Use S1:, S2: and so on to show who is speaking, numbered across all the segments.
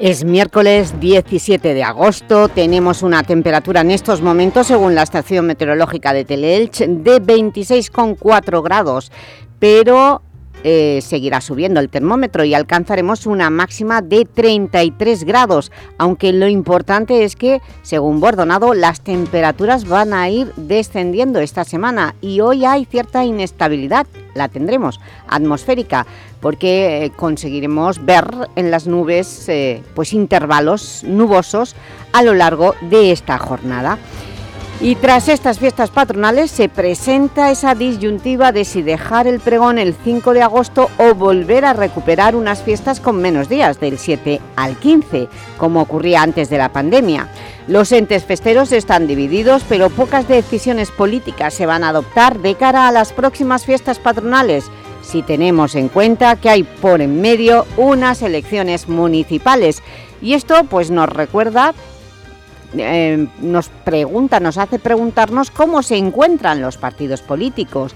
S1: Es miércoles 17 de agosto, tenemos una temperatura en estos momentos, según la estación meteorológica de Teleelch, de 26,4 grados, pero eh, seguirá subiendo el termómetro y alcanzaremos una máxima de 33 grados, aunque lo importante es que, según Bordonado, las temperaturas van a ir descendiendo esta semana y hoy hay cierta inestabilidad, la tendremos, atmosférica, porque eh, conseguiremos ver en las nubes eh, pues intervalos nubosos a lo largo de esta jornada. Y tras estas fiestas patronales se presenta esa disyuntiva de si dejar el pregón el 5 de agosto o volver a recuperar unas fiestas con menos días, del 7 al 15, como ocurría antes de la pandemia. Los entes festeros están divididos, pero pocas decisiones políticas se van a adoptar de cara a las próximas fiestas patronales, si tenemos en cuenta que hay por en medio unas elecciones municipales. Y esto pues nos recuerda eh, nos pregunta, nos hace preguntarnos cómo se encuentran los partidos políticos.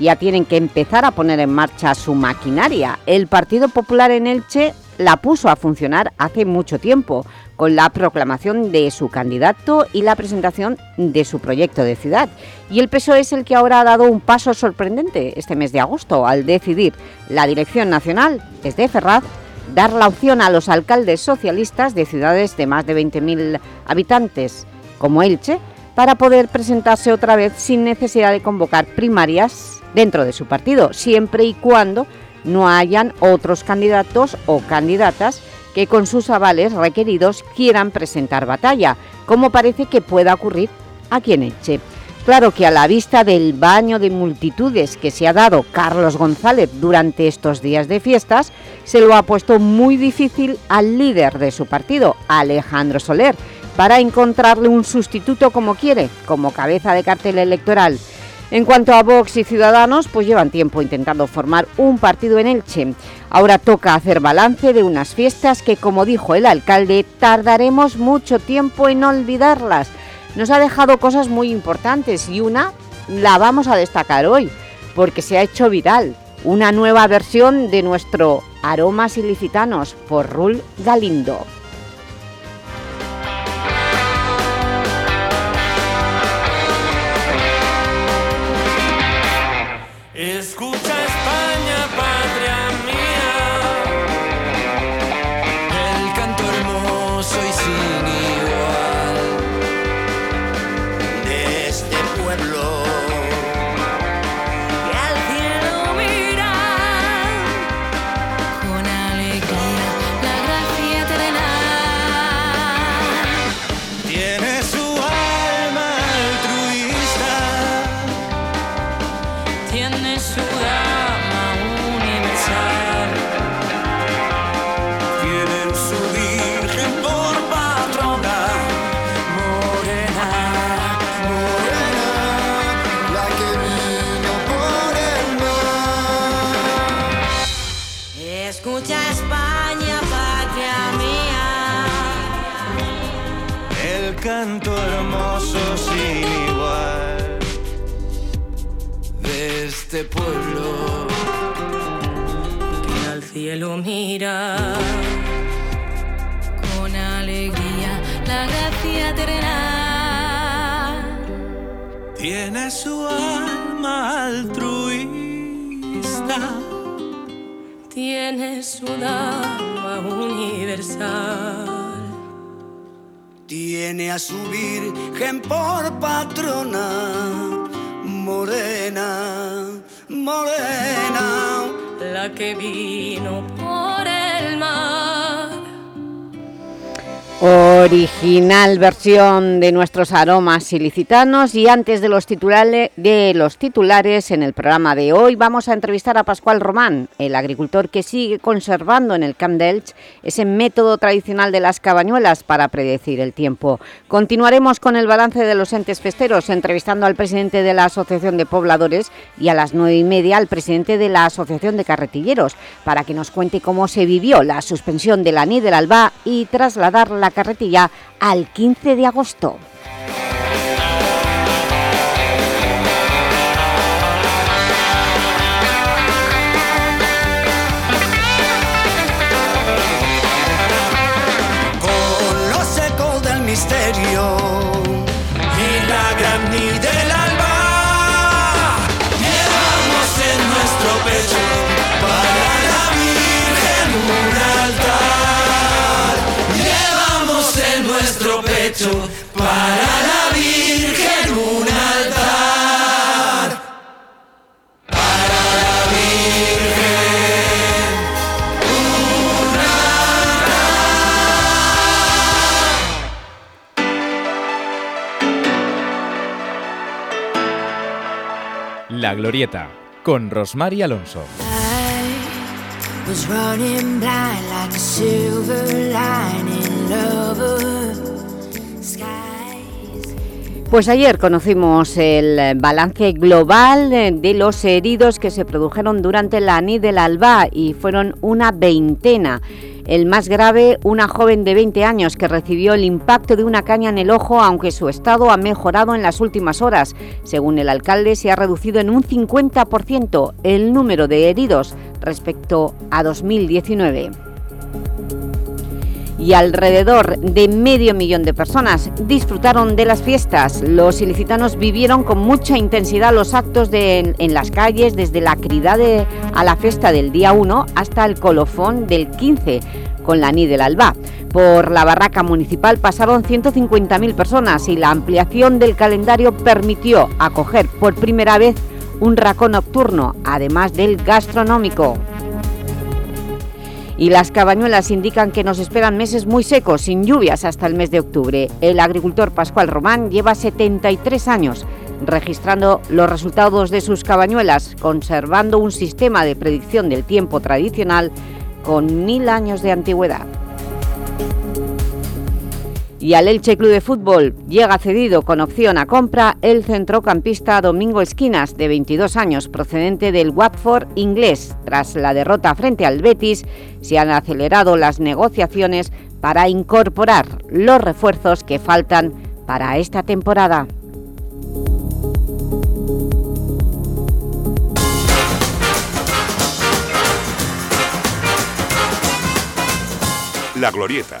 S1: Ya tienen que empezar a poner en marcha su maquinaria. El Partido Popular en Elche la puso a funcionar hace mucho tiempo, con la proclamación de su candidato y la presentación de su proyecto de ciudad. Y el PSOE es el que ahora ha dado un paso sorprendente este mes de agosto, al decidir la dirección nacional es de Ferraz dar la opción a los alcaldes socialistas de ciudades de más de 20.000 habitantes, como Elche, para poder presentarse otra vez sin necesidad de convocar primarias dentro de su partido, siempre y cuando no hayan otros candidatos o candidatas que con sus avales requeridos quieran presentar batalla, como parece que pueda ocurrir aquí en Elche. Claro que a la vista del baño de multitudes que se ha dado Carlos González durante estos días de fiestas, se lo ha puesto muy difícil al líder de su partido, Alejandro Soler, para encontrarle un sustituto como quiere, como cabeza de cartel electoral. En cuanto a Vox y Ciudadanos, pues llevan tiempo intentando formar un partido en Elche. Ahora toca hacer balance de unas fiestas que, como dijo el alcalde, tardaremos mucho tiempo en olvidarlas, nos ha dejado cosas muy importantes y una la vamos a destacar hoy, porque se ha hecho viral una nueva versión de nuestro Aromas Ilicitanos por Rul Galindo.
S2: Cielo mira con alegría la gracia terrenal.
S3: Tiene su alma altruista.
S2: Tiene su dama universal.
S4: Tiene a su Virgen por patrona, morena, morena
S2: la que vino por el mar.
S1: Original versión de nuestros aromas ilicitanos y antes de los, titulares, de los titulares en el programa de hoy vamos a entrevistar a Pascual Román, el agricultor que sigue conservando en el Camp d'Elch ese método tradicional de las cabañuelas para predecir el tiempo. Continuaremos con el balance de los entes festeros entrevistando al presidente de la Asociación de Pobladores y a las nueve y media al presidente de la Asociación de Carretilleros para que nos cuente cómo se vivió la suspensión de la NI del Alba y trasladar la carretilla al 15 de agosto.
S3: Pecho para la Virgen un altar para la Virgen un La
S5: Glorieta, con Rosmar y Alonso.
S2: I was running blind like a silver lining lover.
S1: Pues ayer conocimos el balance global de los heridos que se produjeron durante la ANI del Alba y fueron una veintena. El más grave, una joven de 20 años que recibió el impacto de una caña en el ojo, aunque su estado ha mejorado en las últimas horas. Según el alcalde, se ha reducido en un 50% el número de heridos respecto a 2019 y alrededor de medio millón de personas disfrutaron de las fiestas. Los ilicitanos vivieron con mucha intensidad los actos en las calles, desde la crida de, a la fiesta del día 1 hasta el colofón del 15, con la NI del Alba. Por la barraca municipal pasaron 150.000 personas y la ampliación del calendario permitió acoger por primera vez un racón nocturno, además del gastronómico y las cabañuelas indican que nos esperan meses muy secos, sin lluvias hasta el mes de octubre. El agricultor Pascual Román lleva 73 años registrando los resultados de sus cabañuelas, conservando un sistema de predicción del tiempo tradicional con mil años de antigüedad. Y al Elche Club de Fútbol llega cedido con opción a compra el centrocampista Domingo Esquinas, de 22 años, procedente del Watford inglés. Tras la derrota frente al Betis, se han acelerado las negociaciones para incorporar los refuerzos que faltan para esta temporada.
S6: La Glorieta,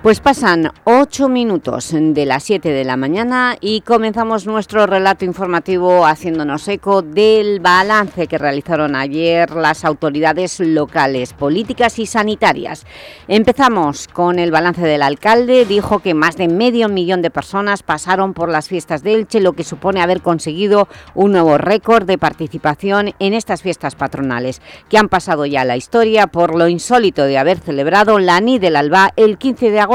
S1: Pues pasan ocho minutos de las 7 de la mañana y comenzamos nuestro relato informativo haciéndonos eco del balance que realizaron ayer las autoridades locales, políticas y sanitarias. Empezamos con el balance del alcalde, dijo que más de medio millón de personas pasaron por las fiestas de Elche, lo que supone haber conseguido un nuevo récord de participación en estas fiestas patronales, que han pasado ya la historia por lo insólito de haber celebrado la NI del Alba el 15 de agosto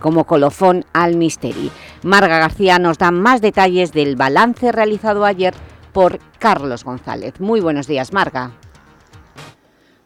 S1: como colofón al Misteri. Marga García nos da más detalles del balance realizado ayer por Carlos González. Muy buenos días, Marga.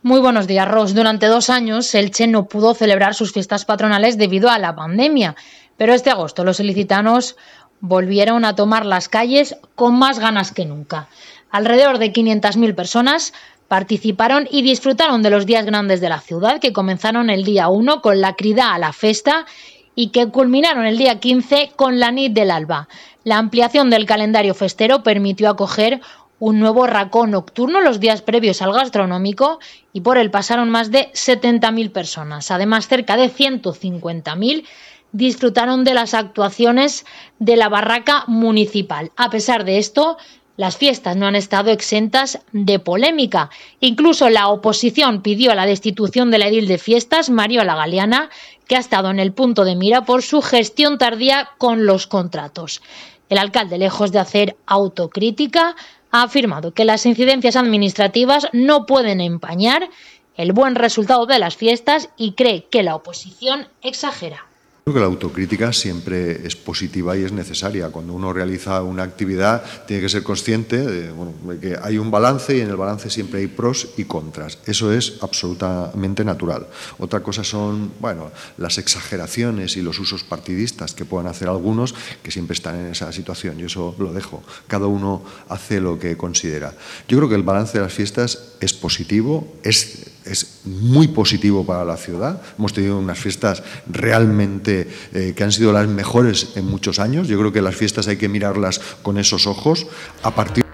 S7: Muy buenos días, Ros. Durante dos años, Elche no pudo celebrar sus fiestas patronales debido a la pandemia, pero este agosto los ilicitanos volvieron a tomar las calles con más ganas que nunca. Alrededor de 500.000 personas participaron y disfrutaron de los días grandes de la ciudad que comenzaron el día 1 con la crida a la festa y que culminaron el día 15 con la nit del alba. La ampliación del calendario festero permitió acoger un nuevo racón nocturno los días previos al gastronómico y por él pasaron más de 70.000 personas. Además, cerca de 150.000 disfrutaron de las actuaciones de la barraca municipal. A pesar de esto, las fiestas no han estado exentas de polémica. Incluso la oposición pidió la destitución de la edil de fiestas, Mariola Galeana, que ha estado en el punto de mira por su gestión tardía con los contratos. El alcalde, lejos de hacer autocrítica, ha afirmado que las incidencias administrativas no pueden empañar el buen resultado de las fiestas y cree que la oposición exagera.
S8: Creo que la autocrítica siempre es positiva y es necesaria. Cuando uno realiza una actividad tiene que ser consciente de, que hay un balance y en el balance siempre hay pros y contras. Eso es absolutamente natural. Otra cosa son bueno, las exageraciones y los usos partidistas que puedan hacer algunos que siempre están en esa situación. Y eso lo dejo. Cada uno hace lo que considera. Yo creo que el balance de las fiestas es positivo, es es muy positivo para la ciudad. Hemos tenido unas fiestas realmente eh, que han sido las mejores en muchos años. Yo creo que las fiestas hay que mirarlas con esos ojos. A partir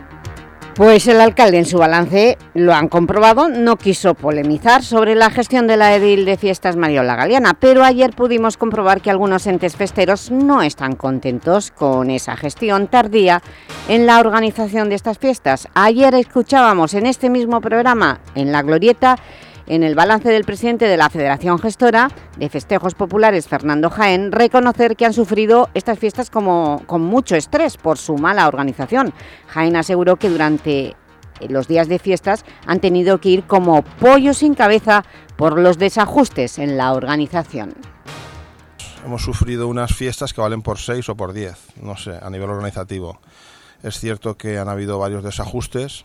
S1: pues el alcalde en su balance lo han comprobado, no quiso polemizar sobre la gestión de la edil de fiestas Mariola Galeana, pero ayer pudimos comprobar que algunos entes festeros no están contentos con esa gestión tardía en la organización de estas fiestas. Ayer escuchábamos en este mismo programa, en La Glorieta, en el balance del presidente de la Federación Gestora de Festejos Populares, Fernando Jaén, reconocer que han sufrido estas fiestas como, con mucho estrés por su mala organización. Jaén aseguró que durante los días de fiestas han tenido que ir como pollo sin cabeza por los desajustes en la organización.
S9: Hemos sufrido unas fiestas que valen por seis o por diez, no sé, a nivel organizativo. Es cierto que han habido varios desajustes,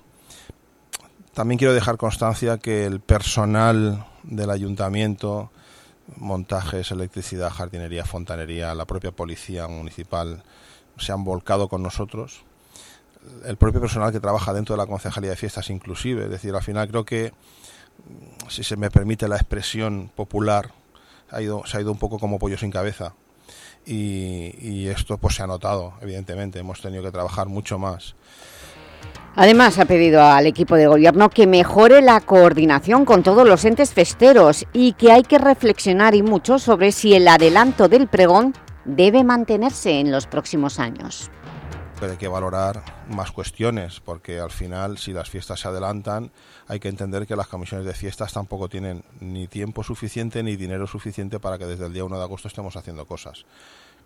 S9: también quiero dejar constancia que el personal del ayuntamiento, montajes, electricidad, jardinería, fontanería, la propia policía municipal se han volcado con nosotros. El propio personal que trabaja dentro de la concejalía de fiestas inclusive, es decir, al final creo que, si se me permite la expresión popular, ha ido, se ha ido un poco como pollo sin cabeza. Y, y esto pues se ha notado, evidentemente, hemos tenido que trabajar mucho más.
S1: Además, ha pedido al equipo de gobierno que mejore la coordinación con todos los entes festeros y que hay que reflexionar y mucho sobre si el adelanto del pregón debe mantenerse en los próximos años.
S9: Hay que valorar más cuestiones, porque al final, si las fiestas se adelantan, hay que entender que las comisiones de fiestas tampoco tienen ni tiempo suficiente ni dinero suficiente para que desde el día 1 de agosto estemos haciendo cosas.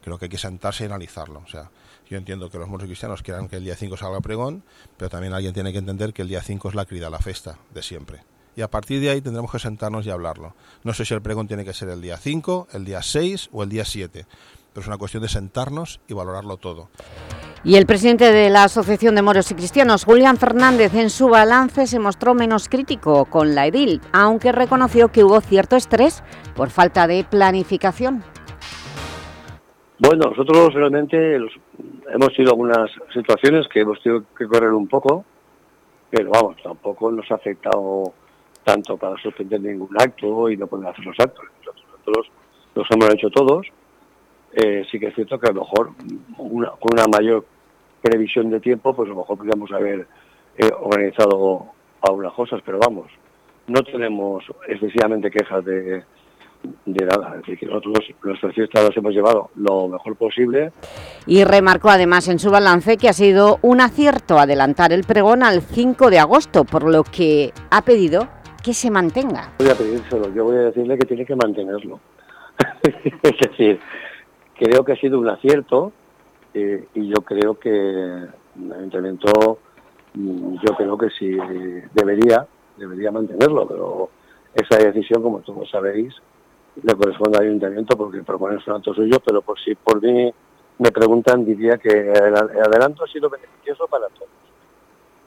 S9: Creo que hay que sentarse y analizarlo. O sea, yo entiendo que los moros cristianos quieran que el día 5 salga pregón, pero también alguien tiene que entender que el día 5 es la crida, la festa de siempre. Y a partir de ahí tendremos que sentarnos y hablarlo. No sé si el pregón tiene que ser el día 5, el día 6 o el día 7, pero es una cuestión de sentarnos y valorarlo todo.
S1: Y el presidente de la Asociación de Moros y Cristianos, Julián Fernández, en su balance se mostró menos crítico con la edil, aunque reconoció que hubo cierto estrés por falta de planificación.
S10: Bueno, nosotros realmente hemos tenido algunas situaciones que hemos tenido que correr un poco, pero vamos, tampoco nos ha afectado tanto para suspender ningún acto y no poder hacer los actos. Nosotros los hemos hecho todos. Eh, sí que es cierto que a lo mejor una, con una mayor previsión de tiempo, pues a lo mejor podríamos haber eh, organizado algunas cosas, pero vamos, no tenemos excesivamente quejas de, de nada. Es decir, que nosotros nuestras fiestas las hemos llevado lo mejor posible.
S1: Y remarcó además en su balance que ha sido un acierto adelantar el pregón al 5 de agosto, por lo que ha pedido que se mantenga.
S10: Voy a pedírselo, yo voy a decirle que tiene que mantenerlo. es decir, creo que ha sido un acierto eh, y yo creo que el ayuntamiento, mm, yo creo que sí debería, debería mantenerlo, pero esa decisión, como todos sabéis, le corresponde al ayuntamiento porque proponen un acto suyo, pero por si por mí me preguntan diría que el adelanto ha sido beneficioso para todos.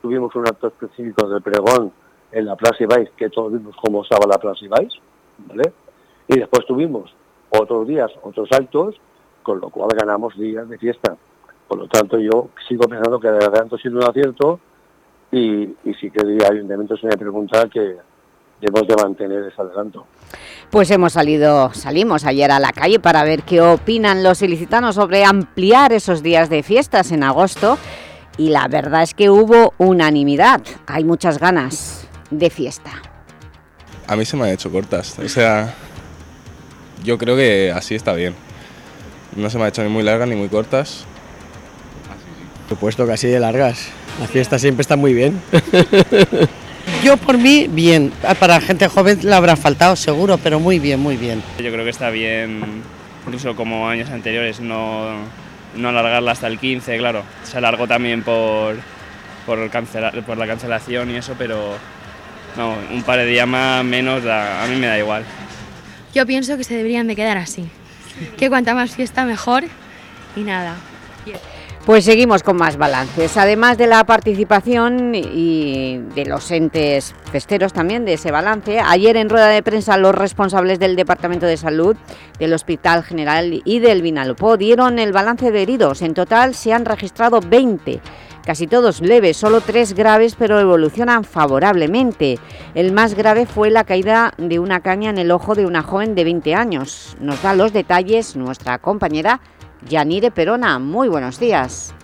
S10: Tuvimos un acto específico del pregón en la Plaza Ibáis, que todos vimos cómo estaba la Plaza Ibáis, ¿vale? Y después tuvimos otros días, otros actos, con lo cual ganamos días de fiesta. Por lo tanto, yo sigo pensando que el adelanto ha sido un acierto y, y sí que el ayuntamiento se me pregunta que debemos de mantener ese adelanto.
S1: Pues hemos salido, salimos ayer a la calle para ver qué opinan los ilicitanos sobre ampliar esos días de fiestas en agosto y la verdad es que hubo unanimidad, hay muchas ganas de fiesta.
S11: A mí se me han hecho cortas, o sea, yo creo que así está bien. No se me ha hecho ni muy largas ni muy cortas.
S12: Supuesto que así de largas. La fiesta siempre está muy bien.
S13: Yo por mí, bien. Para gente joven le habrá faltado seguro, pero muy bien, muy bien.
S14: Yo creo que está bien, incluso como años anteriores, no, no alargarla hasta el 15, claro. Se alargó también por, por, cancelar, por la cancelación y eso, pero no, un par de días más, menos, a mí me da igual.
S15: Yo pienso que se deberían de quedar así. Que cuanta más fiesta mejor y nada.
S1: Pues seguimos con más balances. Además de la participación y de los entes festeros también de ese balance, ayer en rueda de prensa los responsables del Departamento de Salud, del Hospital General y del Vinalopó dieron el balance de heridos. En total se han registrado 20, casi todos leves, solo tres graves, pero evolucionan favorablemente. El más grave fue la caída de una caña en el ojo de una joven de 20 años. Nos da los detalles nuestra compañera Yanire Perona, muy buenos días.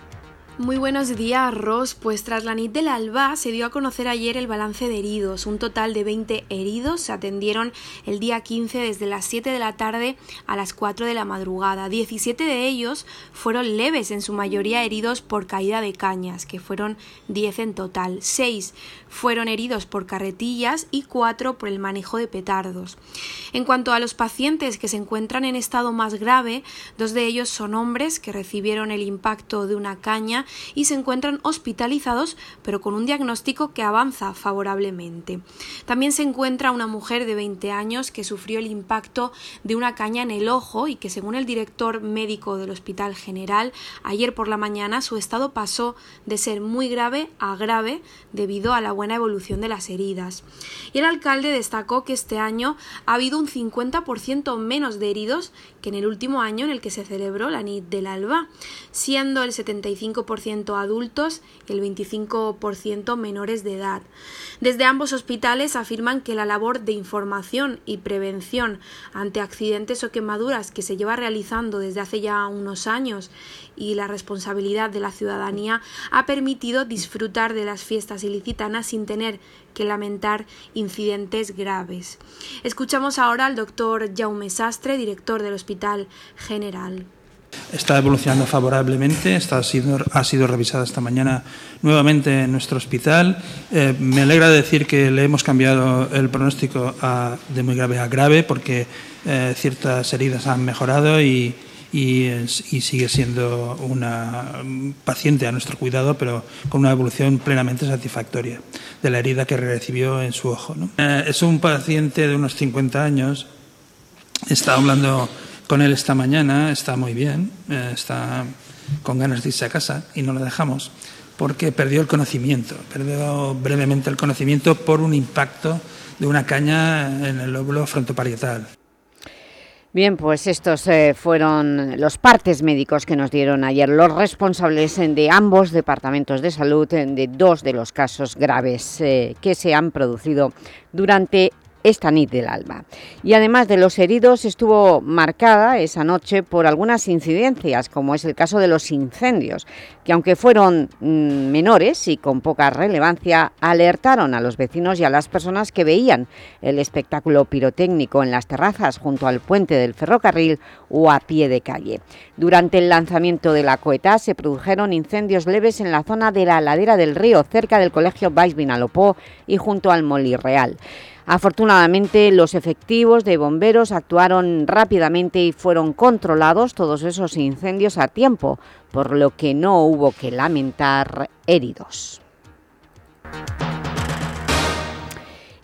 S16: Muy buenos días, Ros. Pues tras la NIT del Alba se dio a conocer ayer el balance de heridos. Un total de 20 heridos se atendieron el día 15 desde las 7 de la tarde a las 4 de la madrugada. 17 de ellos fueron leves, en su mayoría heridos por caída de cañas, que fueron 10 en total. 6 fueron heridos por carretillas y 4 por el manejo de petardos. En cuanto a los pacientes que se encuentran en estado más grave, dos de ellos son hombres que recibieron el impacto de una caña y se encuentran hospitalizados pero con un diagnóstico que avanza favorablemente. También se encuentra una mujer de 20 años que sufrió el impacto de una caña en el ojo y que según el director médico del Hospital General ayer por la mañana su estado pasó de ser muy grave a grave debido a la buena evolución de las heridas. Y el alcalde destacó que este año ha habido un 50% menos de heridos que en el último año en el que se celebró la NIT del Alba, siendo el 75% adultos y el 25% menores de edad. Desde ambos hospitales afirman que la labor de información y prevención ante accidentes o quemaduras que se lleva realizando desde hace ya unos años y la responsabilidad de la ciudadanía ha permitido disfrutar de las fiestas ilicitanas sin tener que lamentar incidentes graves. Escuchamos ahora al doctor Jaume Sastre, director del Hospital General.
S17: Está evolucionando favorablemente, está, ha, sido, revisada esta mañana nuevamente en nuestro hospital. Eh, me alegra decir que le hemos cambiado el pronóstico de muy grave a grave porque eh, ciertas heridas han mejorado y, sigue siendo una paciente a nuestro cuidado, pero con una evolución plenamente satisfactoria de la herida que recibió en su ojo. Eh, es un paciente de unos 50 años, está hablando con él esta mañana, está muy bien, eh, está con ganas de irse a casa y no lo dejamos porque perdió el conocimiento, perdió brevemente el conocimiento por un impacto de una caña en el lóbulo frontoparietal.
S1: Bien, pues estos eh, fueron los partes médicos que nos dieron ayer los responsables de ambos departamentos de salud de dos de los casos graves eh, que se han producido durante esta nit del alba. Y además de los heridos, estuvo marcada esa noche por algunas incidencias, como es el caso de los incendios, que aunque fueron mm, menores y con poca relevancia, alertaron a los vecinos y a las personas que veían el espectáculo pirotécnico en las terrazas junto al puente del ferrocarril o a pie de calle. Durante el lanzamiento de la coeta se produjeron incendios leves en la zona de la ladera del río, cerca del colegio Baix Vinalopó y junto al Molirreal. Afortunadamente, los efectivos de bomberos actuaron rápidamente y fueron controlados todos esos incendios a tiempo, por lo que no hubo que lamentar heridos.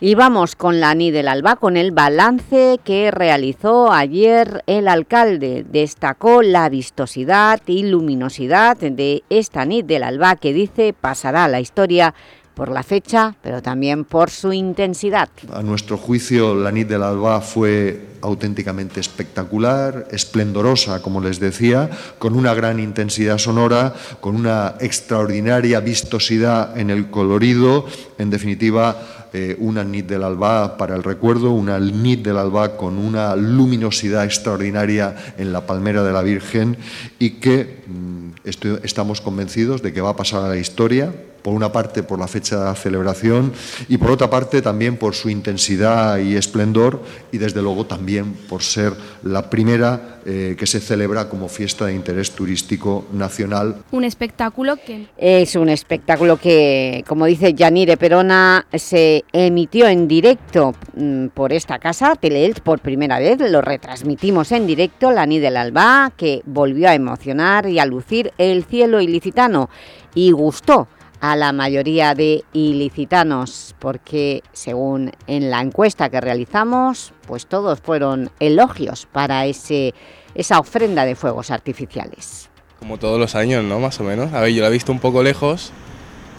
S1: Y vamos con la NI del Alba, con el balance que realizó ayer el alcalde. Destacó la vistosidad y luminosidad de esta NID del Alba que dice pasará a la historia por la fecha, pero también por su intensidad.
S8: A nuestro juicio, la NIT del Alba fue auténticamente espectacular, esplendorosa, como les decía, con una gran intensidad sonora, con una extraordinaria vistosidad en el colorido, en definitiva, eh, una NIT del Alba para el recuerdo, una NIT del Alba con una luminosidad extraordinaria en la palmera de la Virgen y que mm, estamos convencidos de que va a pasar a la historia por una parte por la fecha de celebración y por otra parte también por su intensidad y esplendor y desde luego también por ser la primera eh, que se celebra como fiesta de interés turístico nacional.
S15: Un espectáculo que...
S1: Es un espectáculo que, como dice Yanire Perona, se emitió en directo mm, por esta casa, Teleelch, por primera vez, lo retransmitimos en directo, la Nid del Alba, que volvió a emocionar y a lucir el cielo ilicitano y gustó a la mayoría de ilicitanos, porque según en la encuesta que realizamos, pues todos fueron elogios para ese, esa ofrenda de fuegos artificiales.
S11: Como todos los años, ¿no? Más o menos. A ver, yo la he visto un poco lejos,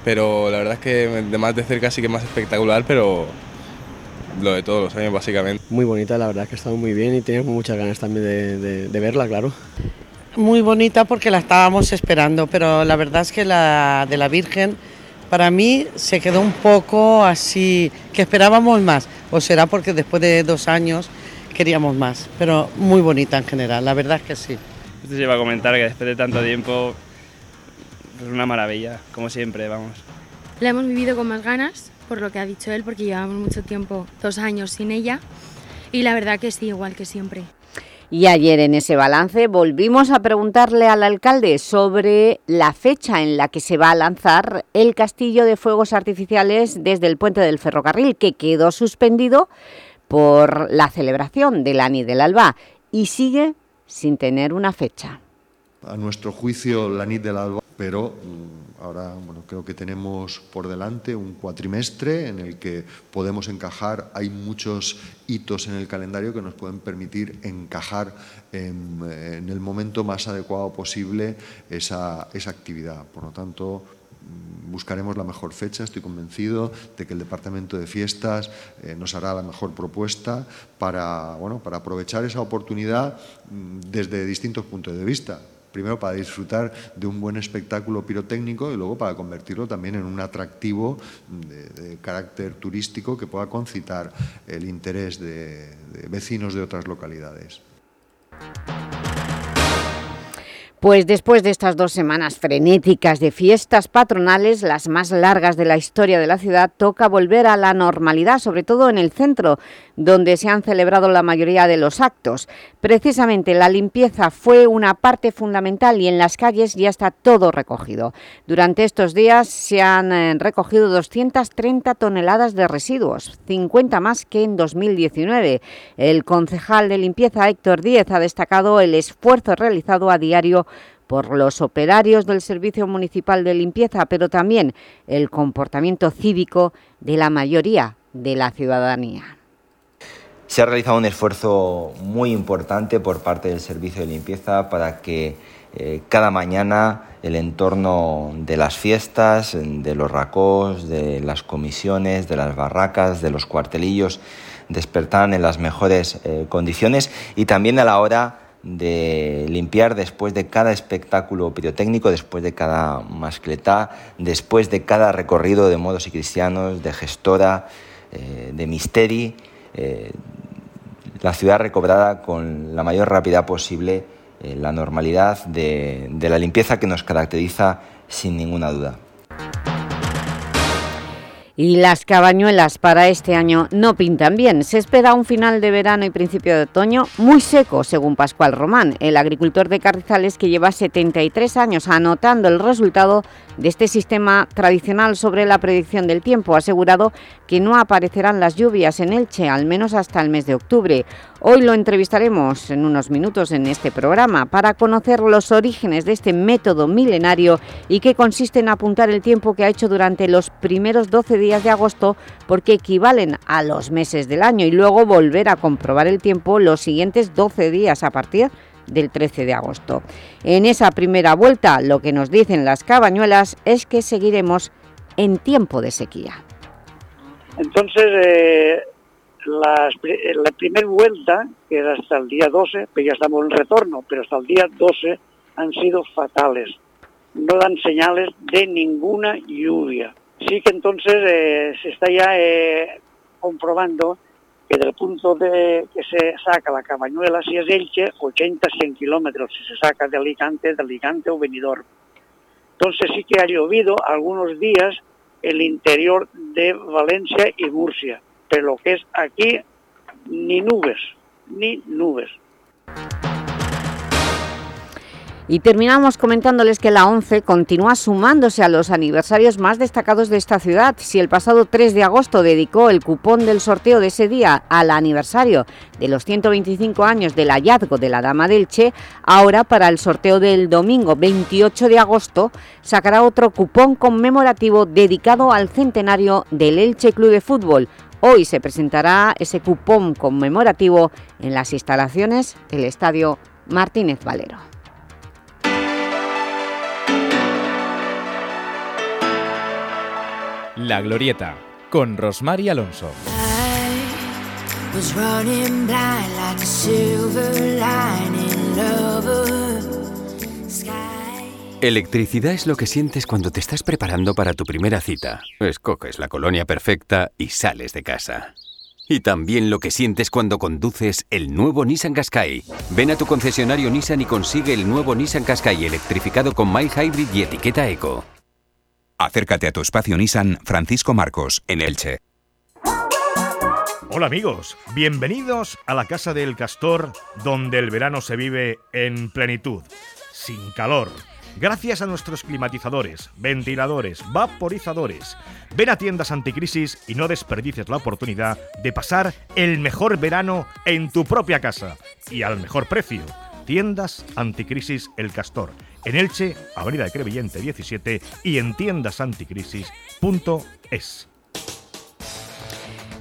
S11: pero la verdad es que de más de cerca sí que es más espectacular, pero lo de todos los años básicamente.
S12: Muy bonita, la verdad que ha estado muy bien y tenemos muchas ganas también de, de verla, claro.
S13: Muy bonita porque la estábamos esperando, pero la verdad es que la de la Virgen para mí se quedó un poco así, que esperábamos más, o será porque después de dos años queríamos más, pero muy bonita en general, la verdad es que sí.
S14: Esto se iba a comentar que después de tanto tiempo es una maravilla, como siempre, vamos.
S15: La hemos vivido con más ganas, por lo que ha dicho él, porque llevamos mucho tiempo, dos años sin ella, y la verdad que sí, igual que siempre.
S1: Y ayer en ese balance volvimos a preguntarle al alcalde sobre la fecha en la que se va a lanzar el castillo de fuegos artificiales desde el puente del ferrocarril, que quedó suspendido por la celebración del ANI del Alba y sigue sin tener una fecha.
S8: A nuestro juicio, la NIT del Alba, pero mm, ahora bueno, creo que tenemos por delante un cuatrimestre en el que podemos encajar, hay muchos hitos en el calendario que nos pueden permitir encajar en, el momento más adecuado posible esa, esa actividad. Por lo tanto, mm, buscaremos la mejor fecha, estoy convencido de que el Departamento de Fiestas eh, nos hará la mejor propuesta para, bueno, para aprovechar esa oportunidad mm, desde distintos puntos de vista primero para disfrutar de un buen espectáculo pirotécnico y luego para convertirlo también en un atractivo de, carácter turístico que pueda concitar el interés de vecinos de otras localidades.
S1: Pues después de estas dos semanas frenéticas de fiestas patronales, las más largas de la historia de la ciudad, toca volver a la normalidad, sobre todo en el centro, donde se han celebrado la mayoría de los actos. Precisamente la limpieza fue una parte fundamental y en las calles ya está todo recogido. Durante estos días se han eh, recogido 230 toneladas de residuos, 50 más que en 2019. El concejal de limpieza Héctor Díez ha destacado el esfuerzo realizado a diario por los operarios del Servicio Municipal de Limpieza, pero también el comportamiento cívico de la mayoría de la ciudadanía.
S18: Se ha realizado un esfuerzo muy importante por parte del Servicio de Limpieza para que eh, cada mañana el entorno de las fiestas, de los racós, de las comisiones, de las barracas, de los cuartelillos, despertaran en las mejores eh, condiciones y también a la hora de limpiar después de cada espectáculo pirotécnico, después de cada mascletá, después de cada recorrido de modos y cristianos, de gestora, eh, de misteri, la ciudad recobrada con la mayor rapidez posible eh, la normalidad de la limpieza que nos caracteriza sin ninguna duda.
S1: Y las cabañuelas para este año no pintan bien. Se espera un final de verano y principio de otoño muy seco, según Pascual Román, el agricultor de Carrizales que lleva 73 años anotando el resultado de este sistema tradicional sobre la predicción del tiempo. Asegurado que no aparecerán las lluvias en Elche, al menos hasta el mes de octubre. Hoy lo entrevistaremos en unos minutos en este programa para conocer los orígenes de este método milenario y que consiste en apuntar el tiempo que ha hecho durante los primeros 12 días de agosto porque equivalen a los meses del año y luego volver a comprobar el tiempo los siguientes 12 días a partir del 13 de agosto. En esa primera vuelta lo que nos dicen las cabañuelas es que seguiremos en tiempo de sequía.
S19: Entonces, eh, la primera vuelta, que era hasta el día 12, pues ya estamos en retorno, pero hasta el día 12 han sido fatales. No dan señales de ninguna lluvia. Sí que entonces eh, se está ya eh, comprobando que del punto de que se saca la Cabañuela, si es Elche, 80-100 kilómetros, si se saca de Alicante, de Alicante o Benidorm. Entonces sí que ha llovido algunos días el interior de Valencia y Murcia, pero lo que es aquí ni nubes, ni nubes.
S1: Y terminamos comentándoles que la ONCE continúa sumándose a los aniversarios más destacados de esta ciudad. Si el pasado 3 de agosto dedicó el cupón del sorteo de ese día al aniversario de los 125 años del hallazgo de la Dama del Che, ahora para el sorteo del domingo 28 de agosto sacará otro cupón conmemorativo dedicado al centenario del Elche Club de Fútbol. Hoy se presentará ese cupón conmemorativo en las instalaciones del Estadio Martínez Valero.
S2: La Glorieta, con Rosmar y Alonso.
S20: was
S21: Electricidad es lo que sientes cuando te estás preparando para tu primera cita. Escoges la colonia perfecta y sales de casa. Y también lo que sientes cuando conduces el nuevo Nissan Qashqai. Ven a tu concesionario Nissan y consigue el nuevo Nissan Qashqai electrificado con mild hybrid y etiqueta eco.
S22: Acércate a tu espacio Nissan Francisco Marcos, en Elche.
S23: Hola amigos, bienvenidos a la Casa del Castor, donde el verano se vive en plenitud, sin calor. Gracias a nuestros climatizadores, ventiladores, vaporizadores. Ven a tiendas anticrisis y no desperdicies la oportunidad de pasar el mejor verano en tu propia casa y al mejor precio. Tiendas Anticrisis El Castor. En Elche, Avenida de Crevillente 17 y en tiendasanticrisis.es.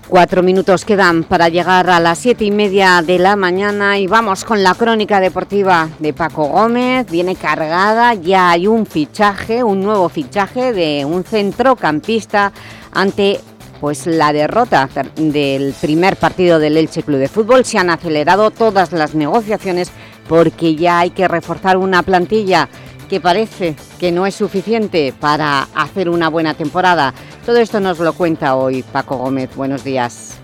S1: Cuatro minutos quedan para llegar a las siete y media de la mañana y vamos con la crónica deportiva de Paco Gómez. Viene cargada, ya hay un fichaje, un nuevo fichaje de un centrocampista ante pues la derrota del primer partido del Elche Club de Fútbol. Se han acelerado todas las negociaciones porque ya hay que reforzar una plantilla que parece que no es suficiente para hacer una buena temporada. Todo esto nos lo cuenta hoy Paco Gómez. Buenos días.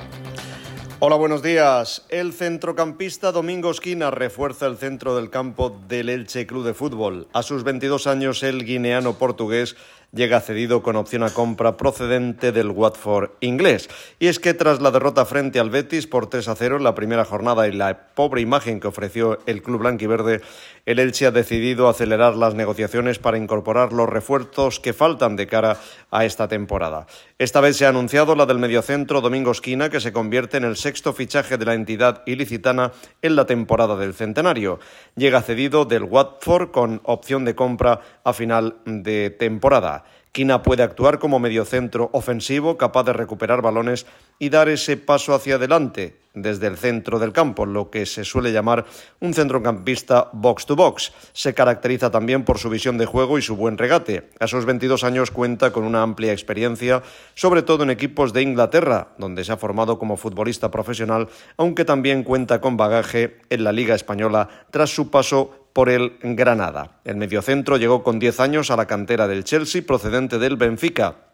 S24: Hola, buenos días. El centrocampista Domingo Esquina refuerza el centro del campo del Elche Club de Fútbol. A sus 22 años, el guineano portugués llega cedido con opción a compra procedente del Watford inglés. Y es que tras la derrota frente al Betis por 3 a 0 en la primera jornada y la pobre imagen que ofreció el club blanquiverde, el Elche ha decidido acelerar las negociaciones para incorporar los refuerzos que faltan de cara a esta temporada. Esta vez se ha anunciado la del mediocentro Domingo Esquina, que se convierte en el sexto fichaje de la entidad ilicitana en la temporada del centenario. Llega cedido del Watford con opción de compra a final de temporada. Quina puede actuar como mediocentro ofensivo, capaz de recuperar balones y dar ese paso hacia adelante desde el centro del campo, lo que se suele llamar un centrocampista box to box. Se caracteriza también por su visión de juego y su buen regate. A sus 22 años cuenta con una amplia experiencia, sobre todo en equipos de Inglaterra, donde se ha formado como futbolista profesional, aunque también cuenta con bagaje en la Liga Española tras su paso por el Granada. El mediocentro llegó con 10 años a la cantera del Chelsea procedente del Benfica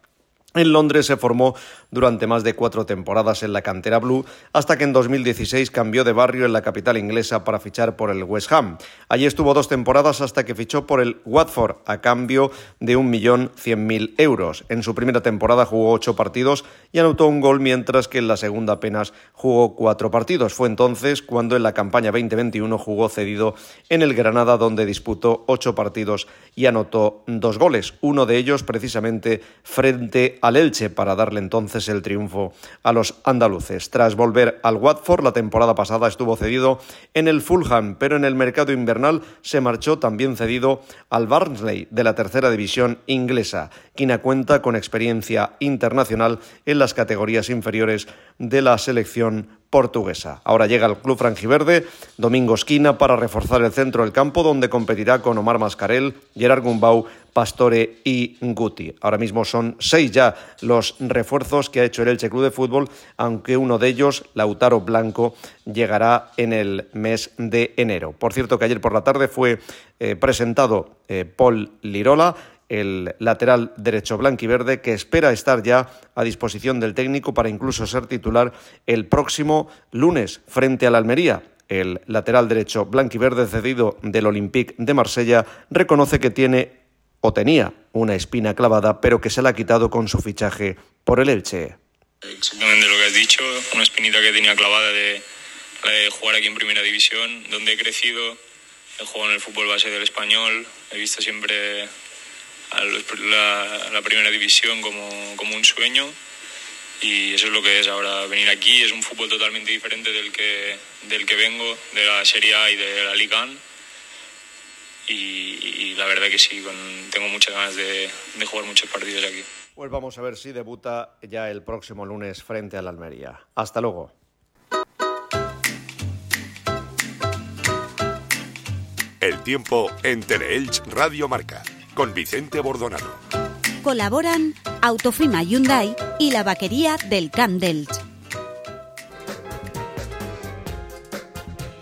S24: en Londres se formó durante más de cuatro temporadas en la cantera blue, hasta que en 2016 cambió de barrio en la capital inglesa para fichar por el West Ham. Allí estuvo dos temporadas hasta que fichó por el Watford a cambio de 1.100.000 euros. En su primera temporada jugó ocho partidos y anotó un gol, mientras que en la segunda apenas jugó cuatro partidos. Fue entonces cuando en la campaña 2021 jugó cedido en el Granada, donde disputó ocho partidos y anotó dos goles, uno de ellos precisamente frente a al Elche para darle entonces el triunfo a los andaluces. Tras volver al Watford, la temporada pasada estuvo cedido en el Fulham, pero en el mercado invernal se marchó también cedido al Barnsley de la tercera división inglesa, quien cuenta con experiencia internacional en las categorías inferiores de la selección portuguesa. Ahora llega el club franjiverde, Domingo Esquina, para reforzar el centro del campo, donde competirá con Omar Mascarel, Gerard Gumbau, Pastore y Guti. Ahora mismo son seis ya los refuerzos que ha hecho el Elche Club de Fútbol, aunque uno de ellos, Lautaro Blanco, llegará en el mes de enero. Por cierto que ayer por la tarde fue eh, presentado eh, Paul Lirola, el lateral derecho blanquiverde, que espera estar ya a disposición del técnico para incluso ser titular el próximo lunes frente al Almería. El lateral derecho blanquiverde cedido del Olympique de Marsella reconoce que tiene o tenía una espina clavada, pero que se la ha quitado con su fichaje por el Elche.
S25: Exactamente lo que has dicho, una espinita que tenía clavada de, de jugar aquí en Primera División, donde he crecido, he jugado en el fútbol base del español, he visto siempre a los- la, la Primera División como, como un sueño y eso es lo que es ahora venir aquí, es un fútbol totalmente diferente del que, del que vengo, de la Serie A y de la Liga AN. Y, y la verdad que sí, con- tengo muchas ganas de, de jugar muchos partidos aquí.
S24: Pues vamos a ver si debuta ya el próximo lunes frente al Almería. Hasta luego.
S26: El tiempo en Teleelch Radio Marca con Vicente Bordonado.
S27: Colaboran Autofima Hyundai y la vaquería del Camp d'Elx.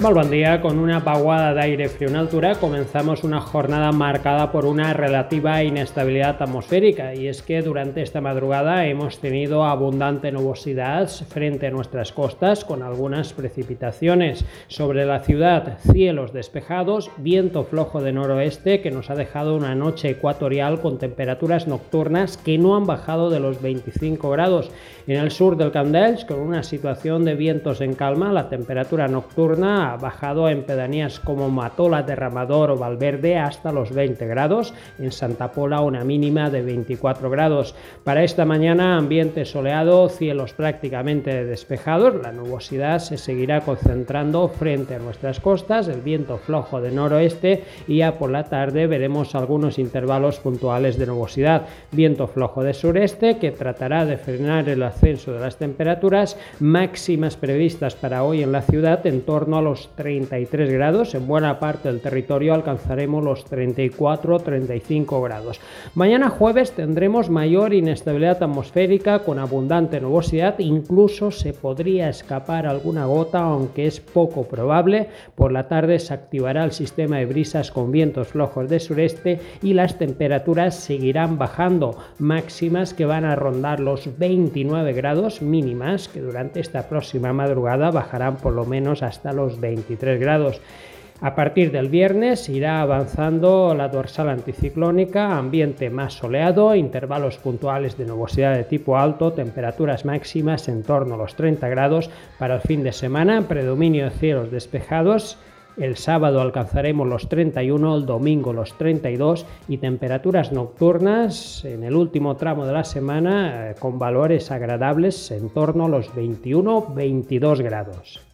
S28: Bon dia. Con una vaguada de aire frío en altura comenzamos una jornada marcada por una relativa inestabilidad atmosférica y es que durante esta madrugada hemos tenido abundante nubosidad frente a nuestras costas con algunas precipitaciones. Sobre la ciudad, cielos despejados, viento flojo de noroeste que nos ha dejado una noche ecuatorial con temperaturas nocturnas que no han bajado de los 25 grados. En el sur del Camp d'Elx, con una situación de vientos en calma, la temperatura nocturna bajado en pedanías como Matola, Derramador o Valverde hasta los 20 grados. En Santa Pola una mínima de 24 grados. Para esta mañana ambiente soleado, cielos prácticamente despejados. La nubosidad se seguirá concentrando frente a nuestras costas, el viento flojo de noroeste y ya por la tarde veremos algunos intervalos puntuales de nubosidad. Viento flojo de sureste que tratará de frenar el ascenso de las temperaturas máximas previstas para hoy en la ciudad en torno a los 33 grados. En buena parte del territorio alcanzaremos los 34-35 grados. Mañana jueves tendremos mayor inestabilidad atmosférica con abundante nubosidad. Incluso se podría escapar alguna gota, aunque es poco probable. Por la tarde se activará el sistema de brisas con vientos flojos de sureste y las temperaturas seguirán bajando, máximas que van a rondar los 29 grados mínimas, que durante esta próxima madrugada bajarán por lo menos hasta los 23 grados. A partir del viernes irá avanzando la dorsal anticiclónica, ambiente más soleado, intervalos puntuales de nubosidad de tipo alto, temperaturas máximas en torno a los 30 grados. Para el fin de semana, predominio de cielos despejados. El sábado alcanzaremos los 31, el domingo los 32 y temperaturas nocturnas en el último tramo de la semana eh, con valores agradables en torno a los 21-22 grados.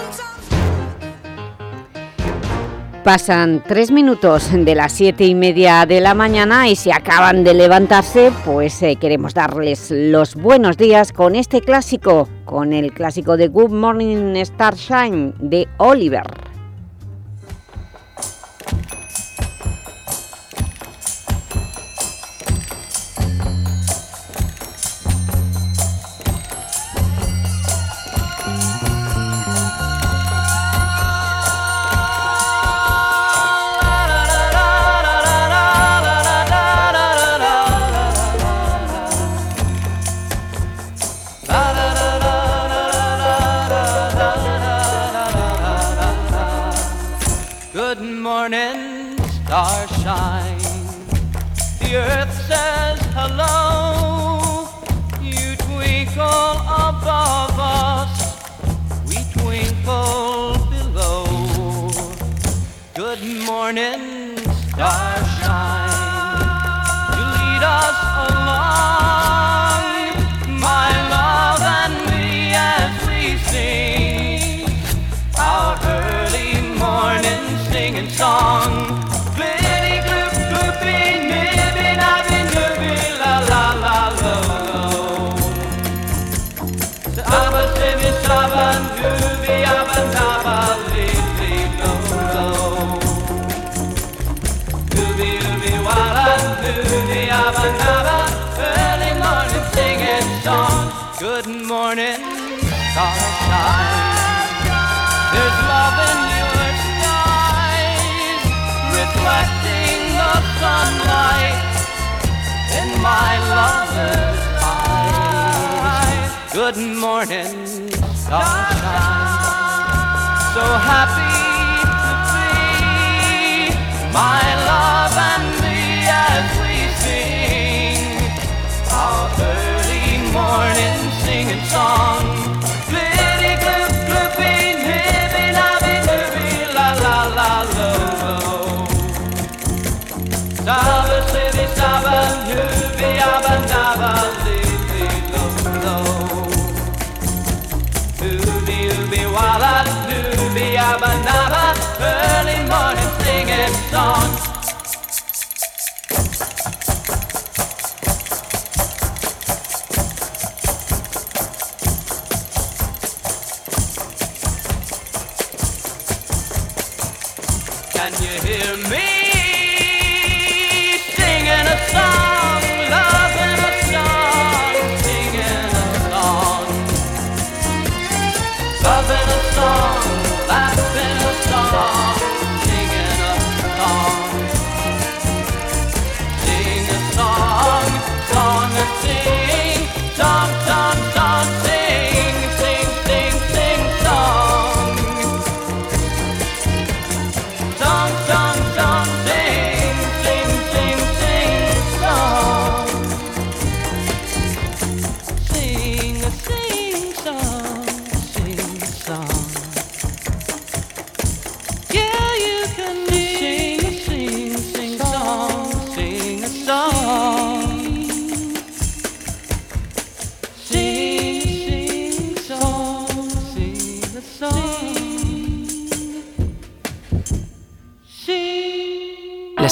S29: Pasan tres minutos de las siete y media de la mañana y si acaban de levantarse, pues eh, queremos darles los buenos días con este clásico, con el clásico de Good Morning Starshine de Oliver.
S30: Good morning, starshine.
S29: You lead us along, my love and me, as we sing our early morning singing song. Sunlight in my lover's eyes. Good morning, sunshine. So happy to be my love and me as we sing our early morning singing song.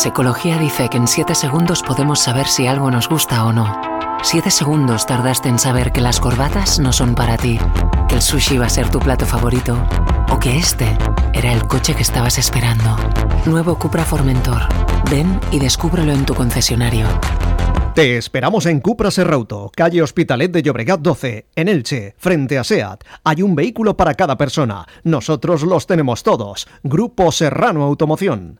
S31: Psicología dice que en 7 segundos podemos saber si algo nos gusta o no. 7 segundos tardaste en saber que las corbatas no son para ti, que el sushi va a ser tu plato favorito o que este era el coche que estabas esperando. Nuevo Cupra Formentor. Ven y descúbrelo en tu concesionario.
S24: Te esperamos en Cupra Serrauto, calle Hospitalet de Llobregat 12, en Elche, frente a SEAT. Hay un vehículo para cada persona. Nosotros los tenemos todos. Grupo Serrano Automoción.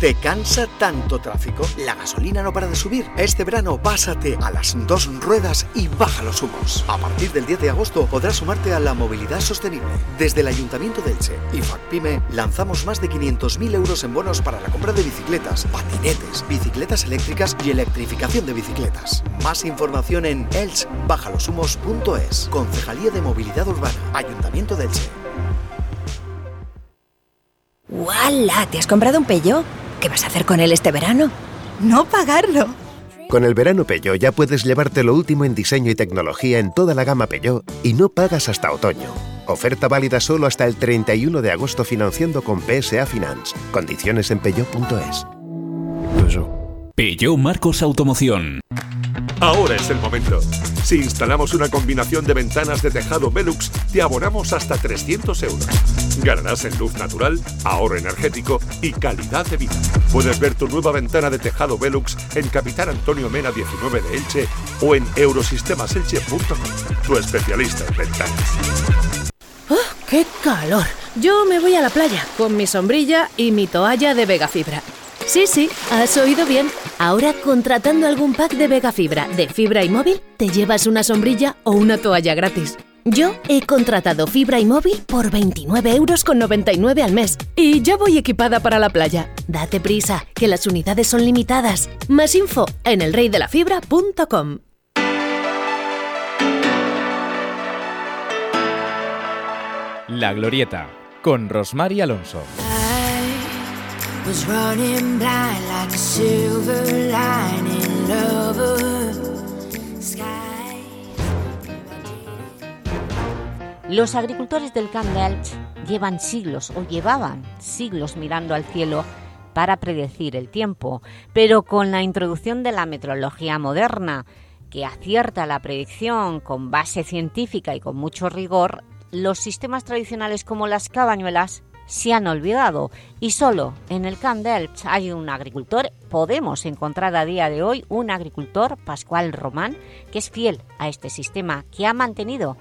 S32: ¿Te cansa tanto tráfico? La gasolina no para de subir. Este verano pásate a las dos ruedas y baja los humos. A partir del 10 de agosto podrás sumarte a la movilidad sostenible. Desde el Ayuntamiento de Elche y FACPIME lanzamos más de 500.000 euros en bonos para la compra de bicicletas, patinetes, bicicletas eléctricas y electrificación de bicicletas. Más información en elchbajalosumos.es. Concejalía de Movilidad Urbana. Ayuntamiento de Elche.
S33: ¡Wala! ¿Te has comprado un Peugeot? ¿Qué vas a hacer con él este verano? No pagarlo.
S34: Con el verano Peugeot ya puedes llevarte lo último en diseño y tecnología en toda la gama Peugeot y no pagas hasta otoño. Oferta válida solo hasta el 31 de agosto financiando con PSA Finance. Condiciones en peugeot.es.
S5: Peugeot Marcos Automoción.
S26: Ahora es el momento. Si instalamos una combinación de ventanas de tejado Velux, te abonamos hasta 300 euros. Ganarás en luz natural, ahorro energético y calidad de vida. Puedes ver tu nueva ventana de tejado Velux en Capitán Antonio Mena 19 de Elche o en eurosistemaselche.com. Tu especialista en ventanas.
S33: ¡Qué calor! Yo me voy a la playa con mi sombrilla y mi toalla de Vega Fibra. Sí, sí, has oído bien. Ahora contratando algún pack de Vega Fibra de fibra y móvil, te llevas una sombrilla o una toalla gratis. Yo he contratado fibra y móvil por 29,99 euros con 99 al mes y ya voy equipada para la playa. Date prisa, que las unidades son limitadas. Más info en elreydelafibra.com.
S5: La Glorieta, con Rosmar y Alonso.
S1: Los agricultores del Camp d'Elch llevan siglos, o llevaban siglos mirando al cielo para predecir el tiempo, pero con la introducción de la meteorología moderna, que acierta la predicción con base científica y con mucho rigor, los sistemas tradicionales como las cabañuelas se han olvidado y solo en el Camp d'Elch hay un agricultor, podemos encontrar a día de hoy un agricultor, Pascual Román, que es fiel a este sistema, que ha mantenido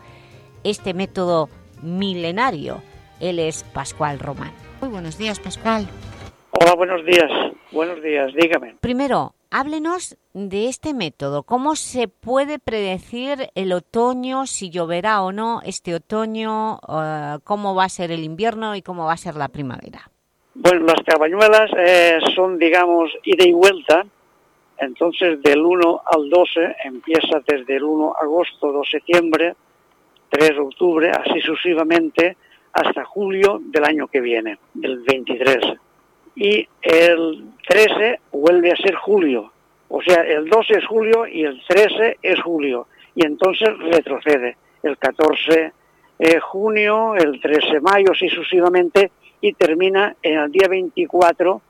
S1: este método milenario. Él es Pascual Román. Muy buenos días, Pascual.
S19: Hola, buenos días. Buenos días, dígame.
S1: Primero, háblenos de este método. ¿Cómo se puede predecir el otoño, si lloverá o no este otoño, eh, cómo va a ser el invierno y cómo va a ser la primavera?
S19: Bueno, las cabañuelas eh, son, digamos, ida y vuelta. Entonces, del 1 al 12 empieza desde el 1 de agosto, 2 de septiembre, 3 de octubre, así sucesivamente, hasta julio del año que viene, del 23. Y el 13 vuelve a ser julio. O sea, el 12 es julio y el 13 es julio. Y entonces retrocede. El 14 de junio, el 13 de mayo, así sucesivamente, y termina en el día 24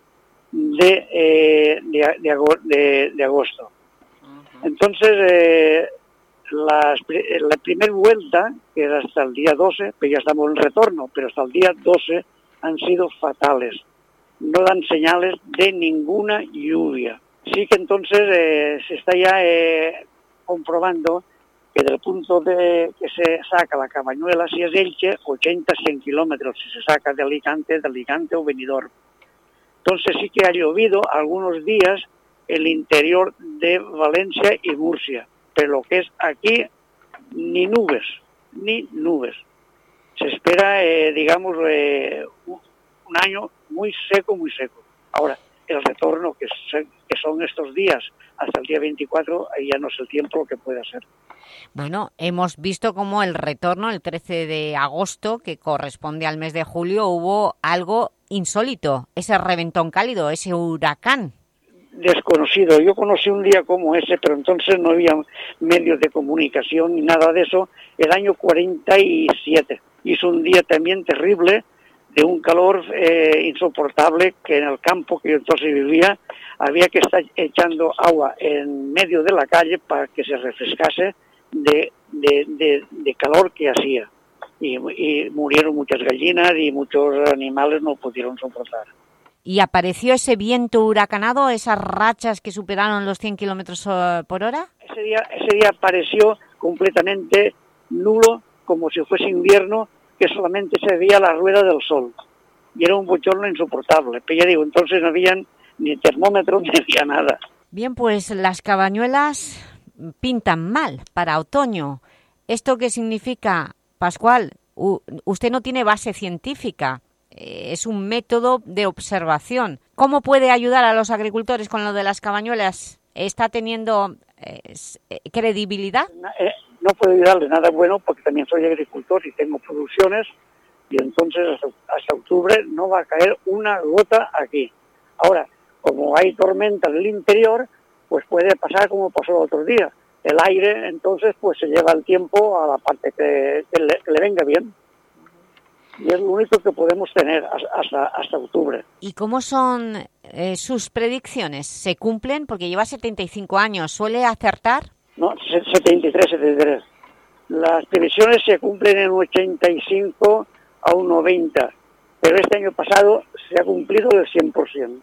S19: de, eh, de, de de- de agosto. Entonces, eh, las pri- la primera vuelta, que era hasta el día 12, pues ya estamos en retorno, pero hasta el día 12 han sido fatales. No dan señales de ninguna lluvia. Sí que entonces eh, se está ya eh, comprobando que del punto de que se saca la cabañuela, si es Elche, 80-100 kilómetros, si se saca de Alicante, de Alicante o Benidorm. Entonces sí que ha llovido algunos días el interior de Valencia y Murcia, pero lo que es aquí, ni nubes, ni nubes. Se espera, eh, digamos, un año muy seco, muy seco. Ahora, el retorno, que, se- que son estos días, hasta el día 24, ahí ya no sé el tiempo que puede ser.
S1: Bueno, hemos visto como el retorno, el 13 de agosto, que corresponde al mes de julio, hubo algo insólito, ese reventón cálido, ese huracán.
S19: desconocido. Yo conocí un día como ese, pero entonces no había medios de comunicación ni nada de eso. El año 47 hizo un día también terrible, de un calor eh, insoportable, que en el campo que yo entonces vivía había que estar echando agua en medio de la calle para que se refrescase de, de, de- de calor que hacía. Y, y murieron muchas gallinas y muchos animales no pudieron soportar.
S1: ¿Y apareció ese viento huracanado, esas rachas que superaron los 100 kilómetros eh, por hora?
S19: ese día, ese día pareció completamente nulo, como si fuese invierno, que solamente se veía la rueda del sol. Y era un bochorno insoportable. Pero ya digo, entonces no habían ni termómetro ni había nada.
S1: Bien, pues las cabañuelas pintan mal para otoño. ¿Esto qué significa, Pascual? U- usted no tiene base científica, eh, es un método de observación. ¿Cómo puede ayudar a los agricultores con lo de las cabañuelas? ¿Está teniendo eh, eh, credibilidad?
S19: Eh, no puedo ayudarle nada bueno porque también soy agricultor y tengo producciones y entonces hasta, hasta octubre no va a caer una gota aquí. Ahora, como hay tormenta del interior, pues puede pasar como pasó el otro día. El aire entonces pues se lleva el tiempo a la parte que, le, venga bien. Y es lo único que podemos tener has- hasta, hasta octubre.
S1: ¿Y cómo son eh, sus predicciones? ¿Se cumplen? Porque lleva 75 años. ¿Suele acertar?
S19: No, Se- 73, 73. Las previsiones se cumplen en un 85 a un 90, pero este año pasado se ha cumplido el 100%.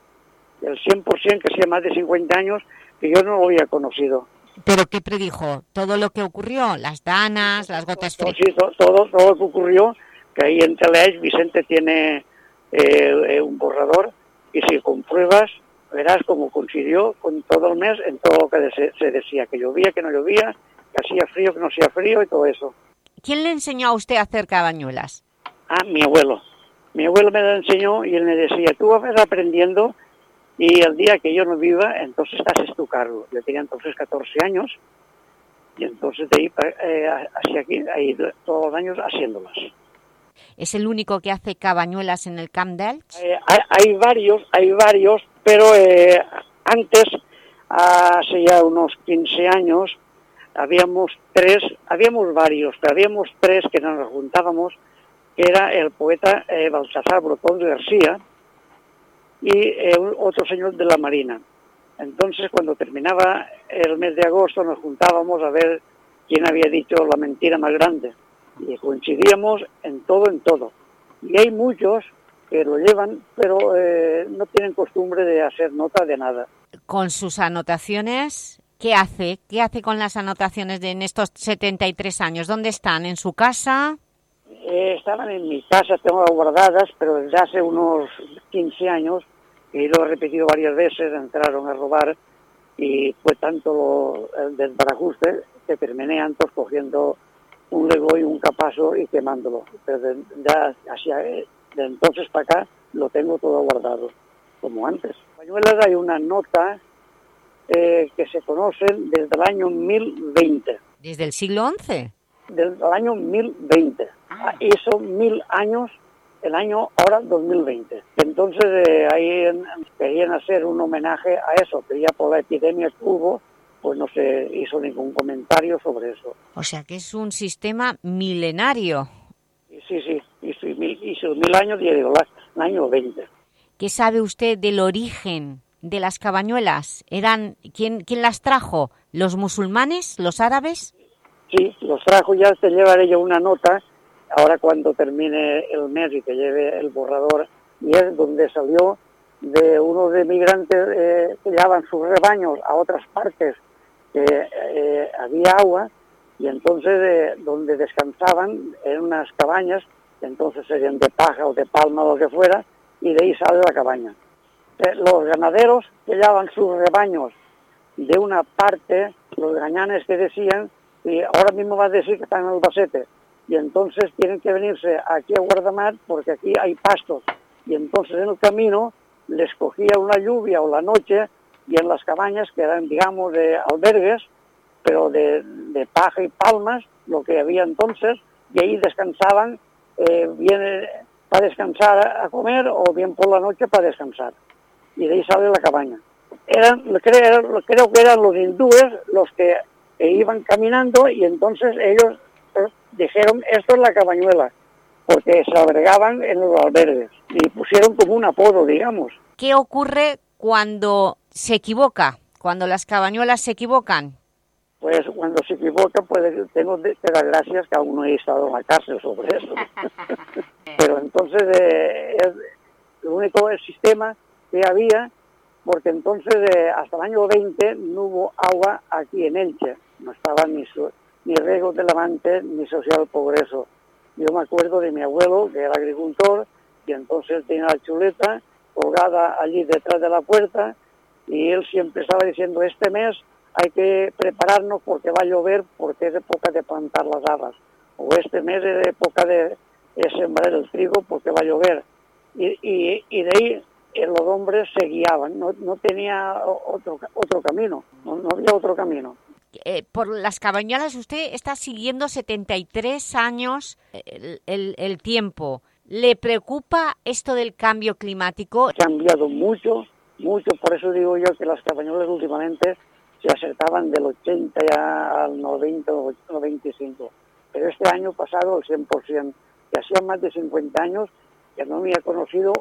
S19: El 100% que sea más de 50 años que yo no lo había conocido.
S1: ¿Pero qué predijo? ¿Todo lo que ocurrió? ¿Las danas, las gotas
S19: Todo,
S1: frías?
S19: sí, to- todo, todo lo que ocurrió, que ahí en Teleedge Vicente tiene eh, eh, un borrador y si compruebas verás cómo coincidió con todo el mes en todo lo que se, se decía, que llovía, que no llovía, que hacía frío, que no hacía frío y todo eso.
S1: ¿Quién le enseñó a usted a hacer cabañuelas?
S19: Ah, mi abuelo. Mi abuelo me lo enseñó y él me decía, tú vas aprendiendo y el día que yo no viva, entonces haces tu cargo. Yo tenía entonces 14 años y entonces de ahí eh, hacia aquí, ahí todos los años haciéndolas.
S1: ¿Es el único que hace cabañuelas en el Camp d'Elx?
S19: Eh, hay, hay varios, hay varios, pero eh, antes, hace ya unos 15 años, habíamos tres, habíamos varios, pero habíamos tres que nos juntábamos, que era el poeta eh, Baltasar Brotón García y eh, otro señor de la Marina. Entonces, cuando terminaba el mes de agosto, nos juntábamos a ver quién había dicho la mentira más grande. Y coincidíamos en todo, en todo. Y hay muchos que lo llevan, pero eh, no tienen costumbre de hacer nota de nada.
S1: Con sus anotaciones, ¿qué hace? ¿Qué hace con las anotaciones de en estos 73 años? ¿Dónde están? ¿En su casa?
S19: Eh, estaban en mi casa, tengo guardadas, pero desde hace unos 15 años, y lo he repetido varias veces, entraron a robar y fue tanto lo, el desbarajuste que terminé antes cogiendo un lego y un capazo y quemándolo. Pero ya hacia, de entonces para acá lo tengo todo guardado, como antes. En Bañuelas hay una nota eh, que se conocen desde el año 1020
S1: ¿Desde el siglo XI?
S19: del año 1020. Ah, Hizo mil años el año ahora 2020. Entonces eh, ahí en- querían hacer un homenaje a eso, pero ya por la epidemia que hubo, pues no se hizo ningún comentario sobre eso.
S1: O sea que es un sistema milenario.
S19: Hizo mil, años y llegó año 20.
S1: ¿Qué sabe usted del origen de las cabañuelas? ¿Eran ¿quién, quién las trajo? ¿Los musulmanes? ¿Los árabes?
S19: Sí, los trajo, ya te llevaré yo una nota, ahora cuando termine el mes y que lleve el borrador, y es donde salió de unos emigrantes eh, que llevaban sus rebaños a otras partes que eh, había agua, y entonces eh, donde descansaban en unas cabañas, entonces serían de paja o de palma o lo que fuera, y de ahí sale la cabaña. Eh, los ganaderos que llevaban sus rebaños de una parte, los gañanes que decían, y ahora mismo va a decir que están en Albacete, y entonces tienen que venirse aquí a Guardamar porque aquí hay pastos, y entonces en el camino les cogía una lluvia o la noche, y en las cabañas que eran, digamos, de albergues, pero de, de paja y palmas, lo que había entonces, y ahí descansaban, eh, bien para descansar a comer o bien por la noche para descansar. Y de ahí sale la cabaña. Eran, creo, creo que eran los hindúes los que e iban caminando y entonces ellos eh, dijeron esto es la cabañuela porque se albergaban en los albergues y pusieron como un apodo, digamos.
S1: ¿Qué ocurre cuando se equivoca? Cuando las cabañuelas se equivocan.
S19: Pues cuando se equivoca, pues tengo que dar gracias que aún no he estado en la cárcel sobre eso. Pero entonces eh, es el único sistema que había, porque entonces eh, hasta el año 20 no hubo agua aquí en Elche. No estaba ni, su- ni riego de levante ni social progreso. Yo me acuerdo de mi abuelo, que era agricultor, y entonces tenía la chuleta colgada allí detrás de la puerta, y él siempre estaba diciendo, este mes hay que prepararnos porque va a llover, porque es época de plantar las habas, o este mes es época de, de sembrar el trigo porque va a llover. Y, y, y de ahí eh, los hombres se guiaban, no, no tenía otro, otro camino, no, no había otro camino.
S1: Eh, por las cabañuelas usted está siguiendo 73 años el, el- el tiempo. ¿Le preocupa esto del cambio climático?
S19: Ha cambiado mucho, mucho, por eso digo yo que las cabañuelas últimamente se acertaban del 80 ya al 90 o 95. Pero este año pasado el 100%, que hacía más de 50 años que no había conocido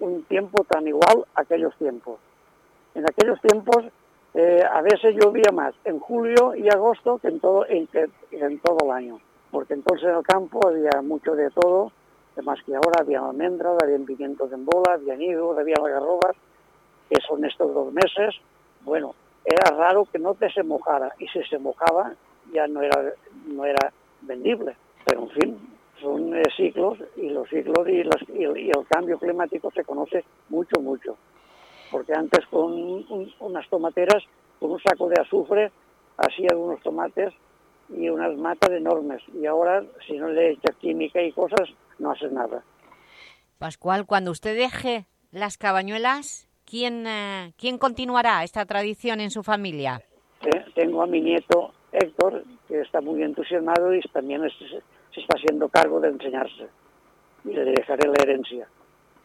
S19: un tiempo tan igual a aquellos tiempos. En aquellos tiempos eh, a veces llovía más en julio y agosto que en todo, en, en todo el año, porque entonces en el campo había mucho de todo, más que ahora había almendras, había pimientos en bola, había higos, había algarrobas, que son estos dos meses. Bueno, era raro que no te se mojara, y si se mojaba ya no era, no era vendible. Pero en fin, son eh, ciclos y los ciclos y, las- y el, cambio climático se conoce mucho, mucho. Porque antes con un- unas tomateras, con un saco de azufre, hacían unos tomates y unas matas enormes. Y ahora, si no le echas química y cosas, no haces nada.
S1: Pascual, cuando usted deje las cabañuelas, ¿quién, eh, ¿quién continuará esta tradición en su familia?
S19: Te- Tengo a mi nieto Héctor, que está muy entusiasmado y también es- se está haciendo cargo de enseñarse. Y le dejaré la herencia,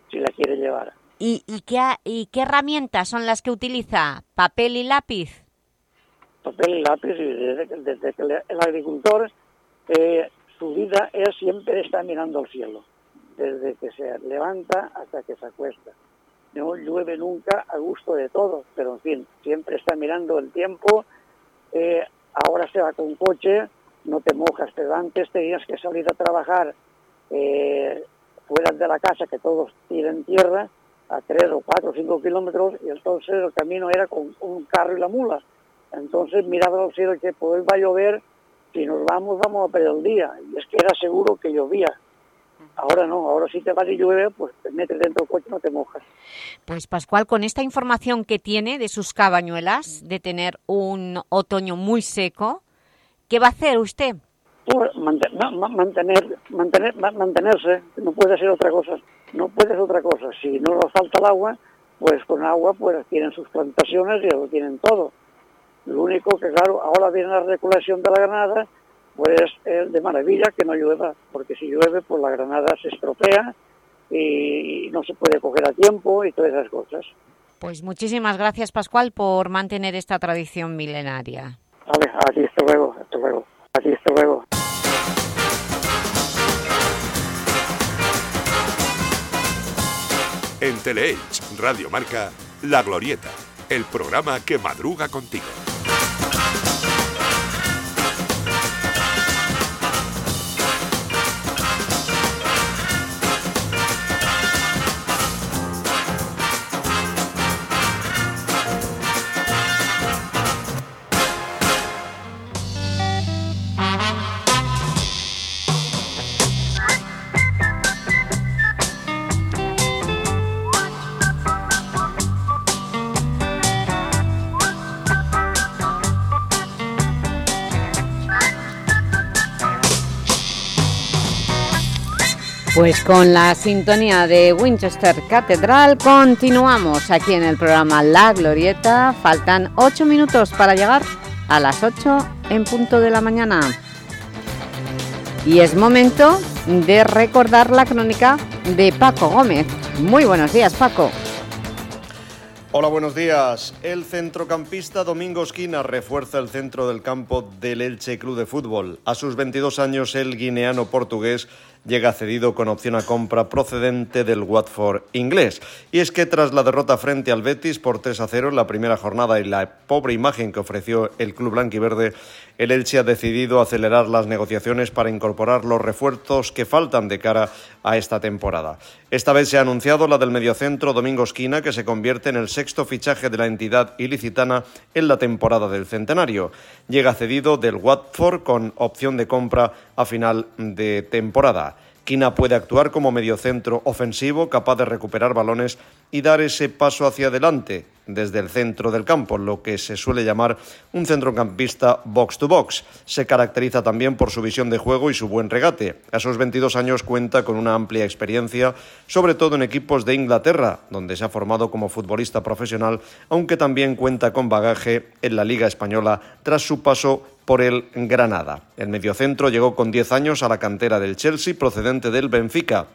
S19: si la quiere llevar.
S1: ¿Y, y, qué, ¿Y qué herramientas son las que utiliza? ¿Papel y lápiz?
S19: papel y lápiz y desde, que- desde que el agricultor eh, su vida es siempre está mirando al cielo desde que se levanta hasta que se acuesta no llueve nunca a gusto de todo pero en fin siempre está mirando el tiempo eh, ahora se va con coche no te mojas pero antes tenías que salir a trabajar eh, fuera de la casa que todos tienen tierra a tres o cuatro o cinco kilómetros y entonces el camino era con un carro y la mula entonces miraba al cielo que pues va a llover, si nos vamos vamos a perder el día. Y es que era seguro que llovía. Ahora no, ahora si te vas y llueve, pues te metes dentro del coche y no te mojas.
S1: Pues Pascual, con esta información que tiene de sus cabañuelas, de tener un otoño muy seco, ¿qué va a hacer usted?
S19: Pues mante- ma- ma- mantener, mantener, ma- mantenerse, no puede ser otra cosa. No puede ser otra cosa. Si no nos falta el agua, pues con agua pues tienen sus plantaciones y lo tienen todo. Lo único que, claro, ahora viene la recolección de la granada, pues es de maravilla que no llueva, porque si llueve, pues la granada se estropea y, no se puede coger a tiempo y todas esas cosas.
S1: Pues muchísimas gracias, Pascual, por mantener esta tradición milenaria.
S19: Vale, aquí hasta luego, hasta luego, aquí hasta luego.
S26: En Teleelch, Radio Marca, La Glorieta, el programa que madruga contigo.
S1: Pues con la sintonía de Winchester Catedral continuamos aquí en el programa La Glorieta. Faltan ocho minutos para llegar a las 8 en punto de la mañana. Y es momento de recordar la crónica de Paco Gómez. Muy buenos días, Paco.
S24: Hola, buenos días. El centrocampista Domingo Esquina refuerza el centro del campo del Elche Club de Fútbol. A sus 22 años, el guineano portugués llega cedido con opción a compra procedente del Watford inglés. Y es que tras la derrota frente al Betis por 3 a 0 en la primera jornada y la pobre imagen que ofreció el club blanquiverde, el Elche ha decidido acelerar las negociaciones para incorporar los refuerzos que faltan de cara a esta temporada. Esta vez se ha anunciado la del mediocentro Domingo Esquina, que se convierte en el sexto fichaje de la entidad ilicitana en la temporada del centenario. Llega cedido del Watford con opción de compra a final de temporada. Quina puede actuar como mediocentro ofensivo, capaz de recuperar balones y dar ese paso hacia adelante desde el centro del campo, lo que se suele llamar un centrocampista box to box. Se caracteriza también por su visión de juego y su buen regate. A sus 22 años cuenta con una amplia experiencia, sobre todo en equipos de Inglaterra, donde se ha formado como futbolista profesional, aunque también cuenta con bagaje en la Liga Española tras su paso por el Granada. El mediocentro llegó con 10 años a la cantera del Chelsea procedente del Benfica.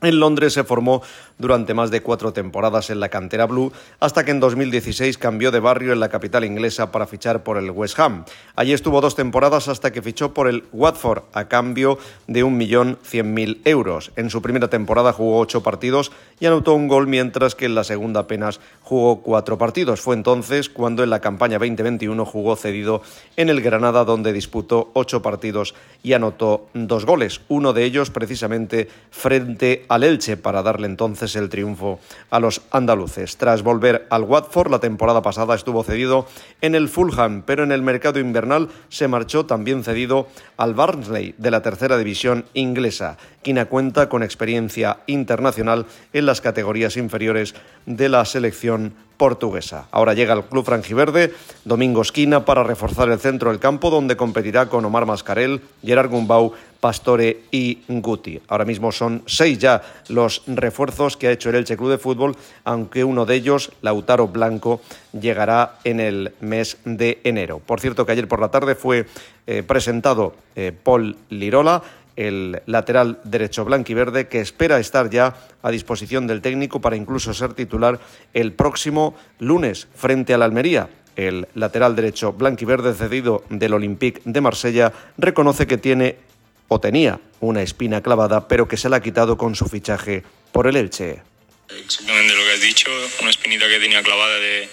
S24: En Londres se formó durante más de cuatro temporadas en la cantera blue, hasta que en 2016 cambió de barrio en la capital inglesa para fichar por el West Ham. Allí estuvo dos temporadas hasta que fichó por el Watford a cambio de 1.100.000 euros. En su primera temporada jugó ocho partidos y anotó un gol, mientras que en la segunda apenas jugó cuatro partidos. Fue entonces cuando en la campaña 2021 jugó cedido en el Granada, donde disputó ocho partidos y anotó dos goles, uno de ellos precisamente frente al Elche para darle entonces el triunfo a los andaluces. Tras volver al Watford, la temporada pasada estuvo cedido en el Fulham, pero en el mercado invernal se marchó también cedido al Barnsley de la tercera división inglesa. Quina cuenta con experiencia internacional en las categorías inferiores de la selección portuguesa. Ahora llega el club franjiverde, Domingo Esquina, para reforzar el centro del campo, donde competirá con Omar Mascarel, Gerard Gumbau, Pastore y Guti. Ahora mismo son seis ya los refuerzos que ha hecho el Elche Club de Fútbol, aunque uno de ellos, Lautaro Blanco, llegará en el mes de enero. Por cierto que ayer por la tarde fue eh, presentado eh, Paul Lirola, el lateral derecho blanquiverde, que espera estar ya a disposición del técnico para incluso ser titular el próximo lunes frente al Almería. El lateral derecho blanquiverde cedido del Olympique de Marsella reconoce que tiene o tenía una espina clavada, pero que se la ha quitado con su fichaje por el Elche.
S25: Exactamente lo que has dicho, una espinita que tenía clavada de,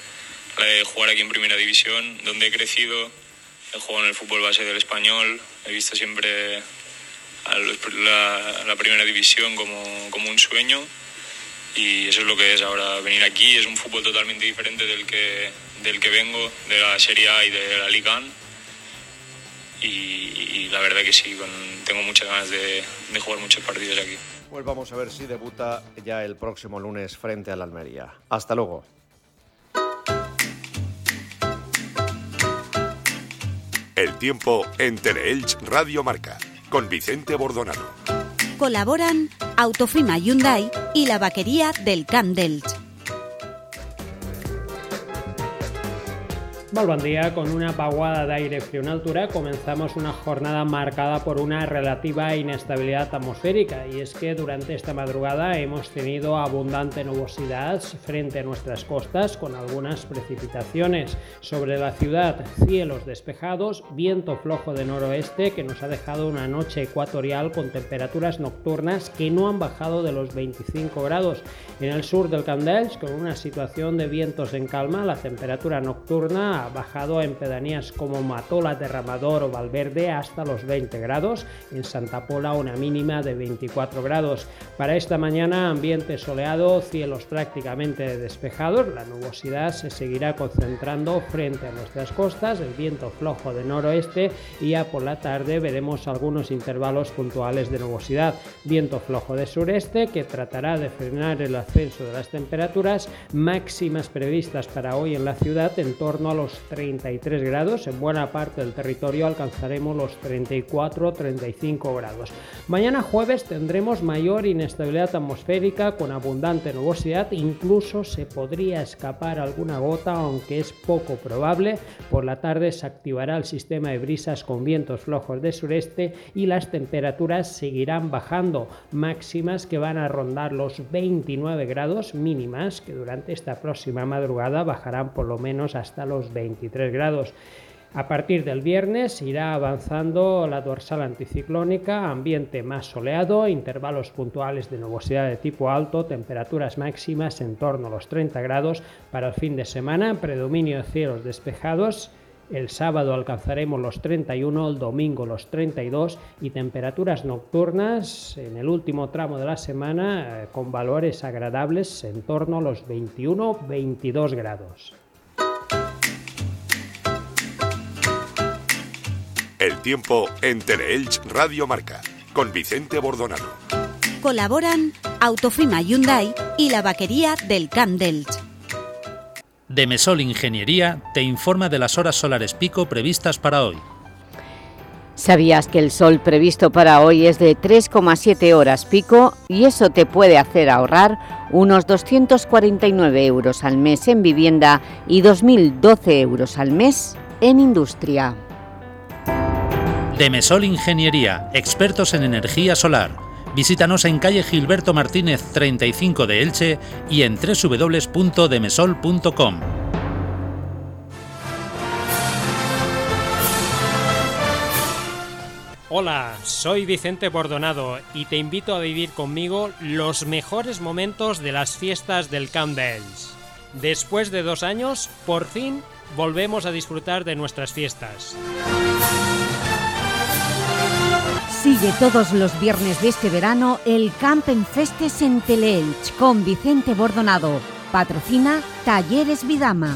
S25: de jugar aquí en Primera División, donde he crecido, he jugado en el fútbol base del español, he visto siempre a los- la, la Primera División como, como un sueño y eso es lo que es ahora venir aquí, es un fútbol totalmente diferente del que, del que vengo, de la Serie A y de la Liga AN. Y, y la verdad que sí, con- tengo muchas ganas de, de jugar muchos partidos aquí.
S24: Pues vamos a ver si debuta ya el próximo lunes frente al Almería. Hasta luego.
S26: El tiempo en Teleelch Radio Marca con Vicente Bordonado.
S27: Colaboran Autofima Hyundai y la vaquería del Camp d'Elx.
S28: Dia. Con una vaguada de aire frío en altura comenzamos una jornada marcada por una relativa inestabilidad atmosférica y es que durante esta madrugada hemos tenido abundante nubosidad frente a nuestras costas con algunas precipitaciones. Sobre la ciudad, cielos despejados, viento flojo de noroeste que nos ha dejado una noche ecuatorial con temperaturas nocturnas que no han bajado de los 25 grados. En el sur del Camp d'Elx, con una situación de vientos en calma, la temperatura nocturna bajado en pedanías como Matola, Derramador o Valverde hasta los 20 grados. En Santa Pola una mínima de 24 grados. Para esta mañana ambiente soleado, cielos prácticamente despejados. La nubosidad se seguirá concentrando frente a nuestras costas, el viento flojo de noroeste y ya por la tarde veremos algunos intervalos puntuales de nubosidad. Viento flojo de sureste que tratará de frenar el ascenso de las temperaturas máximas previstas para hoy en la ciudad en torno a los 33 grados. En buena parte del territorio alcanzaremos los 34-35 grados. Mañana jueves tendremos mayor inestabilidad atmosférica con abundante nubosidad. Incluso se podría escapar alguna gota, aunque es poco probable. Por la tarde se activará el sistema de brisas con vientos flojos de sureste y las temperaturas seguirán bajando, máximas que van a rondar los 29 grados mínimas, que durante esta próxima madrugada bajarán por lo menos hasta los 23 grados. A partir del viernes irá avanzando la dorsal anticiclónica, ambiente más soleado, intervalos puntuales de nubosidad de tipo alto, temperaturas máximas en torno a los 30 grados. Para el fin de semana, predominio de cielos despejados. El sábado alcanzaremos los 31, el domingo los 32 y temperaturas nocturnas en el último tramo de la semana eh, con valores agradables en torno a los 21-22 grados.
S26: El tiempo en Teleelch Radio Marca con Vicente Bordonado.
S27: Colaboran Autofima Hyundai y la vaquería del Camp d'Elx.
S35: Demesol Ingeniería te informa de las horas solares pico previstas para hoy.
S1: ¿Sabías que el sol previsto para hoy es de 3,7 horas pico y eso te puede hacer ahorrar unos 249 euros al mes en vivienda y 2.012 euros al mes en industria?
S35: Demesol Ingeniería, expertos en energía solar. Visítanos en calle Gilberto Martínez 35 de Elche y en www.demesol.com.
S28: Hola, soy Vicente Bordonado y te invito a vivir conmigo los mejores momentos de las fiestas del Camp. Después de dos años, por fin volvemos a disfrutar de nuestras fiestas.
S1: Sigue todos los viernes de este verano el Campen Festes en Teleelch con Vicente Bordonado. Patrocina Talleres Vidama.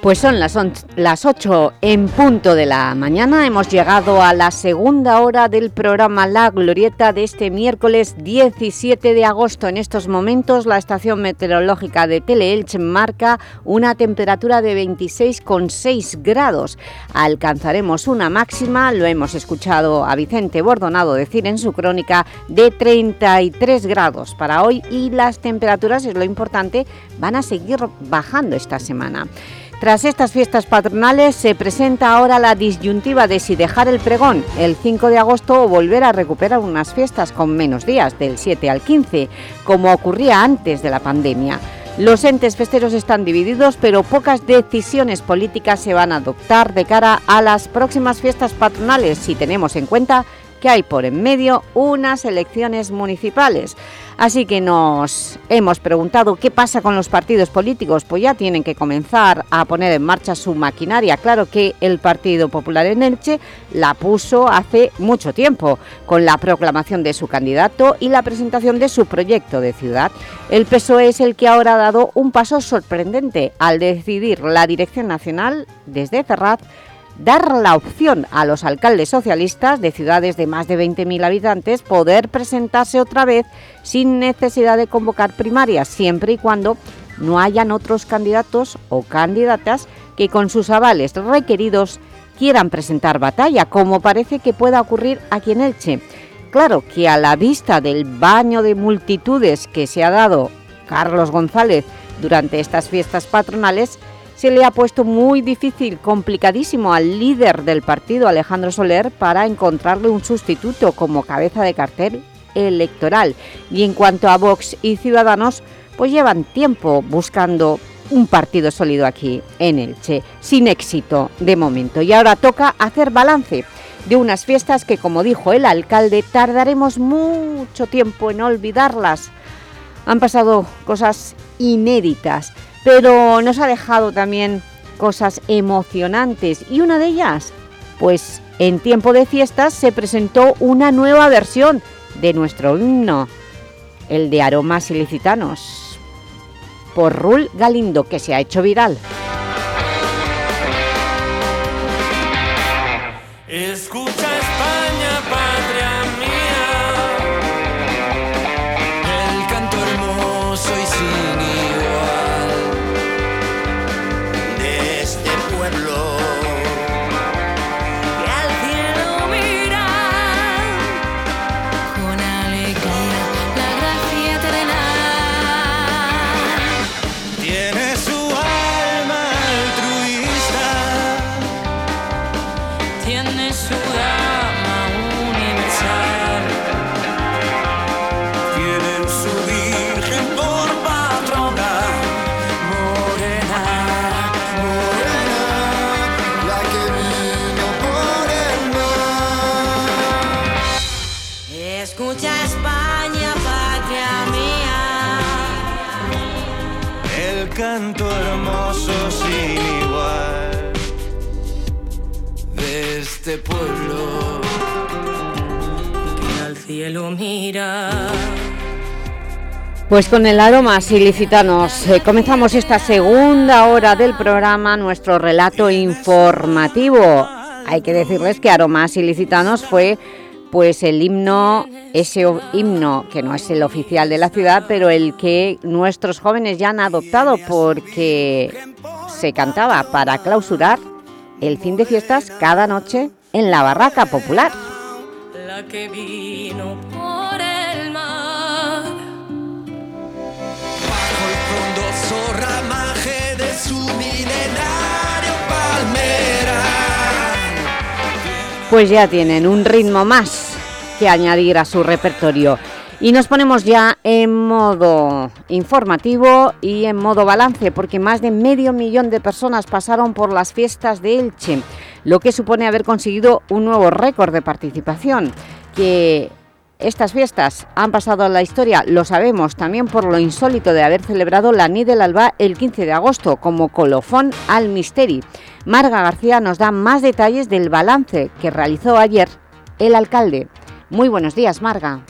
S1: Pues son las, las 8 en punto de la mañana. Hemos llegado a la segunda hora del programa La Glorieta de este miércoles 17 de agosto. En estos momentos la estación meteorológica de Teleelch marca una temperatura de 26,6 grados. Alcanzaremos una máxima, lo hemos escuchado a Vicente Bordonado decir en su crónica, de 33 grados para hoy y las temperaturas, es lo importante, van a seguir bajando esta semana. Tras estas fiestas patronales se presenta ahora la disyuntiva de si dejar el pregón el 5 de agosto o volver a recuperar unas fiestas con menos días, del 7 al 15, como ocurría antes de la pandemia. Los entes festeros están divididos, pero pocas decisiones políticas se van a adoptar de cara a las próximas fiestas patronales, si tenemos en cuenta que hay por en medio unas elecciones municipales. Así que nos hemos preguntado qué pasa con los partidos políticos, pues ya tienen que comenzar a poner en marcha su maquinaria. Claro que el Partido Popular en Elche la puso hace mucho tiempo, con la proclamación de su candidato y la presentación de su proyecto de ciudad. El PSOE es el que ahora ha dado un paso sorprendente al decidir la dirección nacional desde Ferraz dar la opción a los alcaldes socialistas de ciudades de más de 20.000 habitantes poder presentarse otra vez sin necesidad de convocar primarias, siempre y cuando no hayan otros candidatos o candidatas que con sus avales requeridos quieran presentar batalla, como parece que pueda ocurrir aquí en Elche. Claro que a la vista del baño de multitudes que se ha dado Carlos González durante estas fiestas patronales, se le ha puesto muy difícil, complicadísimo al líder del partido, Alejandro Soler, para encontrarle un sustituto como cabeza de cartel electoral. Y en cuanto a Vox y Ciudadanos, pues llevan tiempo buscando un partido sólido aquí en Elche, sin éxito de momento. Y ahora toca hacer balance de unas fiestas que, como dijo el alcalde, tardaremos mucho tiempo en olvidarlas. Han pasado cosas inéditas, pero nos ha dejado también cosas emocionantes y una de ellas, pues en tiempo de fiestas se presentó una nueva versión de nuestro himno, el de Aromas Ilicitanos, por Rul Galindo, que se ha hecho viral. Pues con el Aromas Ilicitanos eh, comenzamos esta segunda hora del programa, nuestro relato informativo. Hay que decirles que Aromas Ilicitanos fue pues el himno, ese himno que no es el oficial de la ciudad, pero el que nuestros jóvenes ya han adoptado porque se cantaba para clausurar el fin de fiestas cada noche en la Barraca Popular.
S3: La que vino
S1: Pues ya tienen un ritmo más que añadir a su repertorio. Y nos ponemos ya en modo informativo y en modo balance, porque más de medio millón de personas pasaron por las fiestas de Elche, lo que supone haber conseguido un nuevo récord de participación, que estas fiestas han pasado a la historia, lo sabemos, también por lo insólito de haber celebrado la Nid del Alba el 15 de agosto, como colofón al misteri. Marga García nos da más detalles del balance que realizó ayer el alcalde. Muy buenos días, Marga.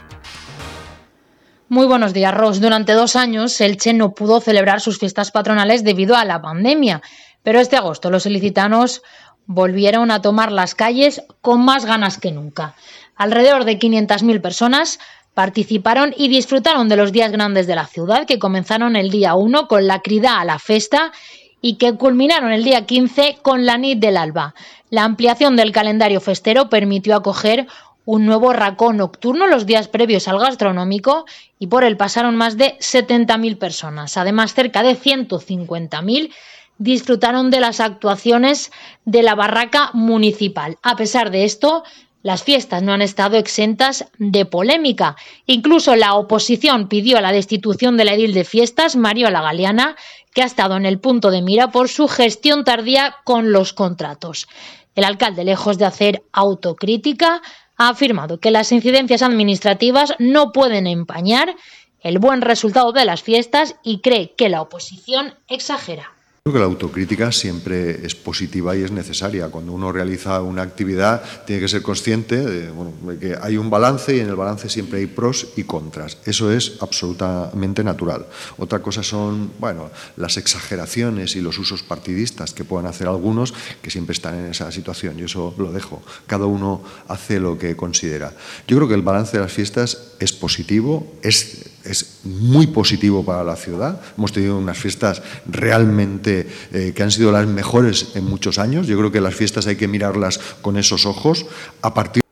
S7: Muy buenos días, Ros. Durante dos años, Elche no pudo celebrar sus fiestas patronales debido a la pandemia, pero este agosto los ilicitanos volvieron a tomar las calles con más ganas que nunca. Alrededor de 500.000 personas participaron y disfrutaron de los días grandes de la ciudad, que comenzaron el día 1 con la crida a la festa y que culminaron el día 15 con la nit del alba. La ampliación del calendario festero permitió acoger un nuevo racón nocturno los días previos al gastronómico y por él pasaron más de 70.000 personas. Además, cerca de 150.000 disfrutaron de las actuaciones de la barraca municipal. A pesar de esto, las fiestas no han estado exentas de polémica. Incluso la oposición pidió la destitución de la edil de fiestas, Mariola Galeana, que ha estado en el punto de mira por su gestión tardía con los contratos. El alcalde, lejos de hacer autocrítica, ha afirmado que las incidencias administrativas no pueden empañar el buen resultado de las fiestas y cree que la oposición exagera.
S8: Creo que la autocrítica siempre es positiva y es necesaria. Cuando uno realiza una actividad tiene que ser consciente de, bueno, que hay un balance y en el balance siempre hay pros y contras. Eso es absolutamente natural. Otra cosa son bueno, las exageraciones y los usos partidistas que puedan hacer algunos que siempre están en esa situación. Y eso lo dejo. Cada uno hace lo que considera. Yo creo que el balance de las fiestas es positivo, es es muy positivo para la ciudad. Hemos tenido unas fiestas realmente eh, que han sido las mejores en muchos años. Yo creo que las fiestas hay que mirarlas con esos ojos. A partir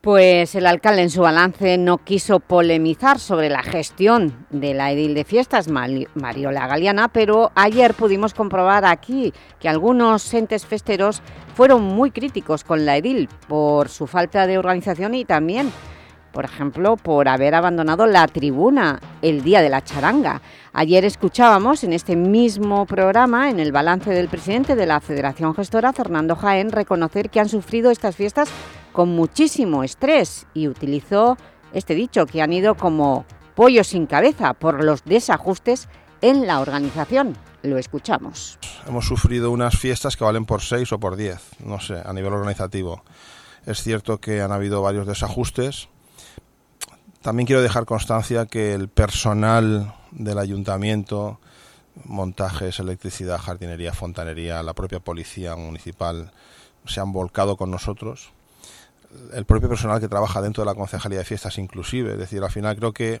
S1: Pues el alcalde en su balance no quiso polemizar sobre la gestión de la edil de fiestas, Mariola Galeana, pero ayer pudimos comprobar aquí que algunos entes festeros fueron muy críticos con la edil por su falta de organización y también por ejemplo, por haber abandonado la tribuna el día de la charanga. Ayer escuchábamos en este mismo programa, en el balance del presidente de la Federación Gestora, Fernando Jaén, reconocer que han sufrido estas fiestas con muchísimo estrés y utilizó este dicho, que han ido como pollo sin cabeza por los desajustes en la organización. Lo escuchamos.
S9: Hemos sufrido unas fiestas que valen por seis o por diez, no sé, a nivel organizativo. Es cierto que han habido varios desajustes, también quiero dejar constancia que el personal del ayuntamiento, montajes, electricidad, jardinería, fontanería, la propia policía municipal se han volcado con nosotros. El propio personal que trabaja dentro de la concejalía de fiestas inclusive. Es decir, al final creo que,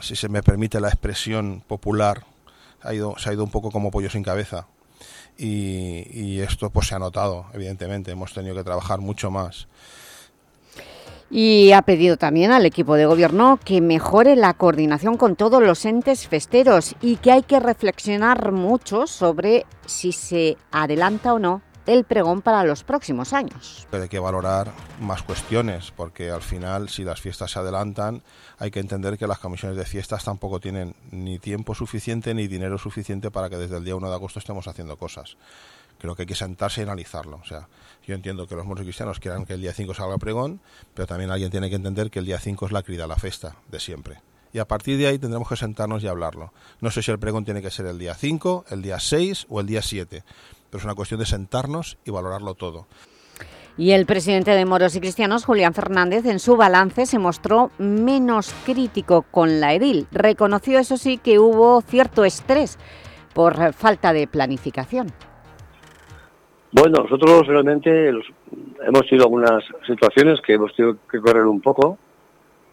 S9: si se me permite la expresión popular, ha ido, se ha ido un poco como pollo sin cabeza. Y, y esto pues se ha notado, evidentemente. Hemos tenido que trabajar mucho más
S1: y ha pedido también al equipo de gobierno que mejore la coordinación con todos los entes festeros y que hay que reflexionar mucho sobre si se adelanta o no el pregón para los próximos años.
S9: Pero hay que valorar más cuestiones, porque al final, si las fiestas se adelantan, hay que entender que las comisiones de fiestas tampoco tienen ni tiempo suficiente ni dinero suficiente para que desde el día 1 de agosto estemos haciendo cosas creo que hay que sentarse y analizarlo. O sea, yo entiendo que los moros cristianos quieran que el día 5 salga pregón, pero también alguien tiene que entender que el día 5 es la crida, la festa de siempre. Y a partir de ahí tendremos que sentarnos y hablarlo. No sé si el pregón tiene que ser el día 5, el día 6 o el día 7, pero es una cuestión de sentarnos y valorarlo todo.
S1: Y el presidente de Moros y Cristianos, Julián Fernández, en su balance se mostró menos crítico con la edil. Reconoció, eso sí, que hubo cierto estrés por falta de planificación.
S10: Bueno, nosotros realmente los- hemos tenido algunas situaciones que hemos tenido que correr un poco,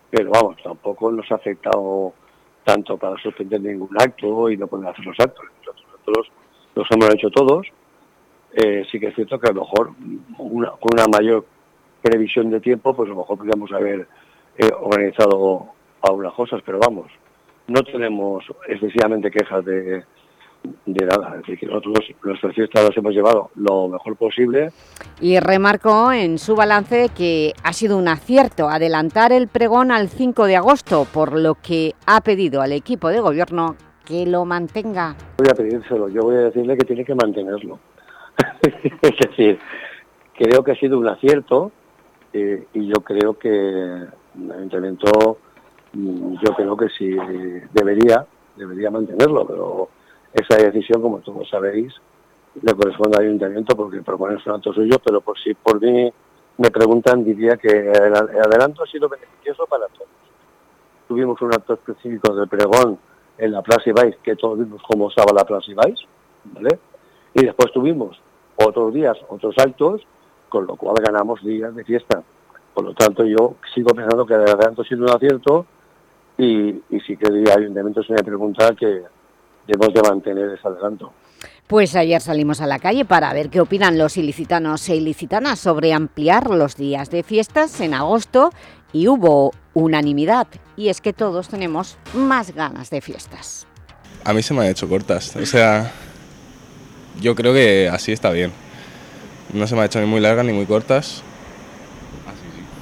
S10: pero vamos, tampoco nos ha afectado tanto para suspender ningún acto y no poder hacer los actos. Nosotros, nosotros los hemos hecho todos. eh, sí que es cierto que a lo mejor una, con una mayor previsión de tiempo, pues a lo mejor podríamos haber eh, organizado algunas cosas, pero vamos, no tenemos excesivamente quejas de, de nada. Es decir, que nosotros nuestras fiestas las hemos llevado lo mejor posible.
S1: Y remarcó en su balance que ha sido un acierto adelantar el pregón al 5 de agosto, por lo que ha pedido al equipo de gobierno que lo mantenga.
S10: Voy a pedírselo, yo voy a decirle que tiene que mantenerlo. es decir, creo que ha sido un acierto eh, y yo creo que el ayuntamiento, mm, yo creo que sí debería, debería mantenerlo, pero esa decisión, como todos sabéis, le corresponde al ayuntamiento porque propone un acto suyo, pero por si por mí me preguntan, diría que el adelanto ha sido beneficioso para todos. Tuvimos un acto específico del pregón en la Plaza Ibáis, que todos vimos cómo estaba la Plaza Ibáis, ¿vale? Y después tuvimos otros días, otros actos, con lo cual ganamos días de fiesta. Por lo tanto, yo sigo pensando que el adelanto ha sido un acierto y, y sí que ayuntamiento se me pregunta que debemos de mantener ese adelanto.
S1: Pues ayer salimos a la calle para ver qué opinan los ilicitanos e ilicitanas sobre ampliar los días de fiestas en agosto y hubo unanimidad, y es que todos tenemos más ganas de fiestas.
S11: A mí se me han hecho cortas, o sea, yo creo que así está bien. No se me ha hecho ni muy largas ni muy cortas.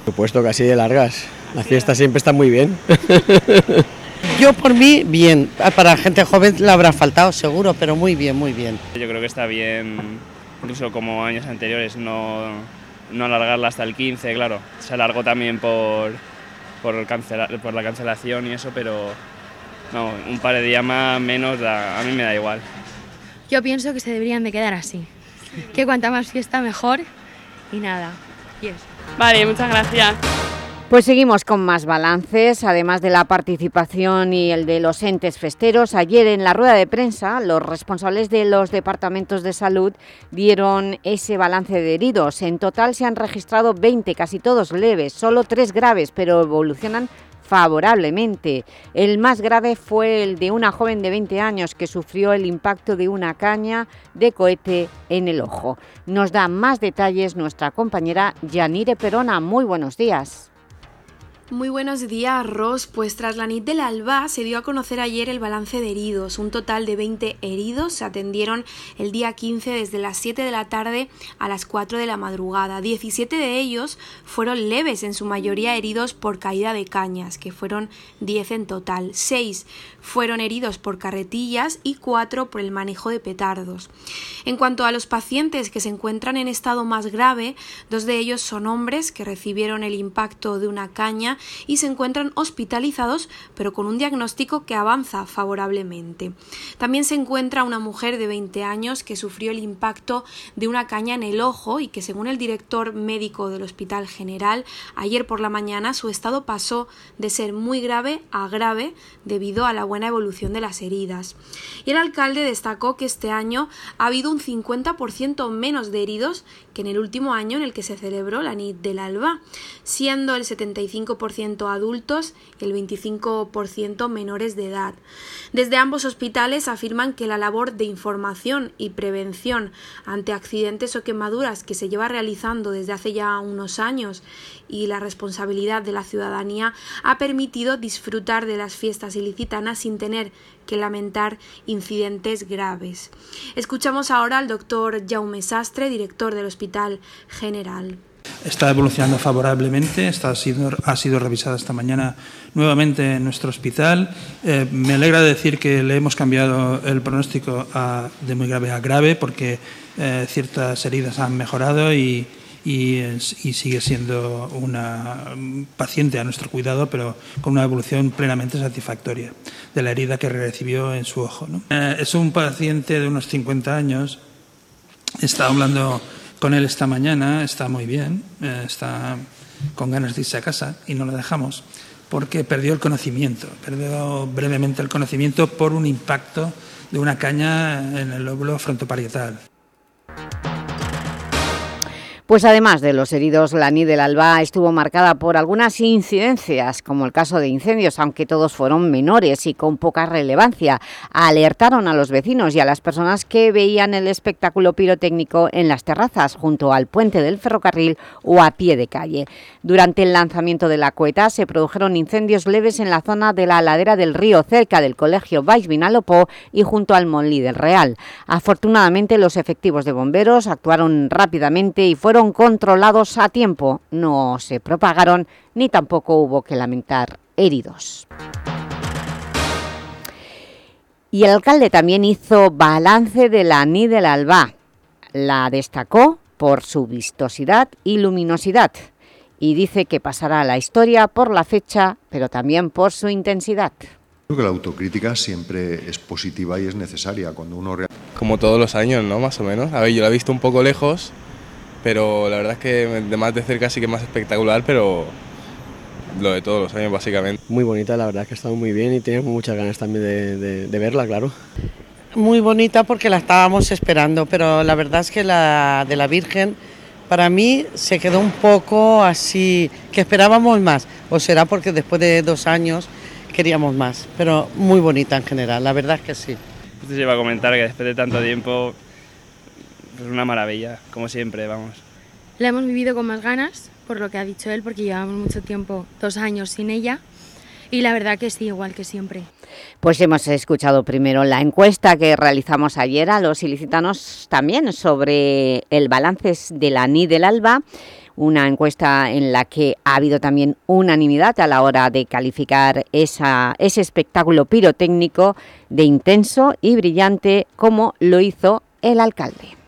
S12: Por supuesto que así de largas. La fiesta siempre está muy bien.
S13: Yo por mí, bien. Para gente joven le habrá faltado, seguro, pero muy bien, muy bien.
S14: Yo creo que está bien, incluso como años anteriores, no, no alargarla hasta el 15, claro. Se alargó también por, por, cancelar, por la cancelación y eso, pero no, un par de días más, menos, da- a mí me da igual.
S15: Yo pienso que se deberían de quedar así. Que cuanta más fiesta mejor y nada. Y eso.
S36: Vale, muchas gracias.
S1: Pues seguimos con más balances, además de la participación y el de los entes festeros. Ayer en la rueda de prensa, los responsables de los departamentos de salud dieron ese balance de heridos. En total se han registrado 20, casi todos leves, solo tres graves, pero evolucionan favorablemente. El más grave fue el de una joven de 20 años que sufrió el impacto de una caña de cohete en el ojo. Nos da más detalles nuestra compañera Yanire Perona. Muy buenos días.
S16: Muy buenos días, Ros. Pues tras la NIT del Alba se dio a conocer ayer el balance de heridos. Un total de 20 heridos se atendieron el día 15 desde las 7 de la tarde a las 4 de la madrugada. 17 de ellos fueron leves, en su mayoría heridos por caída de cañas, que fueron 10 en total. 6 fueron heridos por carretillas y 4 por el manejo de petardos. En cuanto a los pacientes que se encuentran en estado más grave, dos de ellos son hombres que recibieron el impacto de una caña y se encuentran hospitalizados pero con un diagnóstico que avanza favorablemente. También se encuentra una mujer de 20 años que sufrió el impacto de una caña en el ojo y que según el director médico del Hospital General, ayer por la mañana su estado pasó de ser muy grave a grave debido a la buena evolución de las heridas. Y el alcalde destacó que este año ha habido un 50% menos de heridos que en el último año en el que se celebró la NIT del Alba, siendo el 75% adultos y el 25% menores de edad. Desde ambos hospitales afirman que la labor de información y prevención ante accidentes o quemaduras que se lleva realizando desde hace ya unos años y la responsabilidad de la ciudadanía ha permitido disfrutar de las fiestas ilicitanas sin tener que lamentar incidentes graves. Escuchamos ahora al doctor Jaume Sastre, director del Hospital General.
S17: Está evolucionando favorablemente, está, ha, sido, revisada esta mañana nuevamente en nuestro hospital. Eh, me alegra decir que le hemos cambiado el pronóstico de muy grave a grave porque eh, ciertas heridas han mejorado y, y, y sigue siendo una mm, paciente a nuestro cuidado, pero con una evolución plenamente satisfactoria de la herida que recibió en su ojo. ¿no? Eh, es un paciente de unos 50 años Estaba hablando con él esta mañana, está muy bien, eh, está con ganas de irse a casa y no lo dejamos porque perdió el conocimiento, perdió brevemente el conocimiento por un impacto de una caña en el lóbulo frontoparietal.
S1: Pues además de los heridos, la NI del Alba estuvo marcada por algunas incidencias, como el caso de incendios, aunque todos fueron menores y con poca relevancia. Alertaron a los vecinos y a las personas que veían el espectáculo pirotécnico en las terrazas, junto al puente del ferrocarril o a pie de calle. Durante el lanzamiento de la cueta se produjeron incendios leves en la zona de la ladera del río, cerca del colegio Baix Vinalopó y junto al Molí del Real. Afortunadamente, los efectivos de bomberos actuaron rápidamente y fueron controlados a tiempo, no se propagaron ni tampoco hubo que lamentar heridos. Y el alcalde también hizo balance de la NI del Alba. La destacó por su vistosidad y luminosidad y dice que pasará a la historia por la fecha, pero también por su intensidad.
S8: Creo que la autocrítica siempre es positiva y es necesaria cuando uno...
S37: Como todos los años, ¿no? Más o menos. A ver, yo la he visto un poco lejos, pero la verdad es que de más de cerca sí que es más espectacular, pero lo de todos los años básicamente.
S38: Muy bonita, la verdad que ha estado muy bien y tenemos muchas ganas también de, de- de verla, claro.
S13: Muy bonita porque la estábamos esperando, pero la verdad es que la de la Virgen para mí se quedó un poco así, que esperábamos más, o será porque después de dos años queríamos más, pero muy bonita en general, la verdad es que sí.
S14: Esto se iba a comentar que después de tanto tiempo, pues una maravilla, como siempre, vamos.
S15: La hemos vivido con más ganas, por lo que ha dicho él, porque llevamos mucho tiempo, dos años sin ella. Y la verdad que sí, igual que siempre.
S1: Pues hemos escuchado primero la encuesta que realizamos ayer a los ilicitanos también sobre el balance de la NI del ALBA, una encuesta en la que ha habido también unanimidad a la hora de calificar esa, ese espectáculo pirotécnico de intenso y brillante como lo hizo el alcalde.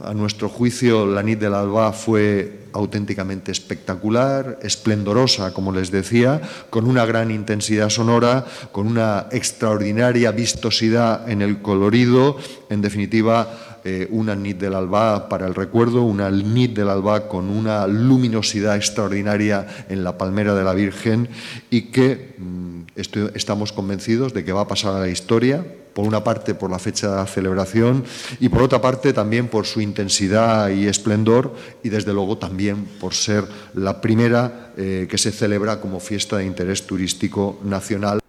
S8: A nuestro juicio, la NIT del Alba fue auténticamente espectacular, esplendorosa, como les decía, con una gran intensidad sonora, con una extraordinaria vistosidad en el colorido, en definitiva, eh, una NIT del Alba para el recuerdo, una NIT del Alba con una luminosidad extraordinaria en la palmera de la Virgen y que mm, estamos convencidos de que va a pasar a la historia por una parte por la fecha de la celebración y por otra parte también por su intensidad y esplendor y desde luego también por ser la primera eh, que se celebra como fiesta de interés turístico nacional.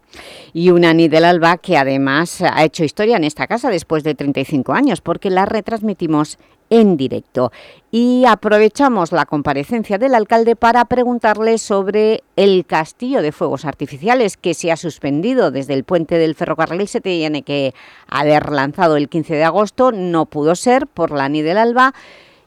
S1: Y una NI del Alba que además ha hecho historia en esta casa después de 35 años porque la retransmitimos en directo. Y aprovechamos la comparecencia del alcalde para preguntarle sobre el castillo de fuegos artificiales que se ha suspendido desde el puente del ferrocarril, se tiene que haber lanzado el 15 de agosto, no pudo ser por la NI del Alba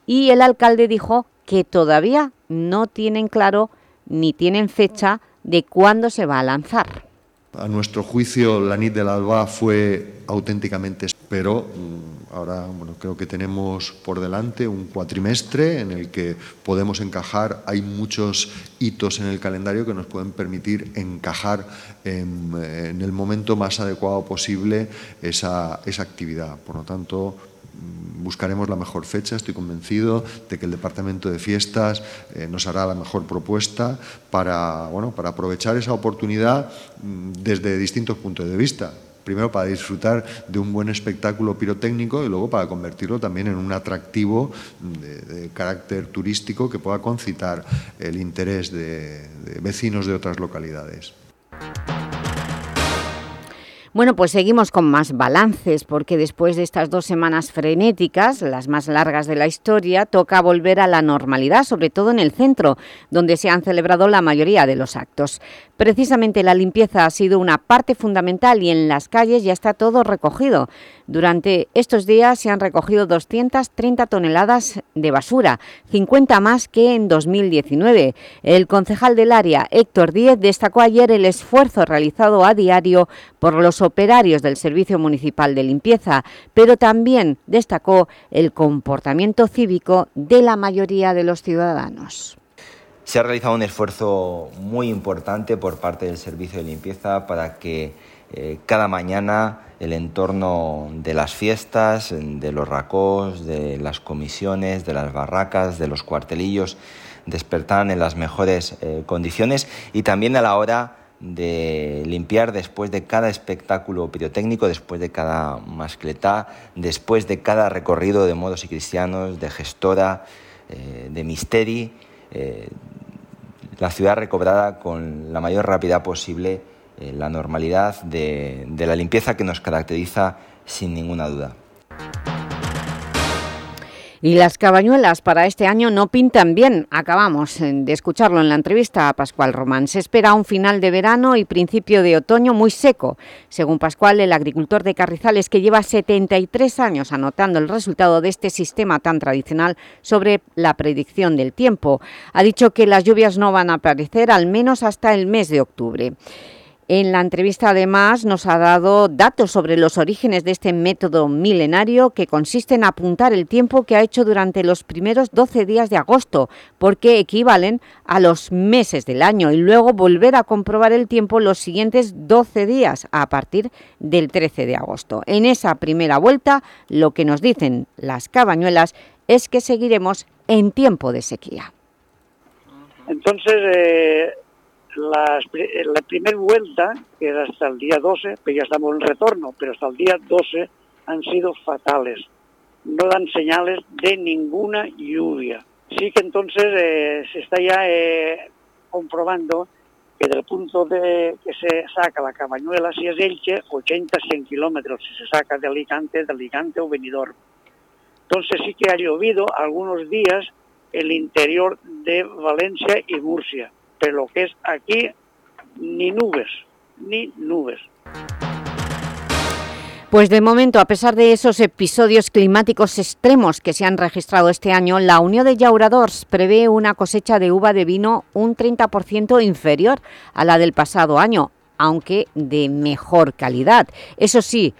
S1: y el alcalde dijo que todavía no tienen claro ni tienen fecha de cuándo se va a lanzar.
S8: A nuestro juicio, la NIT del Alba fue auténticamente, pero mm, ahora bueno, creo que tenemos por delante un cuatrimestre en el que podemos encajar. Hay muchos hitos en el calendario que nos pueden permitir encajar en, en el momento más adecuado posible esa, esa actividad. Por lo tanto, buscaremos la mejor fecha. Estoy convencido de que el Departamento de Fiestas eh, nos hará la mejor propuesta para, bueno, para aprovechar esa oportunidad mm, desde distintos puntos de vista. Primero para disfrutar de un buen espectáculo pirotécnico y luego para convertirlo también en un atractivo de, carácter turístico que pueda concitar el interés de vecinos de otras localidades.
S1: Bueno, pues seguimos con más balances, porque después de estas dos semanas frenéticas, las más largas de la historia, toca volver a la normalidad, sobre todo en el centro, donde se han celebrado la mayoría de los actos. Precisamente la limpieza ha sido una parte fundamental y en las calles ya está todo recogido. Durante estos días se han recogido 230 toneladas de basura, 50 más que en 2019. El concejal del área, Héctor Díez, destacó ayer el esfuerzo realizado a diario por los operarios del Servicio Municipal de Limpieza, pero también destacó el comportamiento cívico de la mayoría de los ciudadanos.
S39: Se ha realizado un esfuerzo muy importante por parte del servicio de limpieza para que eh, cada mañana el entorno de las fiestas, de los racós, de las comisiones, de las barracas, de los cuartelillos, despertaran en las mejores eh, condiciones y también a la hora de limpiar después de cada espectáculo pirotécnico, después de cada mascletá, después de cada recorrido de modos y cristianos, de gestora,
S18: eh, de Misteri, la ciudad recobrada con la mayor rapidez posible eh, la normalidad de la limpieza que nos caracteriza sin ninguna duda.
S1: Y las cabañuelas para este año no pintan bien. Acabamos eh, de escucharlo en la entrevista a Pascual Román. Se espera un final de verano y principio de otoño muy seco. Según Pascual, el agricultor de Carrizales, que lleva 73 años anotando el resultado de este sistema tan tradicional sobre la predicción del tiempo, ha dicho que las lluvias no van a aparecer al menos hasta el mes de octubre. En la entrevista, además, nos ha dado datos sobre los orígenes de este método milenario que consiste en apuntar el tiempo que ha hecho durante los primeros 12 días de agosto, porque equivalen a los meses del año, y luego volver a comprobar el tiempo los siguientes 12 días, a partir del 13 de agosto. En esa primera vuelta, lo que nos dicen las cabañuelas es que seguiremos en tiempo de sequía.
S19: Entonces, eh, las eh, la primera vuelta, que era hasta el día 12, pues ya estamos en retorno, pero hasta el día 12 han sido fatales. No dan señales de ninguna lluvia. Sí que entonces eh, se está ya eh, comprobando que del punto de que se saca la cabañuela, si es Elche, 80-100 kilómetros, si se saca de Alicante, de Alicante o Benidorm. Entonces sí que ha llovido algunos días el interior de Valencia y Murcia, pero lo que es aquí, ni nubes, ni nubes.
S1: Pues de momento, a pesar de esos episodios climáticos extremos que se han registrado este año, la Unión de Llauradors prevé una cosecha de uva de vino un 30% inferior a la del pasado año, aunque de mejor calidad. Eso sí,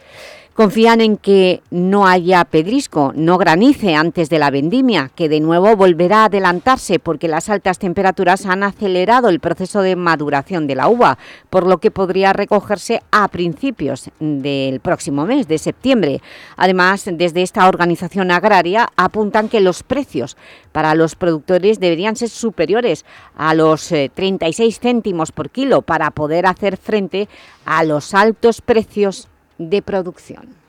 S1: confían en que no haya pedrisco, no granice antes de la vendimia, que de nuevo volverá a adelantarse porque las altas temperaturas han acelerado el proceso de maduración de la uva, por lo que podría recogerse a principios del próximo mes, de septiembre. Además, desde esta organización agraria apuntan que los precios para los productores deberían ser superiores a los eh, 36 céntimos por kilo para poder hacer frente a los altos precios de producción.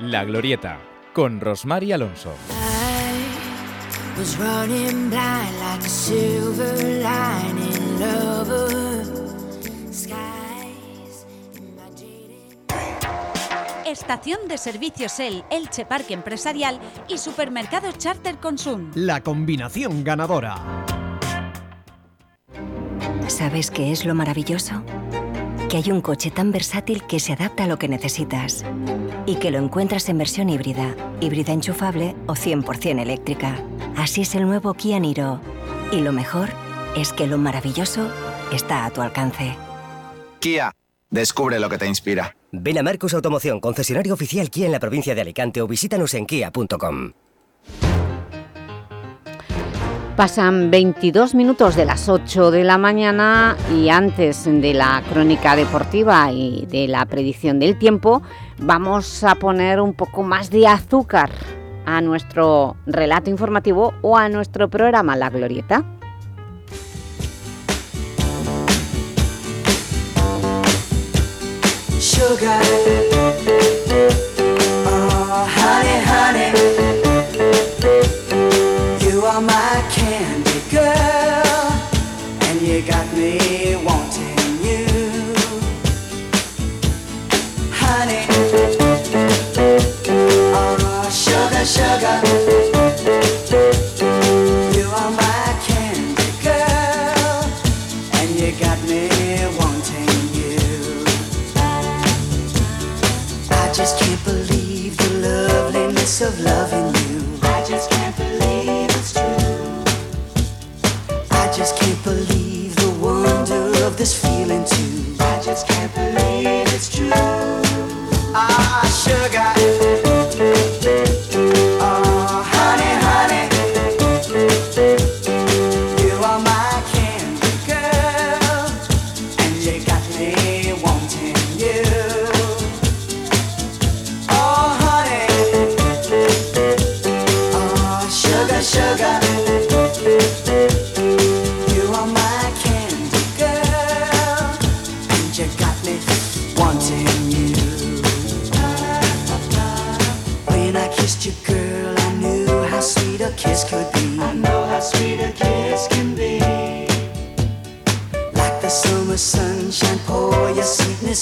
S5: La Glorieta, con Rosmar y Alonso.
S27: Estación de servicios El, Elche Parque Empresarial y Supermercado Charter Consum.
S24: La combinación ganadora.
S40: ¿Sabes qué es lo maravilloso? Que hay un coche tan versátil que se adapta a lo que necesitas y que lo encuentras en versión híbrida, híbrida enchufable o 100% eléctrica. Así es el nuevo Kia Niro. Y lo mejor es que lo maravilloso está a tu alcance.
S41: Kia, descubre lo que te inspira.
S42: Ven a Marcos Automoción, concesionario oficial Kia en la provincia de Alicante o visítanos en kia.com.
S1: Pasan 22 minutos de las 8 de la mañana y antes de la crónica deportiva y de la predicción del tiempo, vamos a poner un poco más de azúcar a nuestro relato informativo o a nuestro programa La Glorieta.
S2: This feeling too.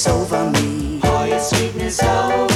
S2: Over me. Pour your sweetness over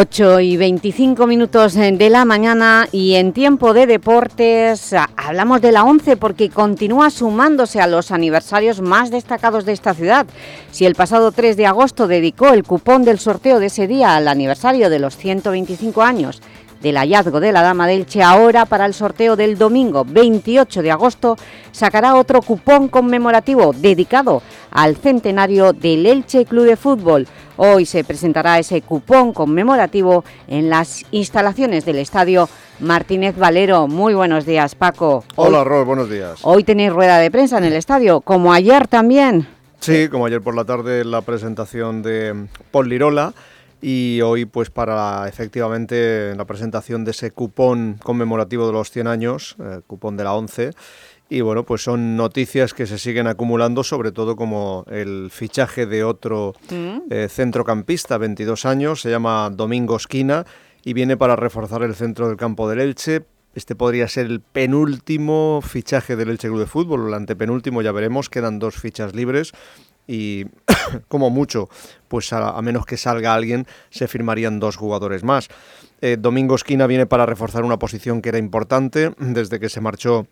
S1: Ocho y 25 minutos eh, de la mañana y en tiempo de deportes ah, hablamos de la 11 porque continúa sumándose a los aniversarios más destacados de esta ciudad. Si el pasado 3 de agosto dedicó el cupón del sorteo de ese día al aniversario de los 125 años del hallazgo de la Dama del Che, ahora para el sorteo del domingo 28 de agosto sacará otro cupón conmemorativo dedicado al centenario del Elche Club de Fútbol. Hoy se presentará ese cupón conmemorativo en las instalaciones del Estadio Martínez Valero. Muy buenos días, Paco.
S24: Hola, Ros, buenos días.
S1: Hoy tenéis rueda de prensa en el estadio, como ayer también.
S24: Sí, como ayer por la tarde la presentación de Paul Lirola y hoy pues para efectivamente la presentación de ese cupón conmemorativo de los 100 años, eh, cupón de la 11 y bueno, pues son noticias que se siguen acumulando, sobre todo como el fichaje de otro eh, centrocampista, 22 años, se llama Domingo Esquina y viene para reforzar el centro del campo del Elche. Este podría ser el penúltimo fichaje del Elche Club de Fútbol, el antepenúltimo ya veremos, quedan dos fichas libres y como mucho, pues a, menos que salga alguien, se firmarían dos jugadores más. Eh, Domingo Esquina viene para reforzar una posición que era importante desde que se marchó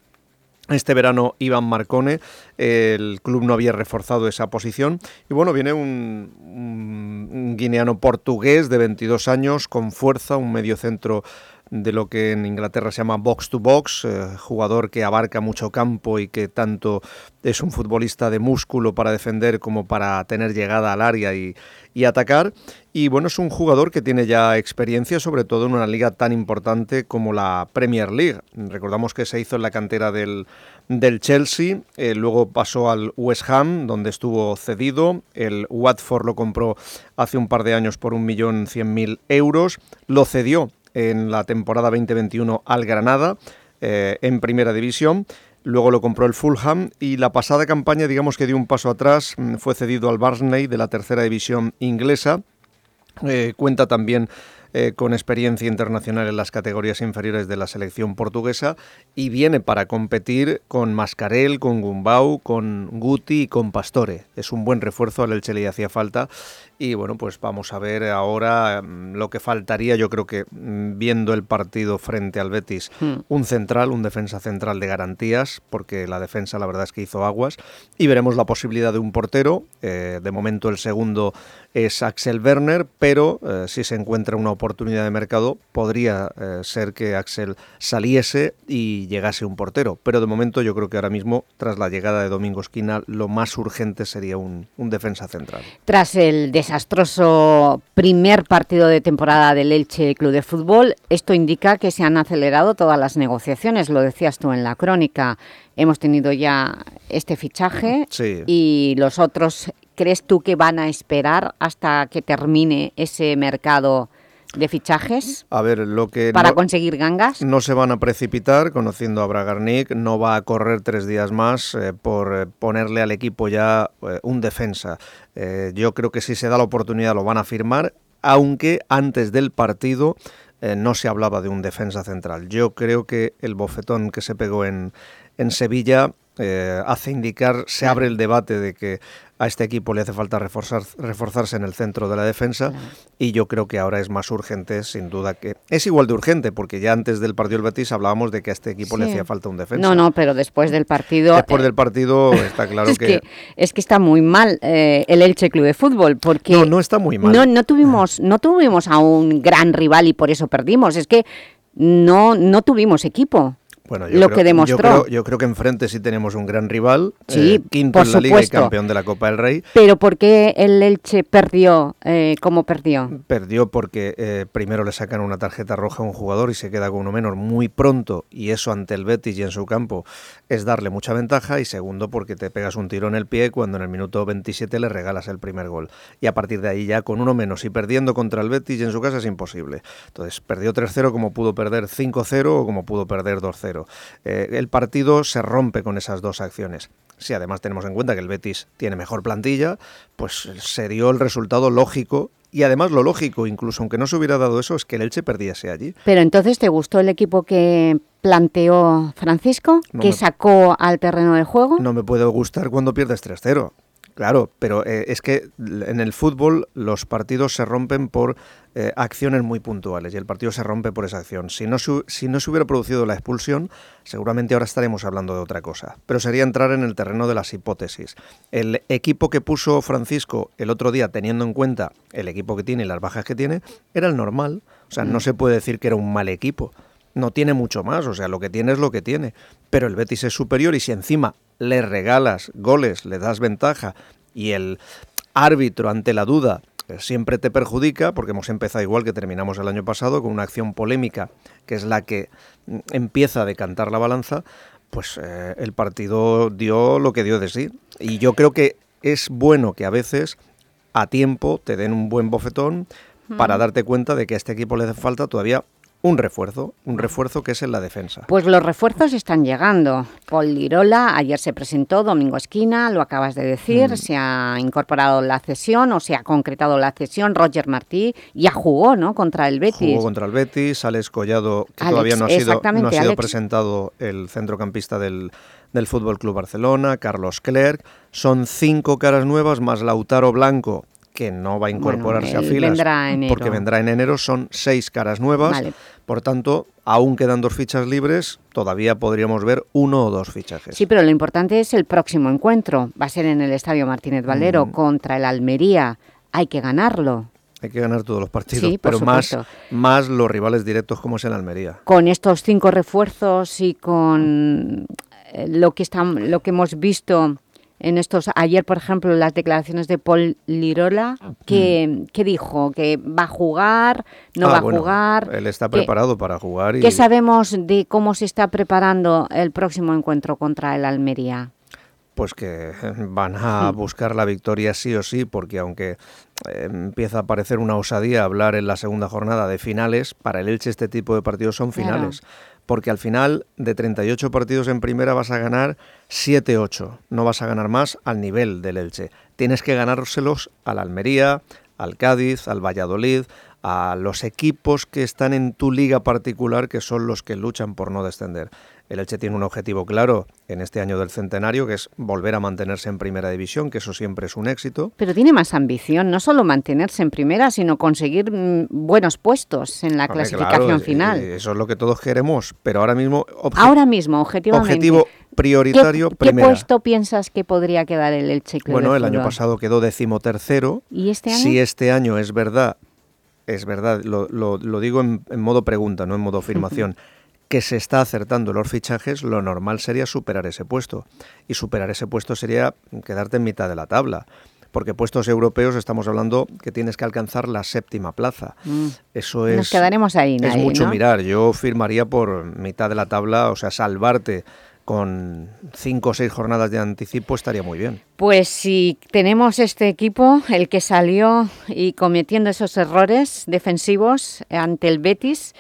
S24: este verano Iván Marcone, el club no había reforzado esa posición y bueno, viene un, guineano portugués de 22 años con fuerza, un mediocentro de lo que en Inglaterra se llama box to box, eh, jugador que abarca mucho campo y que tanto es un futbolista de músculo para defender como para tener llegada al área y, atacar. Y bueno, es un jugador que tiene ya experiencia, sobre todo en una liga tan importante como la Premier League. Recordamos que se hizo en la cantera del, del Chelsea, eh, luego pasó al West Ham, donde estuvo cedido. El Watford lo compró hace un par de años por 1.100.000 euros. Lo cedió en la temporada 2021 al Granada, eh, en primera división. Luego lo compró el Fulham y la pasada campaña, digamos que dio un paso atrás, mm, fue cedido al Barnsley de la tercera división inglesa. Eh, cuenta también eh, con experiencia internacional en las categorías inferiores de la selección portuguesa y viene para competir con Mascarel, con Gumbau, con Guti y con Pastore. Es un buen refuerzo, al Elche le hacía falta y bueno, pues vamos a ver ahora mm, lo que faltaría, yo creo que mm, viendo el partido frente al Betis,
S1: Hmm.
S24: un central, un defensa central de garantías, porque la defensa la verdad es que hizo aguas, y veremos la posibilidad de un portero, eh, de momento el segundo es Axel Werner, pero eh, si se encuentra una oportunidad de mercado, podría eh, ser que Axel saliese y llegase un portero, pero de momento yo creo que ahora mismo, tras la llegada de Domingo Esquina, lo más urgente sería un, un defensa central.
S1: Tras el desastroso primer partido de temporada del Elche Club de Fútbol, esto indica que se han acelerado todas las negociaciones, lo decías tú en la crónica. Hemos tenido ya este fichaje
S24: Sí.
S1: y los otros, ¿crees tú que van a esperar hasta que termine ese mercado de fichajes
S24: A ver, lo que
S1: para
S24: no-
S1: conseguir gangas?
S24: No se van a precipitar, conociendo a Bragarnik, no va a correr tres días más eh, por eh, ponerle al equipo ya eh, un defensa. Eh, yo creo que si se da la oportunidad lo van a firmar, aunque antes del partido no se hablaba de un defensa central. Yo creo que el bofetón que se pegó en, en Sevilla eh, hace indicar, se abre el debate de que a este equipo le hace falta reforzar, reforzarse en el centro de la defensa y yo creo que ahora es más urgente, sin duda que es igual de urgente, porque ya antes del partido del Betis hablábamos de que a este equipo le hacía falta un defensa.
S1: No, no, pero después del partido...
S24: Después
S1: eh,
S24: del partido está claro
S1: es
S24: que,
S1: que, es que está muy mal eh, el Elche Club de Fútbol porque
S24: No, no está muy mal.
S1: no, no tuvimos no tuvimos a un gran rival y por eso perdimos es que no no tuvimos equipo
S24: Bueno, yo
S1: lo
S24: creo-
S1: que demostró.
S24: Yo creo, yo creo que enfrente sí tenemos un gran rival,
S1: Sí,
S24: eh, quinto
S1: por
S24: en la Liga y campeón de la Copa del Rey.
S1: Pero ¿por qué el Elche perdió eh, como perdió?
S24: Perdió porque eh, primero le sacan una tarjeta roja a un jugador y se queda con uno menos muy pronto y eso ante el Betis y en su campo es darle mucha ventaja y segundo porque te pegas un tiro en el pie cuando en el minuto 27 le regalas el primer gol y a partir de ahí ya con uno menos y perdiendo contra el Betis y en su casa es imposible. Entonces perdió 3-0 como pudo perder 5-0 o como pudo perder 2-0. Eh, el partido se rompe con esas dos acciones. Si además tenemos en cuenta que el Betis tiene mejor plantilla, pues se dio el resultado lógico y además lo lógico, incluso aunque no se hubiera dado eso, es que el Elche perdiese allí.
S1: Pero entonces, ¿te gustó el equipo que planteó Francisco?
S24: No
S1: ¿Que
S24: me-
S1: sacó al terreno del juego?
S24: No me puede gustar cuando pierdes 3-0. Claro, pero eh, es que en el fútbol los partidos se rompen por eh, acciones muy puntuales y el partido se rompe por esa acción. Si no, se, si no se hubiera producido la expulsión, seguramente ahora estaremos hablando de otra cosa. Pero sería entrar en el terreno de las hipótesis. El equipo que puso Francisco el otro día, teniendo en cuenta el equipo que tiene y las bajas que tiene, era el normal. O sea, no se puede decir que era un mal equipo no tiene mucho más, o sea, lo que tiene es lo que tiene. Pero el Betis es superior y si encima le regalas goles, le das ventaja y el árbitro ante la duda siempre te perjudica, porque hemos empezado igual que terminamos el año pasado, con una acción polémica que es la que mm, empieza a decantar la balanza, pues eh, el partido dio lo que dio de sí. Y yo creo que es bueno que a veces a tiempo te den un buen bofetón para
S1: Mm.
S24: darte cuenta de que a este equipo le hace falta todavía un refuerzo, un refuerzo que es en la defensa.
S1: Pues los refuerzos están llegando. Paul Lirola ayer se presentó, Domingo Esquina, lo acabas de decir,
S24: Mm.
S1: se ha incorporado la cesión o se ha concretado la cesión. Roger Martí ya jugó, ¿no?, contra el Betis.
S24: Jugó contra el Betis, Alex Collado, que
S1: Alex,
S24: todavía no ha sido,
S1: exactamente,
S24: no ha sido
S1: Alex.
S24: presentado el centrocampista del, del Fútbol Club Barcelona, Carlos Clerc. Son cinco caras nuevas más Lautaro Blanco, que no va a incorporarse a filas
S1: vendrá en enero.
S24: porque vendrá en enero. Son seis caras nuevas.
S1: Vale.
S24: Por tanto, aún quedan dos fichas libres, todavía podríamos ver uno o dos fichajes.
S1: Sí, pero lo importante es el próximo encuentro. Va a ser en el Estadio Martínez Valero
S24: Mm.
S1: contra el Almería. Hay que ganarlo.
S24: Hay que ganar todos los partidos,
S1: Sí,
S24: pero más, más los rivales directos como es el Almería.
S1: Con estos cinco refuerzos y con eh, lo que, están, lo que hemos visto en estos... Ayer, por ejemplo, las declaraciones de Paul Lirola, que, que dijo que va a jugar, no
S24: Ah,
S1: va a jugar...
S24: Él está
S1: que-
S24: preparado para jugar y
S1: ¿Qué sabemos de cómo se está preparando el próximo encuentro contra el Almería?
S24: pues que van a
S1: Mm.
S24: buscar la victoria sí o sí, porque aunque eh, empieza a parecer una osadía hablar en la segunda jornada de finales, para el Elche este tipo de partidos son
S1: Claro.
S24: Porque al final de 38 partidos en primera vas a ganar 7-8, no vas a ganar más al nivel del Elche. Tienes que ganárselos al Almería, al Cádiz, al Valladolid, a los equipos que están en tu liga particular, que son los que luchan por no descender. El Elche tiene un objetivo claro en este año del centenario, que es volver a mantenerse en primera división, que eso siempre es un éxito.
S1: Pero tiene más ambición, no solo mantenerse en primera, sino conseguir mm, buenos puestos en la
S24: Hombre,
S1: clasificación
S24: claro,
S1: final.
S24: eh, Eso es lo que todos queremos, pero ahora mismo...
S1: Ahora mismo, objetivamente.
S24: Objetivo prioritario,
S1: ¿Qué,
S24: primera.
S1: ¿Qué puesto piensas que podría quedar el Elche Club
S24: Bueno, el año pasado quedó decimotercero.
S1: ¿Y este año?
S24: Si este año es verdad, es verdad, lo, lo- lo digo en, en modo pregunta, no en modo afirmación, que se está acertando los fichajes, lo normal sería superar ese puesto. Y superar ese puesto sería quedarte en mitad de la tabla. Porque puestos europeos estamos hablando que tienes que alcanzar la séptima plaza.
S1: Mm.
S24: Eso es...
S1: Nos quedaremos ahí,
S24: Es
S1: Nadie,
S24: mucho
S1: ¿no?
S24: mirar. Yo firmaría por mitad de la tabla, o sea, salvarte con cinco o seis jornadas de anticipo estaría muy bien.
S1: Pues si tenemos este equipo, el que salió y cometiendo esos errores defensivos ante el Betis,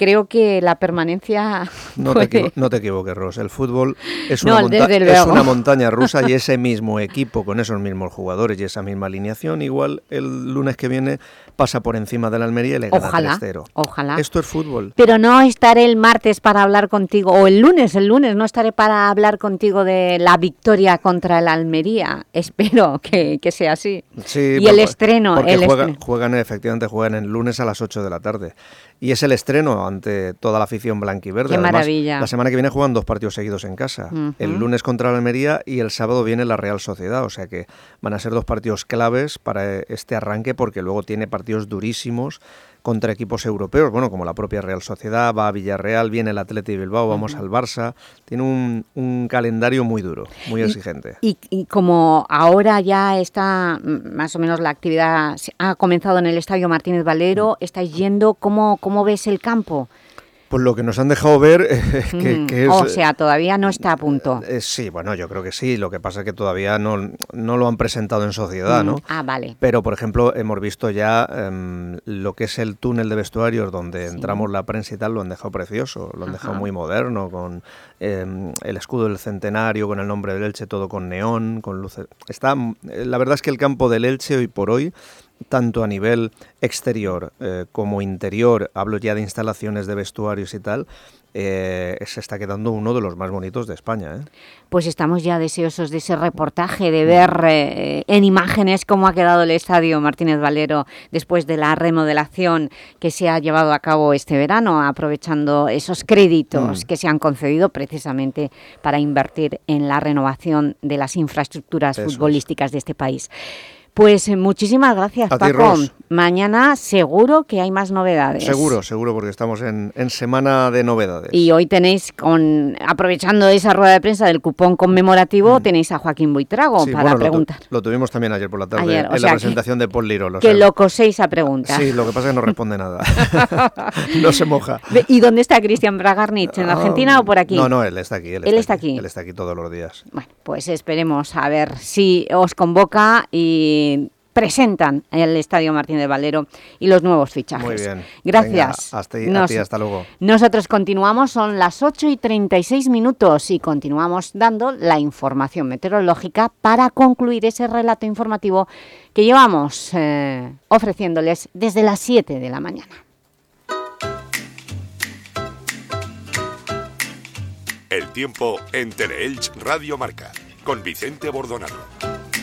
S1: creo que la permanencia
S24: No,
S1: puede-
S24: te, no te equivoques, Ros. El fútbol es
S1: No,
S24: una, monta-
S1: desde
S24: es
S1: luego.
S24: una montaña rusa y ese mismo equipo, con esos mismos jugadores y esa misma alineación, igual el lunes que viene pasa por encima de la Almería y le gana
S1: Ojalá,
S24: 3-0.
S1: ojalá.
S24: Esto es fútbol.
S1: Pero no estaré el martes para hablar contigo, o el lunes, el lunes no estaré para hablar contigo de la victoria contra el Almería. Espero que, que sea así.
S24: Sí,
S1: y el estreno,
S24: Porque
S1: el
S24: juegan,
S1: estreno.
S24: juegan, efectivamente, juegan el lunes a las 8 de la tarde. Y es el estreno ante toda la afición blanquiverde.
S1: Qué
S24: Además,
S1: maravilla.
S24: La semana que viene juegan dos partidos seguidos en casa. El lunes contra la Almería y el sábado viene la Real Sociedad. O sea que van a ser dos partidos claves para este arranque porque luego tiene partidos durísimos contra equipos europeos, bueno, como la propia Real Sociedad, va a Villarreal, viene el Atleti Bilbao, vamos al Barça. Tiene un, un calendario muy duro, muy
S1: Y-
S24: exigente.
S1: Y, y como ahora ya está mm, más o menos la actividad, ha comenzado en el Estadio Martínez Valero,
S24: Mm.
S1: estáis yendo, ¿cómo, cómo ves el campo?
S24: Pues lo que nos han dejado ver eh, que,
S1: Mm,
S24: que es...
S1: o sea, todavía no está a punto.
S24: Eh, sí, bueno, yo creo que sí. Lo que pasa es que todavía no, no lo han presentado en sociedad, ¿no?
S1: Mm, Ah, vale.
S24: Pero, por ejemplo, hemos visto ya em, lo que es el túnel de vestuarios donde entramos la prensa y tal, lo han dejado precioso, lo han dejado muy moderno, con em, el escudo del centenario, con el nombre del Elche, todo con neón, con luces. Está, eh, la verdad es que el campo del Elche hoy por hoy, tanto a nivel exterior eh, como interior, hablo ya de instalaciones de vestuarios y tal, eh, se está quedando uno de los más bonitos de España. ¿eh?
S1: Pues estamos ya deseosos de ese reportaje, de ver eh, en imágenes cómo ha quedado el Estadio Martínez Valero después de la remodelación que se ha llevado a cabo este verano, aprovechando esos créditos
S43: Mm.
S1: que se han concedido precisamente para invertir en la renovación de las infraestructuras
S24: Eso es.
S1: futbolísticas de este país. Pues eh, muchísimas gracias,
S24: A ti,
S1: Paco.
S24: Ros.
S1: Mañana seguro que hay más novedades.
S24: Seguro, seguro, porque estamos en, en semana de novedades.
S1: Y hoy tenéis, con aprovechando esa rueda de prensa del cupón conmemorativo, tenéis a Joaquín Buitrago
S24: Mm. Sí,
S1: para
S24: bueno, lo tu-
S1: preguntar.
S24: Lo, tuvimos también ayer por la tarde
S1: Ayer,
S24: en
S1: sea
S24: la
S1: que-
S24: presentación de Paul Lirol.
S1: que
S24: sea,
S1: lo coséis a preguntar.
S24: Sí, lo que pasa es que no responde nada. no se moja.
S1: ¿Y dónde está Cristian Bragarnich? ¿En
S24: Ah,
S1: Argentina o por aquí?
S24: No, no, él está aquí. Él,
S1: Él está aquí.
S24: Él está aquí todos los días.
S1: Bueno, pues esperemos a ver si os convoca y presentan el Estadio Martín de Valero y los nuevos fichajes.
S24: Muy bien.
S1: Gracias.
S24: Venga, hasta, ahí- a
S1: Nos-
S24: ti, hasta luego.
S1: Nosotros continuamos, son las 8 y 36 minutos y continuamos dando la información meteorológica para concluir ese relato informativo que llevamos eh, ofreciéndoles desde las 7 de la mañana.
S26: El tiempo en Teleelch Radio Marca con Vicente Bordonado.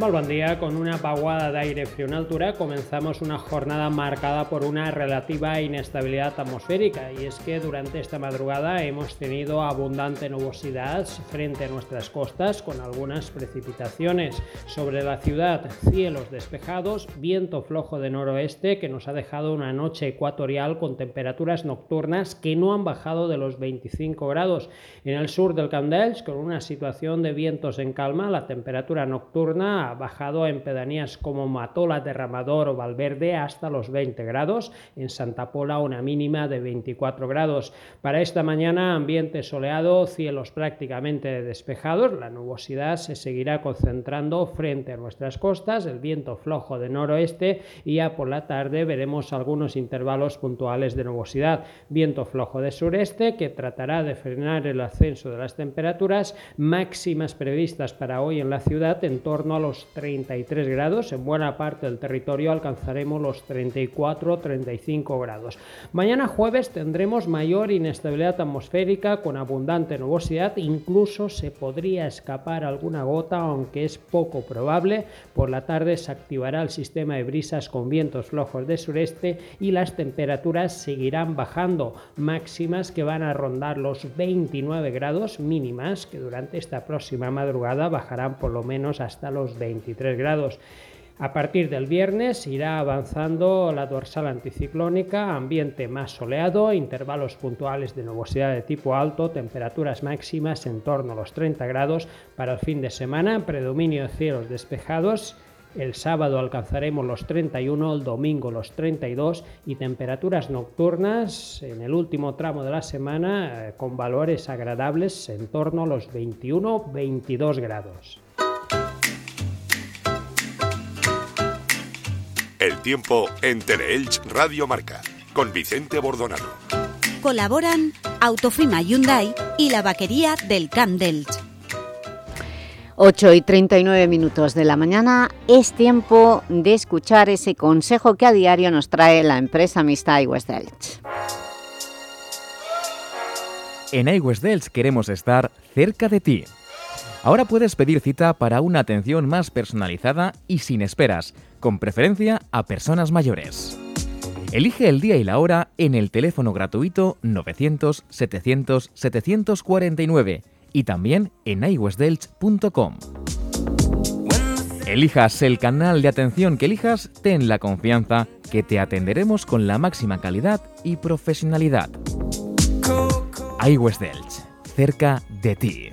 S28: Molt bon. Con una vaguada de aire frío en altura comenzamos una jornada marcada por una relativa inestabilidad atmosférica y es que durante esta madrugada hemos tenido abundante nubosidad frente a nuestras costas con algunas precipitaciones. Sobre la ciudad, cielos despejados, viento flojo de noroeste que nos ha dejado una noche ecuatorial con temperaturas nocturnas que no han bajado de los 25 grados. En el sur del Camp d'Elx, con una situación de vientos en calma, la temperatura nocturna bajado en pedanías como Matola, Derramador o Valverde hasta los 20 grados. En Santa Pola una mínima de 24 grados. Para esta mañana ambiente soleado, cielos prácticamente despejados. La nubosidad se seguirá concentrando frente a nuestras costas, el viento flojo de noroeste y ya por la tarde veremos algunos intervalos puntuales de nubosidad. Viento flojo de sureste que tratará de frenar el ascenso de las temperaturas máximas previstas para hoy en la ciudad en torno a los 33 grados. En buena parte del territorio alcanzaremos los 34-35 grados. Mañana jueves tendremos mayor inestabilidad atmosférica con abundante nubosidad. Incluso se podría escapar alguna gota, aunque es poco probable. Por la tarde se activará el sistema de brisas con vientos flojos de sureste y las temperaturas seguirán bajando, máximas que van a rondar los 29 grados mínimas, que durante esta próxima madrugada bajarán por lo menos hasta los 23 grados. A partir del viernes irá avanzando la dorsal anticiclónica, ambiente más soleado, intervalos puntuales de nubosidad de tipo alto, temperaturas máximas en torno a los 30 grados. Para el fin de semana, predominio de cielos despejados El sábado alcanzaremos los 31, el domingo los 32 y temperaturas nocturnas en el último tramo de la semana eh, con valores agradables en torno a los 21-22 grados.
S26: El tiempo en Teleelch Radio Marca con Vicente Bordonano.
S27: Colaboran Autofima Hyundai y la vaquería del Camp d'Elx.
S1: 8 y 39 minutos de la mañana es tiempo de escuchar ese consejo que a diario nos trae la empresa mixta iWest Delch.
S44: En iWest Delch queremos estar cerca de ti. Ahora puedes pedir cita para una atención más personalizada y sin esperas, con preferencia a personas mayores. Elige el día y la hora en el teléfono gratuito 900-700-749 y también en iwestdelch.com. Elijas el canal de atención que elijas, ten la confianza que te atenderemos con la máxima calidad y profesionalidad. iWest Delch, cerca de ti.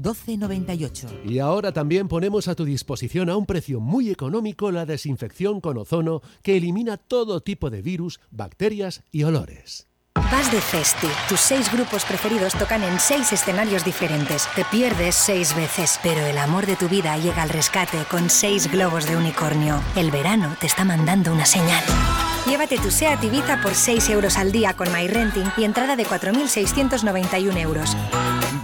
S45: 1298.
S46: Y ahora también ponemos a tu disposición a un precio muy económico la desinfección con ozono que elimina todo tipo de virus, bacterias y olores.
S47: Vas de Festi. Tus seis grupos preferidos tocan en seis escenarios diferentes. Te pierdes seis veces, pero el amor de tu vida llega al rescate con seis globos de unicornio. El verano te está mandando una señal. Llévate tu SEAT Ibiza por 6 euros al día con MyRenting y entrada de 4.691 euros.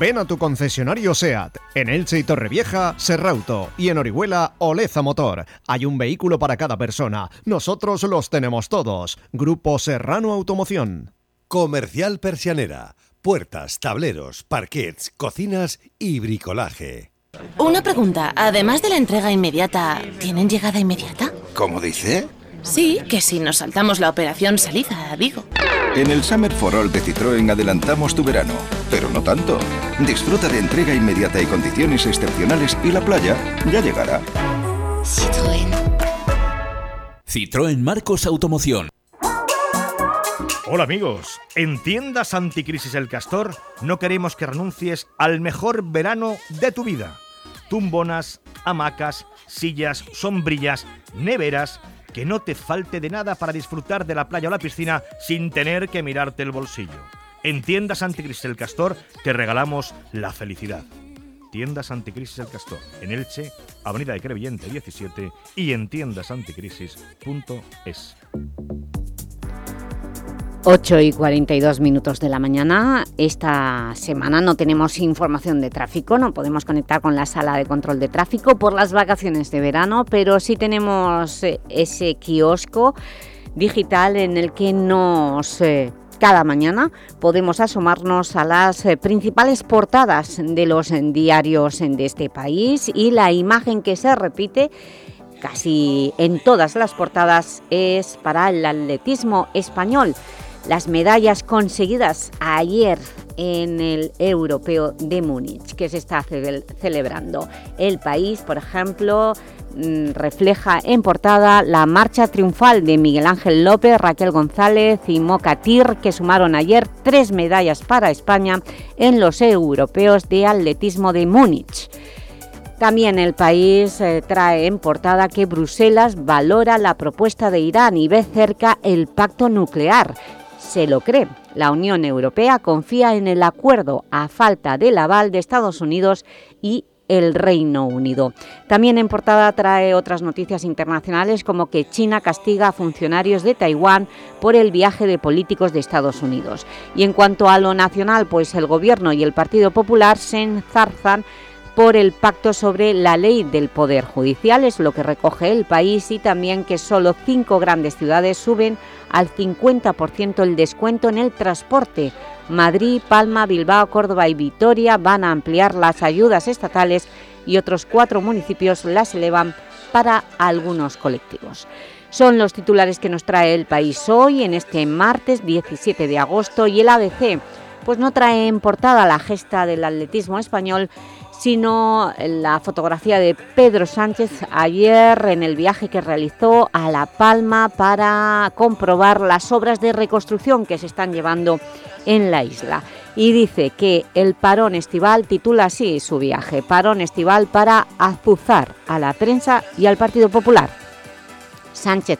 S24: Ven a tu concesionario SEAT, en Elche y Torrevieja, Serrauto y en Orihuela, Oleza Motor. Hay un vehículo para cada persona. Nosotros los tenemos todos. Grupo Serrano Automoción.
S32: Comercial Persianera. Puertas, tableros, parquets, cocinas y bricolaje.
S2: Una pregunta, además de la entrega inmediata, ¿tienen llegada inmediata?
S48: ¿Cómo dice?
S2: Sí, que si nos saltamos la operación salida, digo.
S48: En el Summer for All de Citroën adelantamos tu verano, pero no tanto. Disfruta de entrega inmediata y condiciones excepcionales y la playa ya llegará.
S2: Citroën.
S5: Citroën Marcos Automoción.
S23: Hola amigos, en Tiendas Anticrisis El Castor no queremos que renuncies al mejor verano de tu vida. Tumbonas, hamacas, sillas, sombrillas, neveras, que no te falte de nada para disfrutar de la playa o la piscina sin tener que mirarte el bolsillo. En Tiendas Anticrisis El Castor te regalamos la felicidad. Tiendas Anticrisis El Castor, en Elche, Avenida de Crevillente 17 y en tiendasanticrisis.es.
S1: 8 y 42 minutos de la mañana. Esta semana no tenemos información de tráfico, no podemos conectar con la sala de control de tráfico por las vacaciones de verano, pero sí tenemos eh, ese kiosco digital en el que nos... eh, cada mañana podemos asomarnos a las eh, principales portadas de los diarios de este país y la imagen que se repite casi en todas las portadas es para el atletismo español. Las medallas conseguidas ayer en el Europeo de Múnich, que se está ce- celebrando. El país, por ejemplo, mm, refleja en portada la marcha triunfal de Miguel Ángel López, Raquel González y Moca Tir, que sumaron ayer tres medallas para España en los europeos de atletismo de Múnich. También el país eh, trae en portada que Bruselas valora la propuesta de Irán y ve cerca el pacto nuclear. Se lo cree. La Unión Europea confía en el acuerdo a falta del aval de Estados Unidos y el Reino Unido. También en portada trae otras noticias internacionales como que China castiga a funcionarios de Taiwán por el viaje de políticos de Estados Unidos. Y en cuanto a lo nacional, pues el Gobierno y el Partido Popular se enzarzan por el pacto sobre la ley del Poder Judicial, es lo que recoge el país, y también que solo cinco grandes ciudades suben al 50% el descuento en el transporte. Madrid, Palma, Bilbao, Córdoba y Vitoria van a ampliar las ayudas estatales y otros cuatro municipios las elevan para algunos colectivos. Son los titulares que nos trae el país hoy, en este martes 17 de agosto, y el ABC pues no trae en portada la gesta del atletismo español, sino la fotografía de Pedro Sánchez ayer en el viaje que realizó a La Palma para comprobar las obras de reconstrucción que se están llevando en la isla. Y dice que el parón estival titula así su viaje, parón estival para azuzar a la prensa y al Partido Popular. Sánchez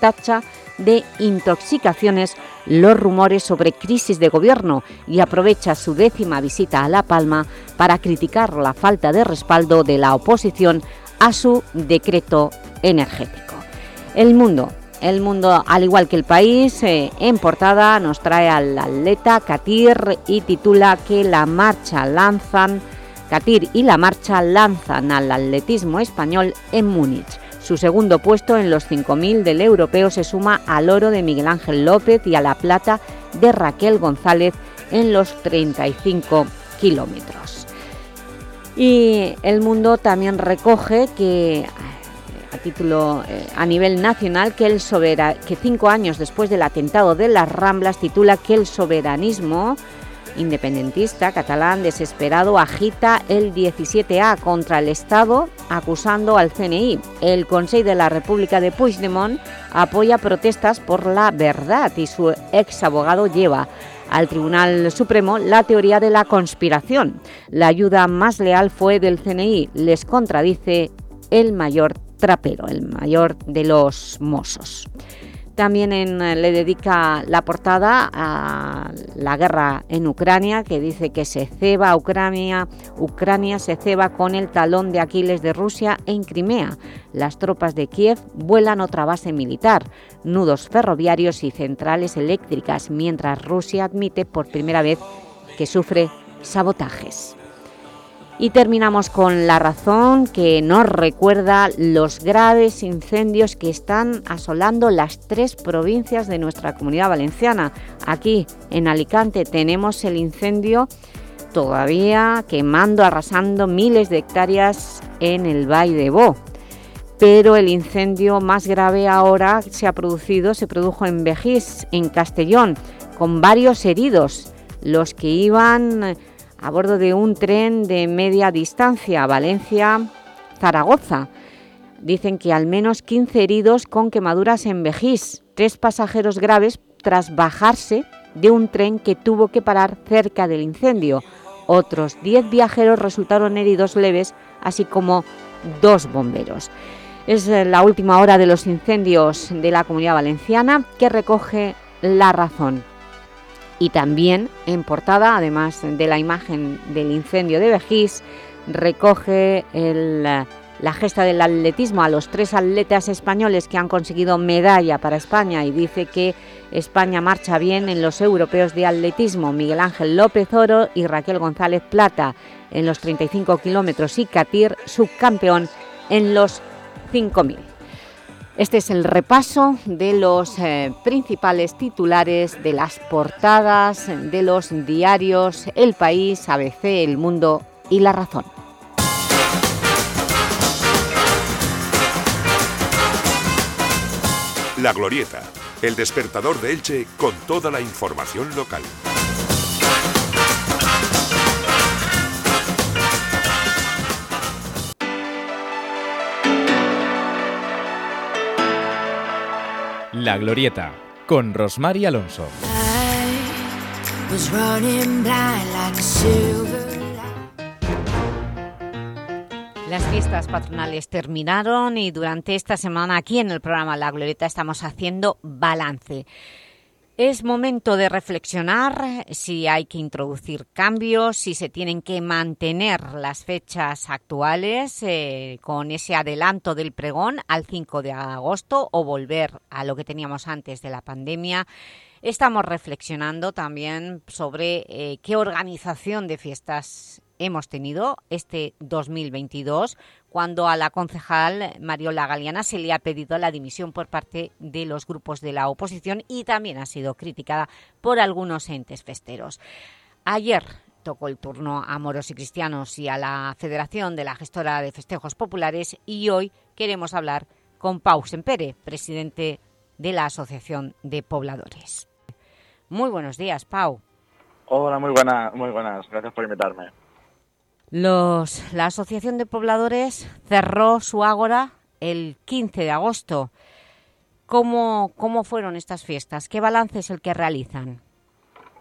S1: tacha de intoxicaciones los rumores sobre crisis de gobierno y aprovecha su décima visita a La Palma para criticar la falta de respaldo de la oposición a su decreto energético. El Mundo, el Mundo, al igual que el país, eh, en portada nos trae al atleta Katir y titula que la marcha lanzan, Katir y la marcha lanzan al atletismo español en Múnich. Su segundo puesto en los 5.000 del europeo se suma al oro de Miguel Ángel López y a la plata de Raquel González en los 35 kilómetros. Y el mundo también recoge que a título eh, a nivel nacional que el sobera, que cinco años después del atentado de las Ramblas titula que el soberanismo independentista catalán desesperado agita el 17A contra el Estado acusando al CNI. El Consejo de la República de Puigdemont apoya protestas por la verdad y su ex abogado lleva al Tribunal Supremo la teoría de la conspiración. La ayuda más leal fue del CNI, les contradice el mayor trapero, el mayor de los mozos. También en, eh, le dedica la portada a la guerra en Ucrania, que dice que se ceba Ucrania, Ucrania se ceba con el talón de Aquiles de Rusia en Crimea. Las tropas de Kiev vuelan otra base militar, nudos ferroviarios y centrales eléctricas, mientras Rusia admite por primera vez que sufre sabotajes. Y terminamos con La Razón, que nos recuerda los graves incendios que están asolando las tres provincias de nuestra Comunidad Valenciana. Aquí, en Alicante, tenemos el incendio todavía quemando, arrasando miles de hectáreas en el Valle de Bo. Pero el incendio más grave ahora se ha producido, se produjo en Vejís, en Castellón, con varios heridos, los que iban a bordo de un tren de media distancia Valencia-Zaragoza. Dicen que al menos 15 heridos con quemaduras en Vejís, tres pasajeros graves tras bajarse de un tren que tuvo que parar cerca del incendio. Otros 10 viajeros resultaron heridos leves, así como dos bomberos. Es eh, la última hora de los incendios de la Comunidad Valenciana que recoge La Razón y también en portada, además de la imagen del incendio de Vejís, recoge la gesta del atletismo a los tres atletas españoles que han conseguido medalla para España y dice que España marcha bien en los europeos de atletismo, Miguel Ángel López Oro y Raquel González Plata en los 35 kilómetros y Catir, subcampeón en los 5.000. Este es el repaso de los eh, principales titulares de las portadas de los diarios El País, ABC, El Mundo y La Razón.
S49: La Glorieta, el despertador de Elche con toda la información local.
S5: La Glorieta, con Rosmar Alonso.
S1: Las fiestas patronales terminaron y durante esta semana aquí en el programa La Glorieta estamos haciendo balance. Es momento de reflexionar si hay que introducir cambios, si se tienen que mantener las fechas actuales eh, con ese adelanto del pregón al 5 de agosto o volver a lo que teníamos antes de la pandemia. Estamos reflexionando también sobre eh, qué organización de fiestas hemos tenido este 2022 cuando a la concejal Mariola Galeana se le ha pedido la dimisión por parte de los grupos de la oposición y también ha sido criticada por algunos entes festeros. Ayer tocó el turno a moros y cristianos y a la Federación de la Gestora de Festejos Populares y hoy queremos hablar con Pau Sempere, presidente de la Asociación de Pobladores. Muy buenos días, Pau.
S50: Hola, muy, buena, muy buenas. Gracias por invitarme.
S1: Los, la Asociación de Pobladores cerró su ágora el 15 de agosto. ¿Cómo, ¿Cómo fueron estas fiestas? ¿Qué balance es el que realizan?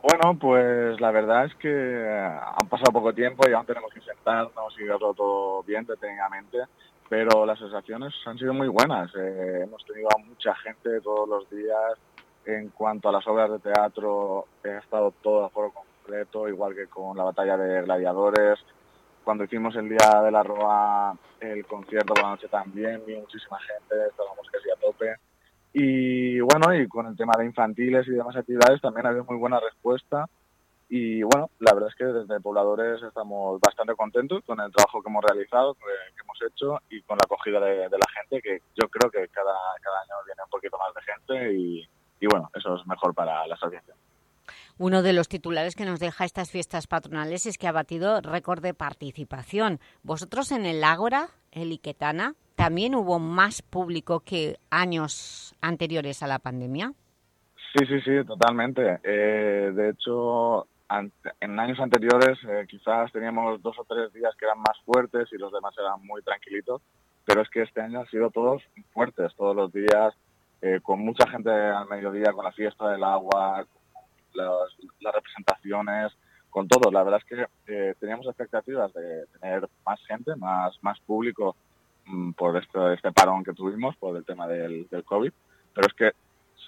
S50: Bueno, pues la verdad es que eh, han pasado poco tiempo y aún tenemos que sentarnos y verlo todo bien detenidamente, pero las sensaciones han sido muy buenas. Eh, hemos tenido a mucha gente todos los días. En cuanto a las obras de teatro, ha estado todo a foro completo, igual que con la batalla de gladiadores. Cuando hicimos el día de la Roa, el concierto por la noche también, vi muchísima gente, estábamos casi a tope. Y bueno, y con el tema de infantiles y demás actividades también ha habido muy buena respuesta. Y bueno, la verdad es que desde Pobladores estamos bastante contentos con el trabajo que hemos realizado, que, hemos hecho y con la acogida de, la gente, que yo creo que cada, cada año viene un poquito más de gente y bueno, eso es mejor para la asociación.
S1: Uno de los titulares que nos deja estas fiestas patronales es que ha batido récord de participación. Vosotros en el Ágora, el Iquetana, ¿también hubo más público que años anteriores a la pandemia?
S50: Sí, sí, sí, totalmente. Eh, de hecho, en años anteriores eh, quizás teníamos dos o tres días que eran más fuertes y los demás eran muy tranquilitos, pero es que este año han sido todos fuertes, todos los días, eh, con mucha gente al mediodía, con la fiesta del agua, las, las representaciones, con todo. La verdad es que eh, teníamos expectativas de tener más gente, más, más público mm, por este, este parón que tuvimos, por el tema del, del COVID, pero es que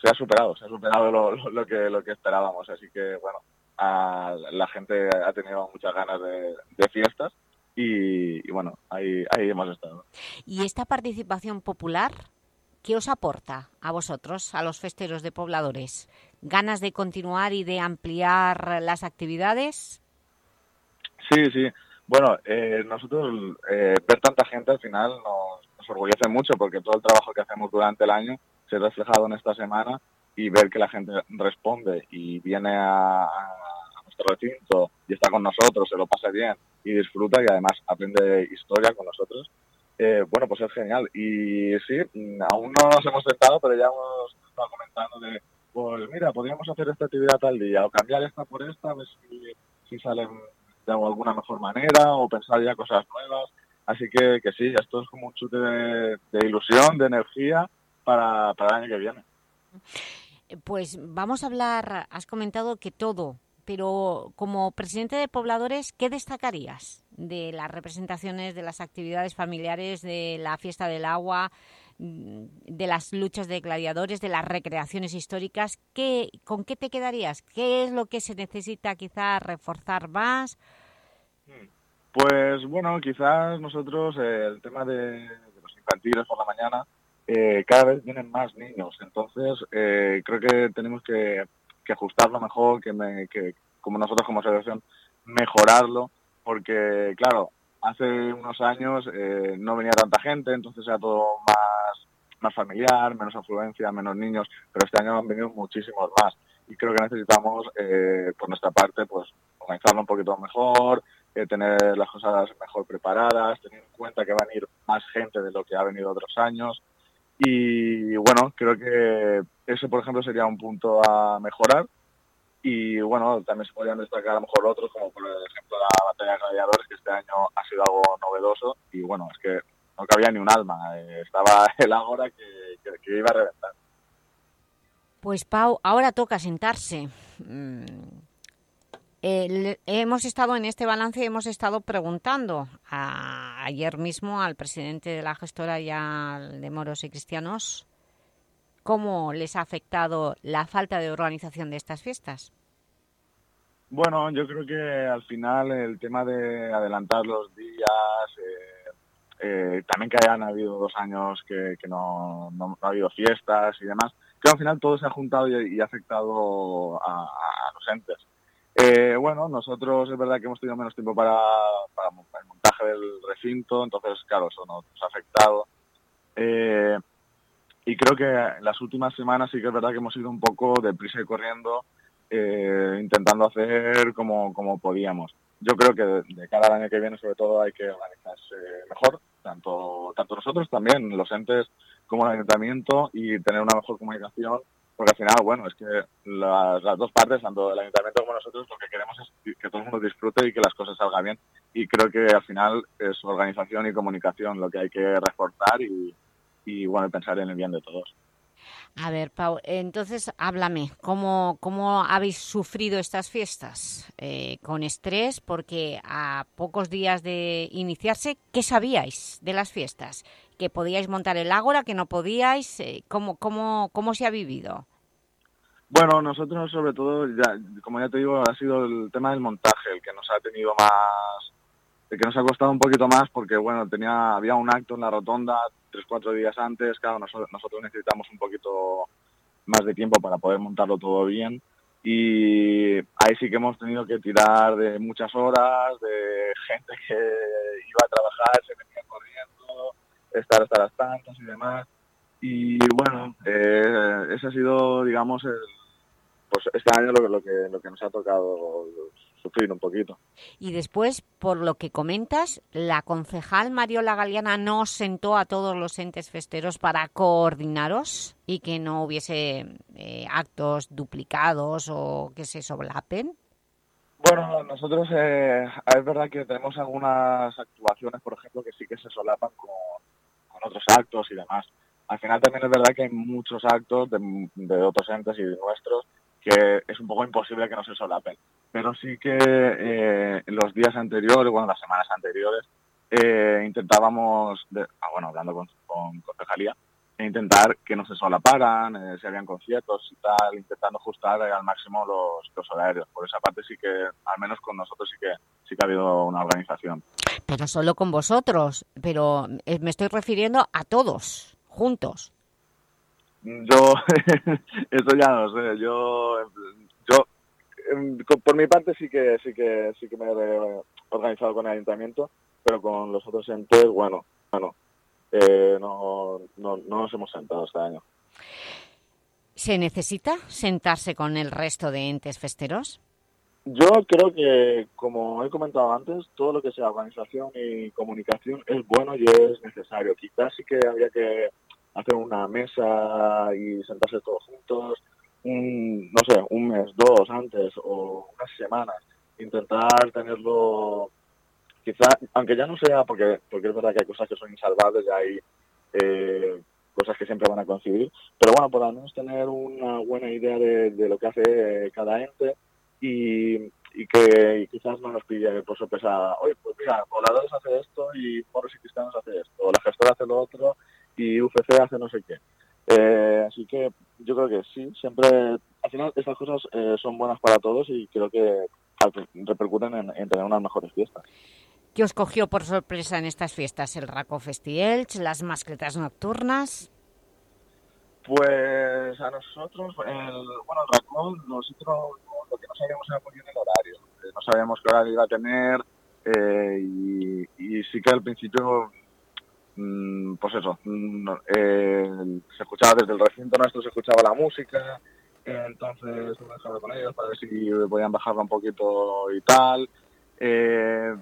S50: se ha superado, se ha superado lo, lo- que, lo que esperábamos. Así que, bueno, a- la gente ha tenido muchas ganas de, de fiestas y, y, bueno, ahí, ahí hemos estado.
S1: ¿Y esta participación popular qué os aporta a vosotros, a los festeros de pobladores? ¿Ganas de continuar y de ampliar las actividades?
S50: Sí, sí. Bueno, eh, nosotros eh, ver tanta gente al final nos, nos orgullece mucho porque todo el trabajo que hacemos durante el año se ha reflejado en esta semana y ver que la gente responde y viene a, a nuestro recinto y está con nosotros, se lo pasa bien y disfruta y además aprende historia con nosotros, eh, bueno, pues es genial. Y sí, mm, aún no nos hemos sentado, pero ya hemos estado comentando de, pues mira, podríamos hacer esta actividad tal día o cambiar esta por esta, a ver si, si salen de alguna mejor manera o pensar ya cosas nuevas. Así que, que sí, esto es como un chute de, de ilusión, de energía para, para el año que viene.
S1: Pues vamos a hablar, has comentado que todo, pero como presidente de pobladores, ¿qué destacarías de las representaciones, de las actividades familiares, de la fiesta del agua, de las luchas de gladiadores, de las recreaciones históricas? ¿Qué, ¿Con qué te quedarías? ¿Qué es lo que se necesita quizá reforzar más?
S50: Pues bueno, quizás nosotros eh, el tema de, los infantiles por la mañana, eh, cada vez vienen más niños, entonces eh, creo que tenemos que, que ajustarlo mejor, que, me- que como nosotros como asociación mejorarlo, porque claro, hace unos años eh, no venía tanta gente, entonces era todo más, más familiar, menos afluencia, menos niños, pero este año han venido muchísimos más y creo que necesitamos eh, por nuestra parte pues organizarlo un poquito mejor, eh, tener las cosas mejor preparadas, tener en cuenta que van a ir más gente de lo que ha venido otros años. Y bueno, creo que ese, por ejemplo, sería un punto a mejorar. Y bueno, también se podrían destacar a lo mejor otros, como por ejemplo la batalla de gladiadores, que este año ha sido algo novedoso. Y bueno, es que no cabía ni un alma. eh, estaba el Ágora que, iba a reventar.
S1: Pues Pau, ahora toca sentarse. Mm, el- hemos estado en este balance, hemos estado preguntando a- ayer mismo al presidente de la gestora y al de Moros y Cristianos cómo les ha afectado la falta de organización de estas fiestas.
S50: Bueno, yo creo que al final el tema de adelantar los días, eh, eh, también que hayan habido dos años que, no, no- ha habido fiestas y demás, que al final todo se ha juntado y, ha afectado a, los entes. Eh, bueno, nosotros es verdad que hemos tenido menos tiempo para, para el montaje del recinto, entonces claro, eso nos ha afectado. Y creo que en las últimas semanas sí que es verdad que hemos ido un poco deprisa y corriendo, eh, intentando hacer como, como podíamos. yo creo que de, de cara año que viene sobre todo hay que organizarse mejor, tanto, tanto nosotros también, los entes como el ayuntamiento y tener una mejor comunicación, porque al final, bueno, es que las, las dos partes, tanto el ayuntamiento como nosotros, lo que queremos es que todo el mundo disfrute y que las cosas salgan bien. Y creo que al final es organización y comunicación lo que hay que reforzar y, y bueno, pensar en el bien de todos.
S1: A ver, Pau, entonces háblame, ¿cómo, cómo habéis sufrido estas fiestas? Eh, ¿Con estrés? Porque a pocos días de iniciarse, ¿qué sabíais de las fiestas? ¿Que podíais montar el ágora, que no podíais? Eh, ¿cómo, cómo, ¿Cómo se ha vivido?
S50: Bueno, nosotros sobre todo, ya, como ya te digo, ha sido el tema del montaje el que nos ha tenido más, que nos ha costado un poquito más porque, bueno, tenía había un acto en la rotonda tres, cuatro días antes, claro, nosotros, nosotros necesitamos un poquito más de tiempo para poder montarlo todo bien y ahí sí que hemos tenido que tirar de muchas horas, de gente que iba a trabajar, se venía corriendo, estar hasta las tantas y demás. Y bueno, eh, ese ha sido, digamos, el, pues este año lo, lo, que, lo que nos ha tocado sufrir un poquito.
S1: Y después, por lo que comentas, la concejal Mariola Galeana no sentó a todos los entes festeros para coordinaros y que no hubiese eh, actos duplicados o que se solapen.
S50: Bueno, nosotros eh, es verdad que tenemos algunas actuaciones, por ejemplo, que sí que se solapan con, con otros actos y demás. Al final también es verdad que hay muchos actos de, de otros entes y de nuestros que es un poco imposible que no se solapen. Pero sí que eh, los días anteriores, bueno, las semanas anteriores, eh, intentábamos, de- ah, bueno, hablando con, con concejalía, intentar que no se solaparan, eh, si habían conciertos y tal, intentando ajustar eh, al máximo los, los horarios. Por esa parte sí que, al menos con nosotros sí que sí que ha habido una organización.
S1: Pero solo con vosotros. Pero eh, me estoy refiriendo a todos, juntos.
S50: Yo, eso ya no sé, yo, yo, em, por mi parte sí que, sí que, sí que me he organizado con el ayuntamiento, pero con los otros entes, bueno, bueno, eh, no, no, no nos hemos sentado este año.
S1: ¿Se necesita sentarse con el resto de entes festeros?
S50: Yo creo que, como he comentado antes, todo lo que sea organización y comunicación es bueno y es necesario. Quizás sí que habría que hacer una mesa y sentarse todos juntos, un, no sé, un mes, dos antes o unas semanas, intentar tenerlo, quizá, aunque ya no sea, porque, porque es verdad que hay cosas que son insalvables y hay eh, cosas que siempre van a coincidir, pero bueno, por lo menos tener una buena idea de, de lo que hace cada ente y, y que quizás no nos pille por sorpresa, oye, pues mira, Pobladores hace esto y Moros y Cristianos hace esto, o la gestora hace lo otro y UFC hace no sé qué. Eh, así que yo creo que sí, siempre, al final estas cosas eh, son buenas para todos y creo que repercuten en, en tener unas mejores fiestas.
S1: ¿Qué os cogió por sorpresa en estas fiestas? ¿El Raco Festielch, las mascletas nocturnas?
S50: Pues a nosotros, el, bueno, el Racón, nosotros lo que no sabíamos era muy bien el horario. Eh, No sabíamos qué horario iba a tener eh, y, y sí que al principio, pues eso, mm, eh, se escuchaba desde el recinto nuestro, se escuchaba la música, eh, entonces estuve hablando con ellos para ver si podían bajarla un poquito y tal. Eh,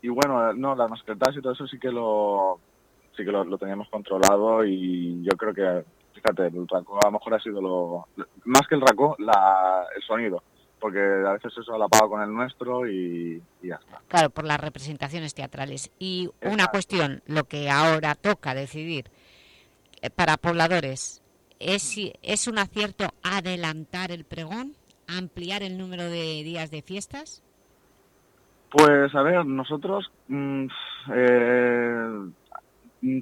S50: y bueno, no, las mascletas y todo eso sí que lo sí que lo, lo teníamos controlado y yo creo que, fíjate, el racó a lo mejor ha sido lo, más que el racó, la, el sonido, porque a veces eso lo apago con el nuestro y, y ya está.
S1: Claro, por las representaciones teatrales. Y una cuestión, lo que ahora toca decidir eh, para pobladores, ¿es, si- ¿es un acierto adelantar el pregón? ¿Ampliar el número de días de fiestas?
S50: Pues a ver, nosotros mm, eh, mm,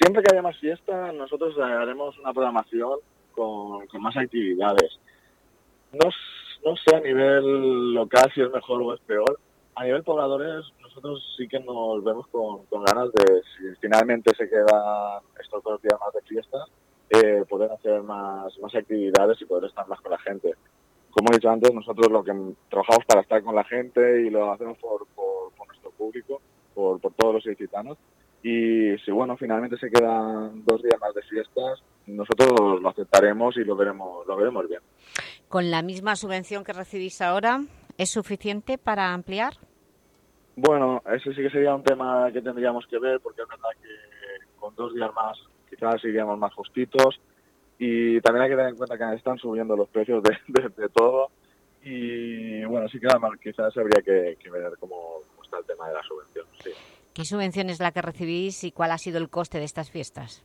S50: siempre que haya más fiesta, nosotros haremos una programación con, con más actividades. No, no sé a nivel local si es mejor o es peor. A nivel pobladores, nosotros sí que nos vemos con, ganas de, si finalmente se quedan estos dos días más de fiesta, eh, poder hacer más, más actividades y poder estar más con la gente como he dicho antes, nosotros lo que trabajamos para estar con la gente y lo hacemos por, por, por nuestro público, por, por todos los ilicitanos. Y si bueno, finalmente se quedan dos días más de fiestas, nosotros lo aceptaremos y lo veremos, lo veremos bien.
S1: ¿Con la misma subvención que recibís ahora es suficiente para ampliar?
S50: Bueno, ese sí que sería un tema que tendríamos que ver, porque es verdad que con dos días más quizás iríamos más justitos. Y también hay que tener en cuenta que están subiendo los precios de, de- de todo. Y bueno, sí que quizás habría que, que ver cómo, cómo está el tema de la subvención. Sí.
S1: ¿Qué subvención es la que recibís y cuál ha sido el coste de estas fiestas?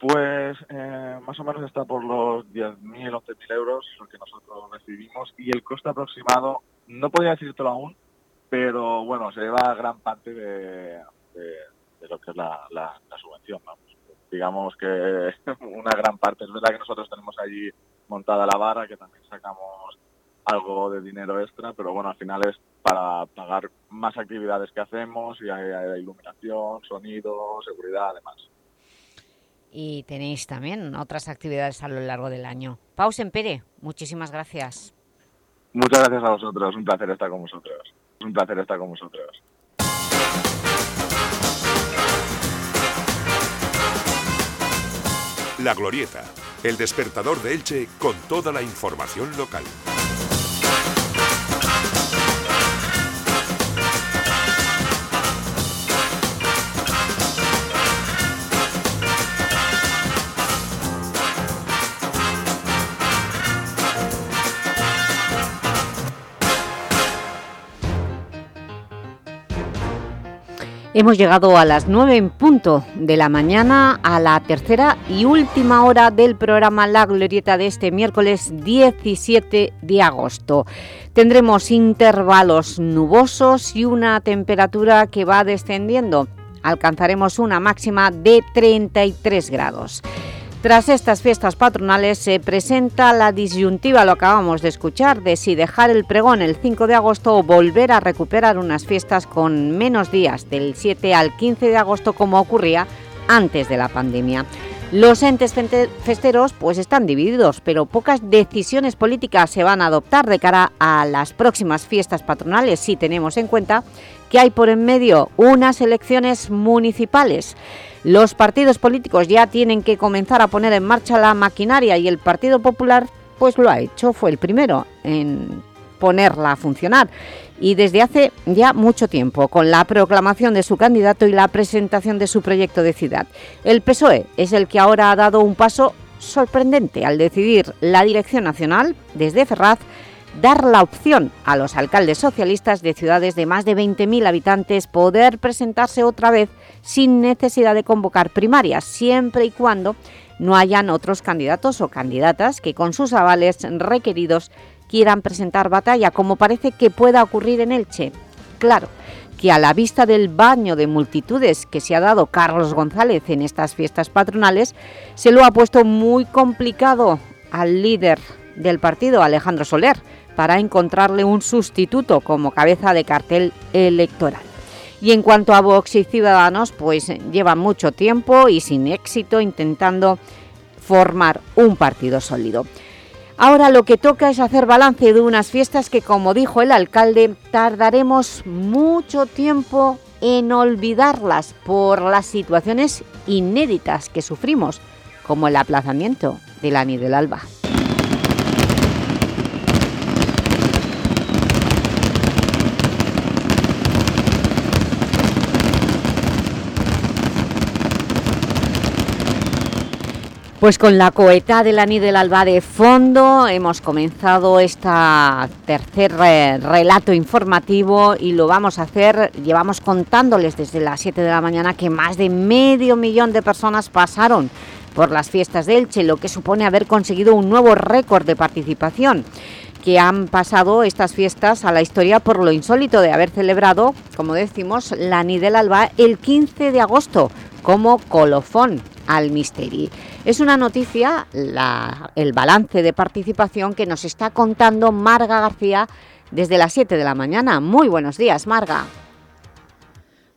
S50: Pues eh, más o menos está por los 10.000, 11.000 euros lo que nosotros recibimos y el coste aproximado, no podría decírtelo aún, pero bueno, se lleva gran parte de, de- lo que es la, la- subvención. Digamos que una gran parte, es verdad que nosotros tenemos allí montada la barra, que también sacamos algo de dinero extra, pero bueno, al final es para pagar más actividades que hacemos, y hay, hay iluminación, sonido, seguridad, además.
S1: Y tenéis también otras actividades a lo largo del año. Pau Pere, muchísimas gracias.
S50: Muchas gracias a vosotros, un placer estar con vosotros. Un placer estar con vosotros.
S49: La Glorieta, el despertador de Elche con toda la información local.
S1: Hemos llegado a las 9 en punto de la mañana a la tercera y última hora del programa La Glorieta de este miércoles 17 de agosto. Tendremos intervalos nubosos y una temperatura que va descendiendo. Alcanzaremos una máxima de 33 grados. Tras estas fiestas patronales se presenta la disyuntiva, lo acabamos de escuchar, de si dejar el pregón el 5 de agosto o volver a recuperar unas fiestas con menos días, del 7 al 15 de agosto como ocurría antes de la pandemia. Los entes festeros pues están divididos, pero pocas decisiones políticas se van a adoptar de cara a las próximas fiestas patronales si tenemos en cuenta que hay por en medio unas elecciones municipales. Los partidos políticos ya tienen que comenzar a poner en marcha la maquinaria y el Partido Popular pues lo ha hecho, fue el primero en ponerla a funcionar y desde hace ya mucho tiempo, con la proclamación de su candidato y la presentación de su proyecto de ciudad. El PSOE es el que ahora ha dado un paso sorprendente al decidir la dirección nacional, desde Ferraz, dar la opción a los alcaldes socialistas de ciudades de más de 20.000 habitantes poder presentarse otra vez sin necesidad de convocar primarias, siempre y cuando no hayan otros candidatos o candidatas que con sus avales requeridos quieran presentar batalla, como parece que pueda ocurrir en Elche. Claro, que a la vista del baño de multitudes que se ha dado Carlos González en estas fiestas patronales, se lo ha puesto muy complicado al líder del partido, Alejandro Soler, para encontrarle un sustituto como cabeza de cartel electoral. Y en cuanto a Vox y Ciudadanos, pues llevan mucho tiempo y sin éxito intentando formar un partido sólido. Ahora lo que toca es hacer balance de unas fiestas que, como dijo el alcalde, tardaremos mucho tiempo en olvidarlas por las situaciones inéditas que sufrimos, como el aplazamiento del Ani del Alba. Pues con la coeta del Ani del Alba de fondo hemos comenzado este tercer eh, relato informativo y lo vamos a hacer, llevamos contándoles desde las 7 de la mañana que más de medio millón de personas pasaron por las fiestas de Elche, lo que supone haber conseguido un nuevo récord de participación que han pasado estas fiestas a la historia por lo insólito de haber celebrado, como decimos, la Ani del Alba el 15 de agosto como colofón al Misteri. Es una noticia, el balance de participación que nos está contando Marga García desde las 7 de la mañana. Muy buenos días, Marga.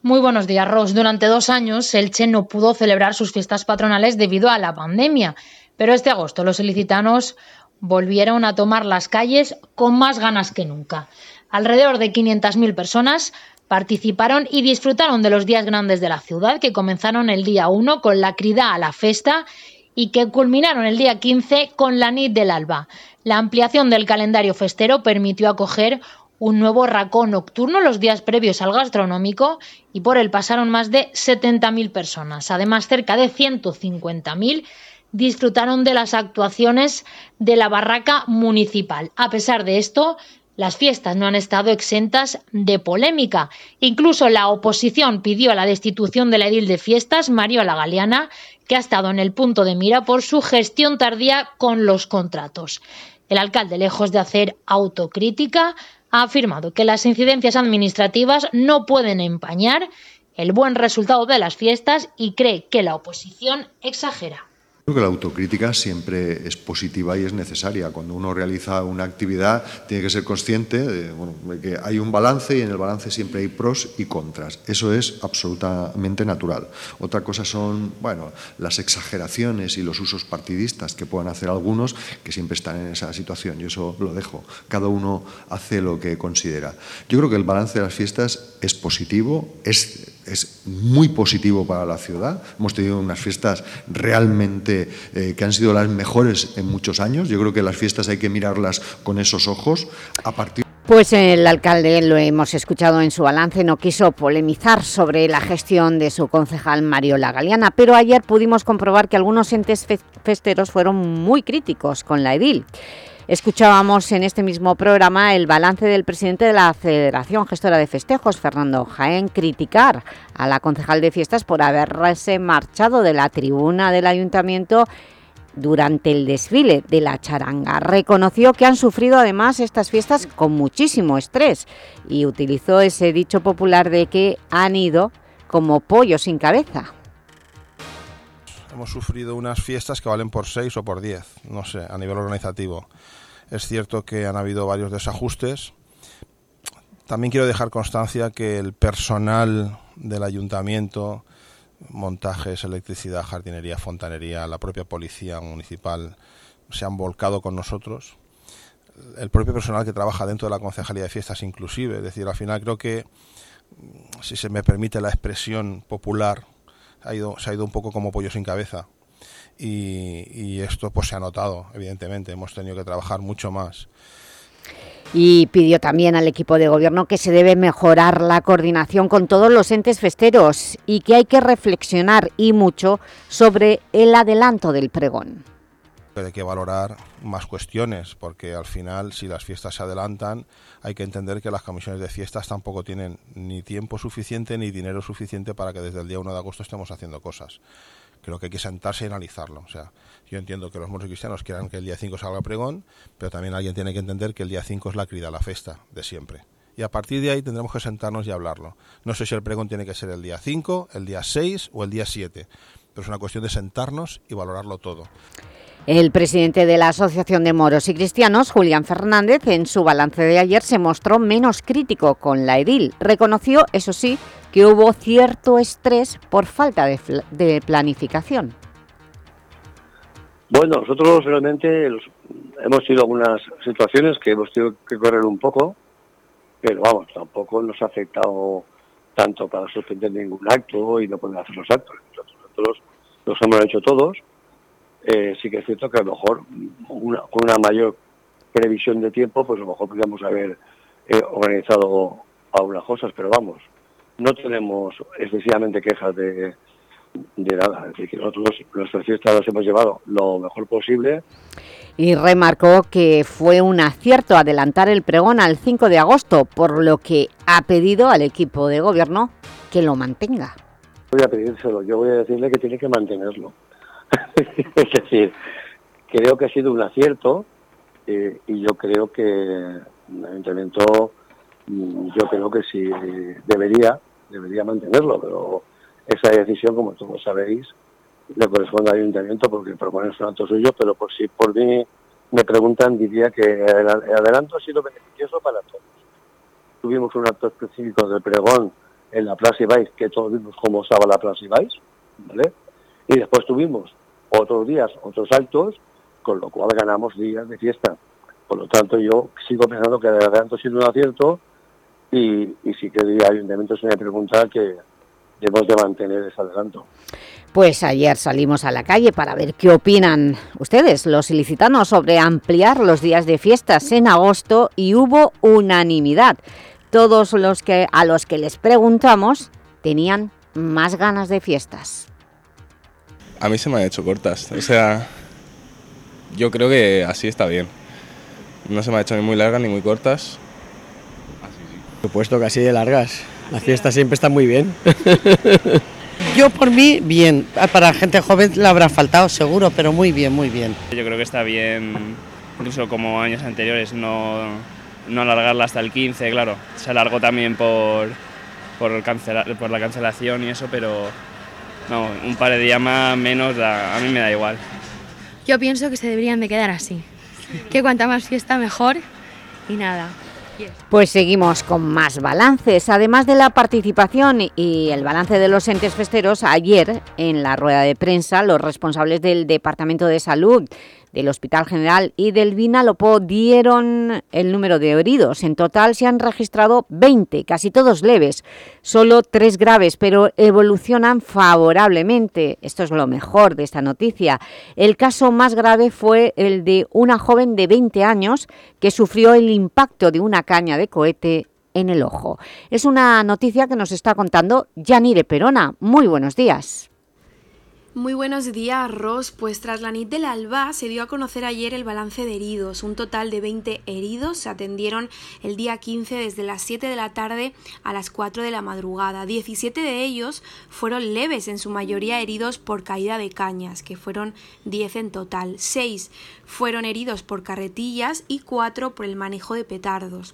S51: Muy buenos días, Ros. Durante dos años, Elche no pudo celebrar sus fiestas patronales debido a la pandemia, pero este agosto los ilicitanos volvieron a tomar las calles con más ganas que nunca. Alrededor de 500.000 personas participaron y disfrutaron de los días grandes de la ciudad, que comenzaron el día 1 con la crida a la festa y que culminaron el día 15 con la nit del alba. La ampliación del calendario festero permitió acoger
S7: un nuevo racón nocturno los días previos al gastronómico y por él pasaron más de 70.000 personas. Además, cerca de 150.000 disfrutaron de las actuaciones de la barraca municipal. A pesar de esto, las fiestas no han estado exentas de polémica. Incluso la oposición pidió la destitución de la edil de fiestas, Mariola Galeana, que ha estado en el punto de mira por su gestión tardía con los contratos. El alcalde, lejos de hacer autocrítica, ha afirmado que las incidencias administrativas no pueden empañar el buen resultado de las fiestas y cree que la oposición exagera.
S8: Creo que la autocrítica siempre es positiva y es necesaria. Cuando uno realiza una actividad tiene que ser consciente de, bueno, de que hay un balance y en el balance siempre hay pros y contras. Eso es absolutamente natural. Otra cosa son bueno, las exageraciones y los usos partidistas que puedan hacer algunos que siempre están en esa situación. Yo eso lo dejo. Cada uno hace lo que considera. Yo creo que el balance de las fiestas es positivo, es es muy positivo para la ciudad. Hemos tenido unas fiestas realmente eh, que han sido las mejores en muchos años. Yo creo que las fiestas hay que mirarlas con esos ojos. A partir
S1: Pues el alcalde, lo hemos escuchado en su balance, no quiso polemizar sobre la gestión de su concejal Mario Galeana, pero ayer pudimos comprobar que algunos entes fe- festeros fueron muy críticos con la edil. Escuchábamos en este mismo programa el balance del presidente de la Federación Gestora de Festejos, Fernando Jaén, criticar a la concejal de fiestas por haberse marchado de la tribuna del Ayuntamiento durante el desfile de la charanga. Reconoció que han sufrido además estas fiestas con muchísimo estrés y utilizó ese dicho popular de que han ido como pollo sin cabeza.
S9: Hemos sufrido unas fiestas que valen por 6 o por 10, no sé, a nivel organizativo. Es cierto que han habido varios desajustes. También quiero dejar constancia que el personal del ayuntamiento, montajes, electricidad, jardinería, fontanería, la propia policía municipal se han volcado con nosotros. El propio personal que trabaja dentro de la concejalía de fiestas inclusive, es decir, al final creo que si se me permite la expresión popular, ha ido, se ha ido un poco como pollo sin cabeza. Y, y esto pues se ha notado, evidentemente. Hemos tenido que trabajar mucho más.
S1: Y pidió también al equipo de gobierno que se debe mejorar la coordinación con todos los entes festeros y que hay que reflexionar y mucho sobre el adelanto del pregón.
S9: Hay que valorar más cuestiones, porque al final, si las fiestas se adelantan, hay que entender que las comisiones de fiestas tampoco tienen ni tiempo suficiente ni dinero suficiente para que desde el día 1 de agosto estemos haciendo cosas. Creo que hay que sentarse y analizarlo. O sea, yo entiendo que los moros cristianos quieran que el día 5 salga pregón, pero también alguien tiene que entender que el día 5 es la crida, la festa de siempre. Y a partir de ahí tendremos que sentarnos y hablarlo. No sé si el pregón tiene que ser el día 5, el día 6 o el día 7, pero es una cuestión de sentarnos y valorarlo todo.
S1: El presidente de la Asociación de Moros y Cristianos, Julián Fernández, en su balance de ayer se mostró menos crítico con la edil. Reconoció, eso sí, que hubo cierto estrés por falta de, de planificación.
S10: Bueno, nosotros realmente los- hemos tenido algunas situaciones que hemos tenido que correr un poco, pero vamos, tampoco nos ha afectado tanto para suspender ningún acto y no poder hacer los actos. Nosotros los hemos hecho todos. Eh, sí que es cierto que a lo mejor una- con una mayor previsión de tiempo, pues a lo mejor podríamos haber eh, organizado algunas cosas, pero vamos, no tenemos excesivamente quejas de, de nada. Es decir, que nosotros nuestras fiestas las hemos llevado lo mejor posible
S1: Y remarcó que fue un acierto adelantar el pregón al 5 de agosto, por lo que ha pedido al equipo de gobierno que lo mantenga.
S10: voy a pedírselo, yo voy a decirle que tiene que mantenerlo. es decir, creo que ha sido un acierto eh, y yo creo que el ayuntamiento, mm, yo creo que sí debería, debería mantenerlo, pero esa decisión, como todos sabéis, le corresponde al ayuntamiento porque proponen un acto suyo, pero por si por mí me preguntan, diría que el el adelanto ha sido beneficioso para todos. Tuvimos un acto específico del pregón en la Plaza Ibáis, que todos vimos cómo estaba la Plaza Ibáis, ¿vale? Y después tuvimos otros días, otros actos, con lo cual ganamos días de fiesta. Por lo tanto, yo sigo pensando que el adelanto ha un acierto y, y sí que el ayuntamiento se me pregunta que debemos de mantener ese adelanto.
S1: Pues ayer salimos a la calle para ver qué opinan ustedes, los ilicitanos, sobre ampliar los días de fiestas en agosto y hubo unanimidad. Todos los que, a los que les preguntamos tenían más ganas de fiestas.
S11: A mí se me han hecho cortas, o sea, yo creo que así está bien. No se me ha hecho ni muy largas ni muy cortas.
S12: Por supuesto que así de largas. Las fiestas siempre están muy bien.
S13: Yo por mí, bien. Para gente joven le habrá faltado seguro, pero muy bien, muy bien.
S14: Yo creo que está bien, incluso como años anteriores, no, no alargarla hasta el 15, claro. Se alargó también por, por, cancela- por la cancelación y eso, pero no, un par de días más, menos, a mí me da igual.
S15: Yo pienso que se deberían de quedar así. Que cuanta más fiesta mejor y nada.
S1: Pues seguimos con más balances. Además de la participación y el balance de los entes festeros, ayer en la rueda de prensa los responsables del Departamento de Salud, del Hospital General y del Vinalopó dieron el número de heridos. En total se han registrado 20, casi todos leves, solo tres graves, pero evolucionan favorablemente. Esto es lo mejor de esta noticia. El caso más grave fue el de una joven de 20 años que sufrió el impacto de una caña de cohete en el ojo. Es una noticia que nos está contando Yanire Perona. Muy buenos días.
S16: Muy buenos días, Ros. Pues tras la NIT del Alba se dio a conocer ayer el balance de heridos. Un total de 20 heridos se atendieron el día 15 desde las 7 de la tarde a las 4 de la madrugada. 17 de ellos fueron leves, en su mayoría heridos por caída de cañas, que fueron 10 en total. 6 fueron heridos por carretillas y 4 por el manejo de petardos.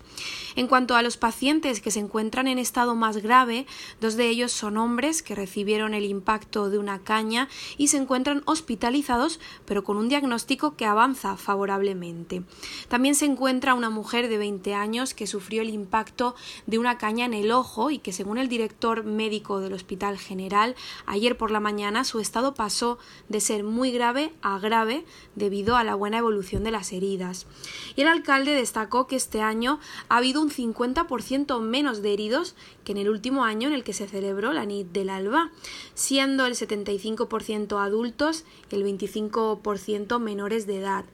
S16: En cuanto a los pacientes que se encuentran en estado más grave, dos de ellos son hombres que recibieron el impacto de una caña y se encuentran hospitalizados pero con un diagnóstico que avanza favorablemente. También se encuentra una mujer de 20 años que sufrió el impacto de una caña en el ojo y que según el director médico del Hospital General, ayer por la mañana su estado pasó de ser muy grave a grave debido a la buena evolución de las heridas. Y el alcalde destacó que este año ha habido un 50% menos de heridos que en el último año en el que se celebró la NIT del Alba, siendo el 75% adultos y el 25% menores de edad.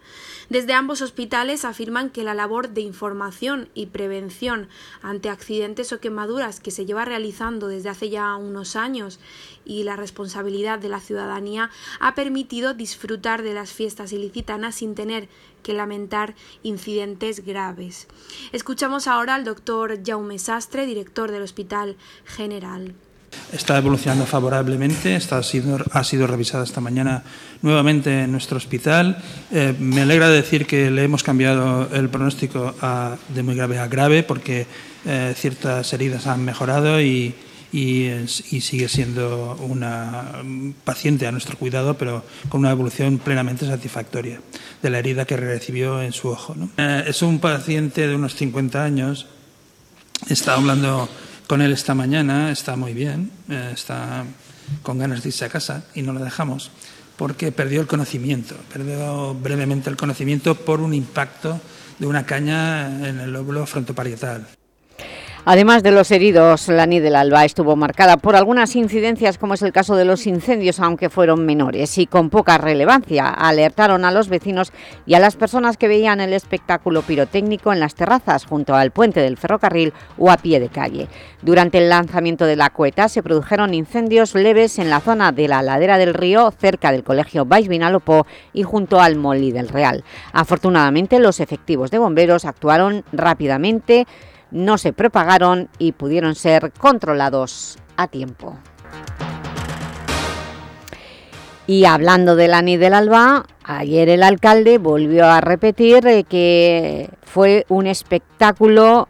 S16: Desde ambos hospitales afirman que la labor de información y prevención ante accidentes o quemaduras que se lleva realizando desde hace ya unos años y la responsabilidad de la ciudadanía ha permitido disfrutar de las fiestas ilicitanas sin tener que lamentar incidentes graves. Escuchamos ahora al doctor Jaume Sastre, director del Hospital General.
S17: Está evolucionando favorablemente, está, ha, sido, ha sido revisada esta mañana nuevamente en nuestro hospital. Eh, me alegra decir que le hemos cambiado el pronóstico de muy grave a grave porque eh, ciertas heridas han mejorado y, y, sigue siendo una mm, paciente a nuestro cuidado, pero con una evolución plenamente satisfactoria de la herida que recibió en su ojo. Eh, es un paciente de unos 50 años Estaba hablando con él esta mañana, está muy bien, eh, está con ganas de irse a casa y no lo dejamos porque perdió el conocimiento, perdió brevemente el conocimiento por un impacto de una caña en el lóbulo frontoparietal.
S1: Además de los heridos, la NIT del Alba estuvo marcada por algunas incidencias, como es el caso de los incendios, aunque fueron menores y con poca relevancia. Alertaron a los vecinos y a las personas que veían el espectáculo pirotécnico en las terrazas, junto al puente del ferrocarril o a pie de calle. Durante el lanzamiento de la cueta se produjeron incendios leves en la zona de la ladera del río, cerca del colegio Baix y junto al Molí del Real. Afortunadamente, los efectivos de bomberos actuaron rápidamente, no se propagaron y pudieron ser controlados a tiempo. Y hablando de la NIT del Alba, ayer el alcalde volvió a repetir eh, que fue un espectáculo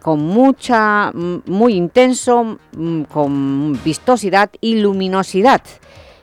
S1: con mucha, mm, muy intenso, mm, con vistosidad y luminosidad.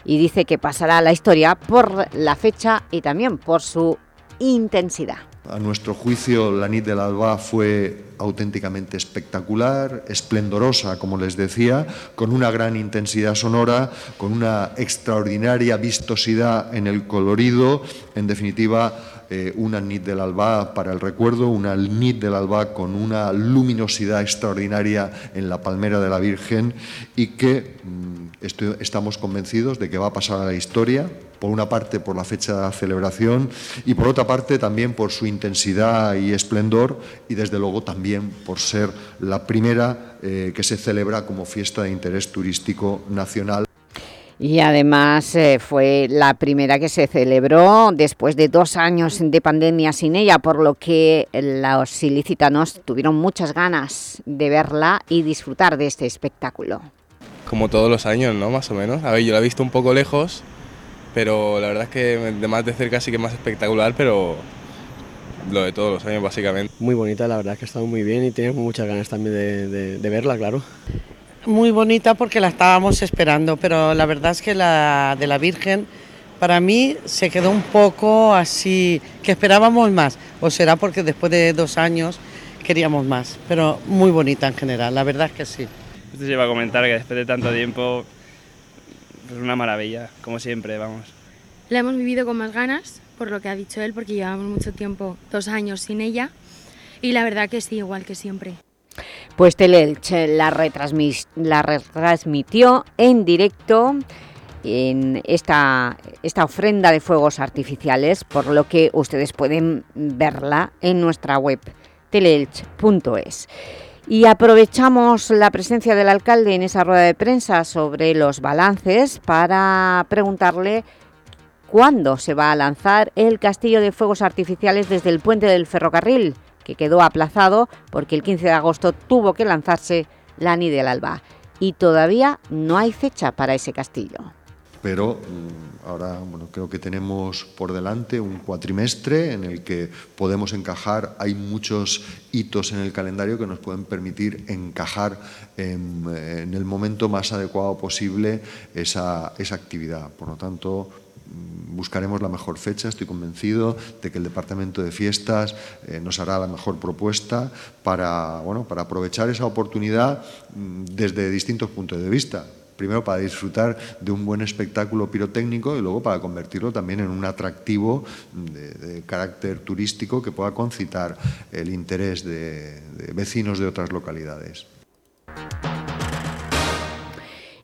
S1: Y dice que pasará a la historia por la fecha y también por su intensidad.
S8: A nuestro juicio, la NIT del Alba fue auténticamente espectacular, esplendorosa, como les decía, con una gran intensidad sonora, con una extraordinaria vistosidad en el colorido, en definitiva, eh, una nit del alba para el recuerdo, una nit del alba con una luminosidad extraordinaria en la palmera de la Virgen y que mm, estamos convencidos de que va a pasar a la historia, por una parte por la fecha de celebración y por otra parte también por su intensidad y esplendor y desde luego también por ser la primera eh, que se celebra como fiesta de interés turístico nacional.
S1: Y además eh, fue la primera que se celebró después de dos años de pandemia sin ella, por lo que los ilicitanos tuvieron muchas ganas de verla y disfrutar de este espectáculo.
S11: Como todos los años, ¿no? Más o menos. A ver, yo la he visto un poco lejos, pero la verdad es que de más de cerca sí que es más espectacular, pero lo de todos los años básicamente.
S12: Muy bonita, la verdad es que ha estado muy bien y tenemos muchas ganas también de, de- de verla, claro.
S13: Muy bonita porque la estábamos esperando, pero la verdad es que la de la Virgen para mí se quedó un poco así, que esperábamos más, o será porque después de dos años queríamos más, pero muy bonita en general, la verdad es que sí.
S14: Esto se iba a comentar que después de tanto tiempo, pues una maravilla, como siempre, vamos.
S15: La hemos vivido con más ganas, por lo que ha dicho él, porque llevamos mucho tiempo, dos años sin ella. Y la verdad que sí, igual que siempre.
S1: Pues la, retransmis- la retransmitió en directo en esta, esta ofrenda de fuegos artificiales, por lo que ustedes pueden verla en nuestra web teleelch.es. Y aprovechamos la presencia del alcalde en esa rueda de prensa sobre los balances para preguntarle cuándo se va a lanzar el castillo de fuegos artificiales desde el puente del ferrocarril, que quedó aplazado porque el 15 de agosto tuvo que lanzarse la Ni del Alba. Y todavía no hay fecha para ese castillo.
S8: Pero mm, ahora bueno, creo que tenemos por delante un cuatrimestre en el que podemos encajar, hay muchos hitos en el calendario que nos pueden permitir encajar en, el momento más adecuado posible esa, esa actividad. Por lo tanto, mm, buscaremos la mejor fecha, estoy convencido de que el Departamento de Fiestas eh, nos hará la mejor propuesta para, bueno, para aprovechar esa oportunidad mm, desde distintos puntos de vista. Primero para disfrutar de un buen espectáculo pirotécnico y luego para convertirlo también en un atractivo de, carácter turístico que pueda concitar el interés de vecinos de otras localidades.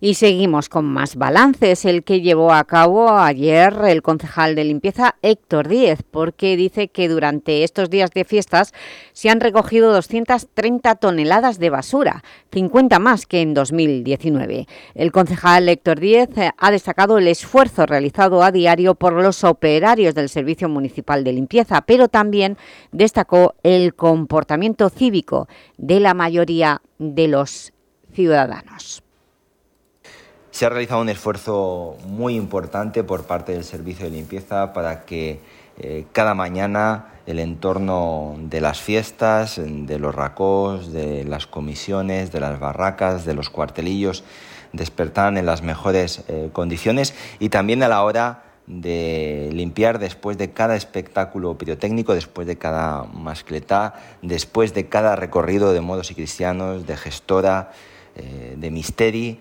S1: Y seguimos con más balances, el que llevó a cabo ayer el concejal de limpieza Héctor Díez, porque dice que durante estos días de fiestas se han recogido 230 toneladas de basura, 50 más que en 2019. El concejal Héctor Díez eh, ha destacado el esfuerzo realizado a diario por los operarios del Servicio Municipal de Limpieza, pero también destacó el comportamiento cívico de la mayoría de los ciudadanos.
S18: Se ha realizado un esfuerzo muy importante por parte del servicio de limpieza para que eh, cada mañana el entorno de las fiestas, de los racós, de las comisiones, de las barracas, de los cuartelillos, despertaran en las mejores eh, condiciones y también a la hora de limpiar después de cada espectáculo pirotécnico, después de cada mascletá, después de cada recorrido de modos y cristianos, de gestora, eh, de misteri,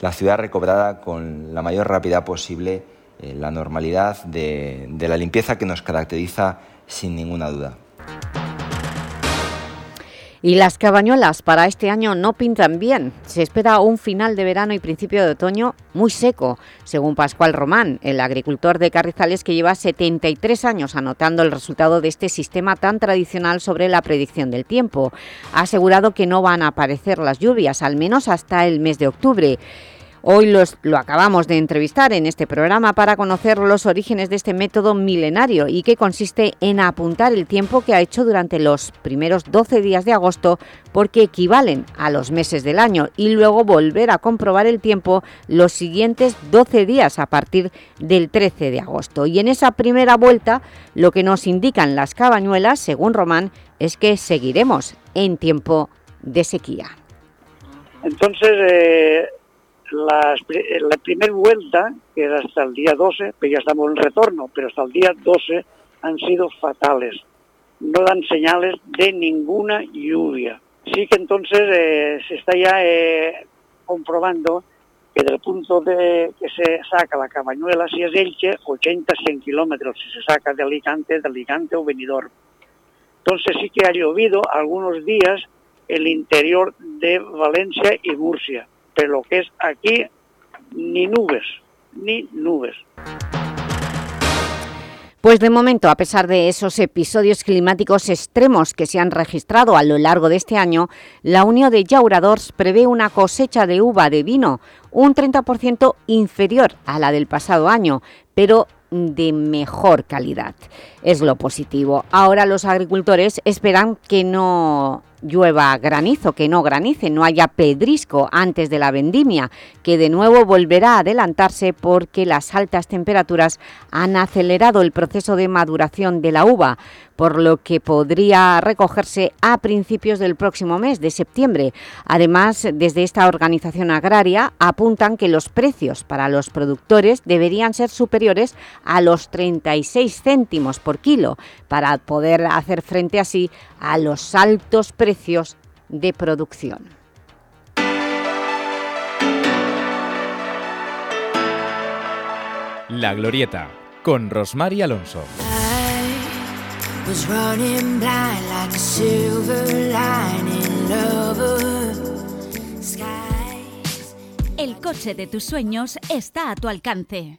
S18: la ciudad recobrada con la mayor rapidez posible eh, la normalidad de, de la limpieza que nos caracteriza sin ninguna duda.
S1: Y las cabañuelas para este año no pintan bien. Se espera un final de verano y principio de otoño muy seco, según Pascual Román, el agricultor de Carrizales que lleva 73 años anotando el resultado de este sistema tan tradicional sobre la predicción del tiempo. Ha asegurado que no van a aparecer las lluvias, al menos hasta el mes de octubre. Hoy los- lo acabamos de entrevistar en este programa para conocer los orígenes de este método milenario y que consiste en apuntar el tiempo que ha hecho durante los primeros 12 días de agosto porque equivalen a los meses del año y luego volver a comprobar el tiempo los siguientes 12 días a partir del 13 de agosto. Y en esa primera vuelta lo que nos indican las cabañuelas, según Román, es que seguiremos en tiempo de sequía.
S19: Entonces, eh, eh, la primera vuelta, que era hasta el día 12, pues ya estamos en retorno, pero hasta el día 12 han sido fatales. No dan señales de ninguna lluvia. Sí que entonces eh, se está ya eh, comprobando que que del punto de que se saca la Cabañuela, si es Elche, 80-100 kilómetros, si se saca de Alicante, de Alicante o Benidorm. Entonces sí que ha llovido algunos días el interior de Valencia y Murcia, pero que es aquí, ni nubes, ni nubes.
S1: Pues de momento, a pesar de esos episodios climáticos extremos que se han registrado a lo largo de este año, la Unión de Llauradors prevé una cosecha de uva de vino un 30% inferior a la del pasado año, pero de mejor calidad. Es lo positivo. Ahora los agricultores esperan que no llueva granizo, que no granice, no haya pedrisco antes de la vendimia, que de nuevo volverá a adelantarse porque las altas temperaturas han acelerado el proceso de maduración de la uva, por lo que podría recogerse a principios del próximo mes de septiembre. Además, desde esta organización agraria apuntan que los precios para los productores deberían ser superiores a los 36 céntimos por kilo para poder hacer frente así a los altos precios de producción.
S5: La Glorieta, con Rosmar y Alonso.
S2: Was running blind like a silver lining lover.
S27: El coche de tus sueños está a tu alcance.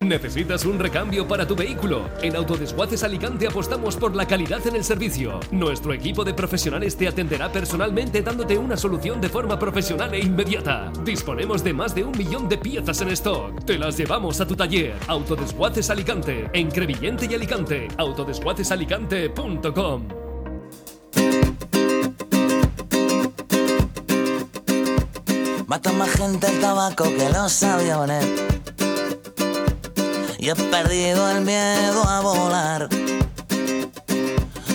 S52: ¿Necesitas un recambio para tu vehículo? En Autodesguaces Alicante apostamos por la calidad en el servicio. Nuestro equipo de profesionales te atenderá personalmente dándote una solución de forma profesional e inmediata. Disponemos de más de un millón de piezas en stock. Te las llevamos a tu taller. Autodesguaces Alicante, en Crevillente y Alicante. Autodesguacesalicante.com
S53: Mata más gente el tabaco que los aviones. Y he perdido el miedo a volar.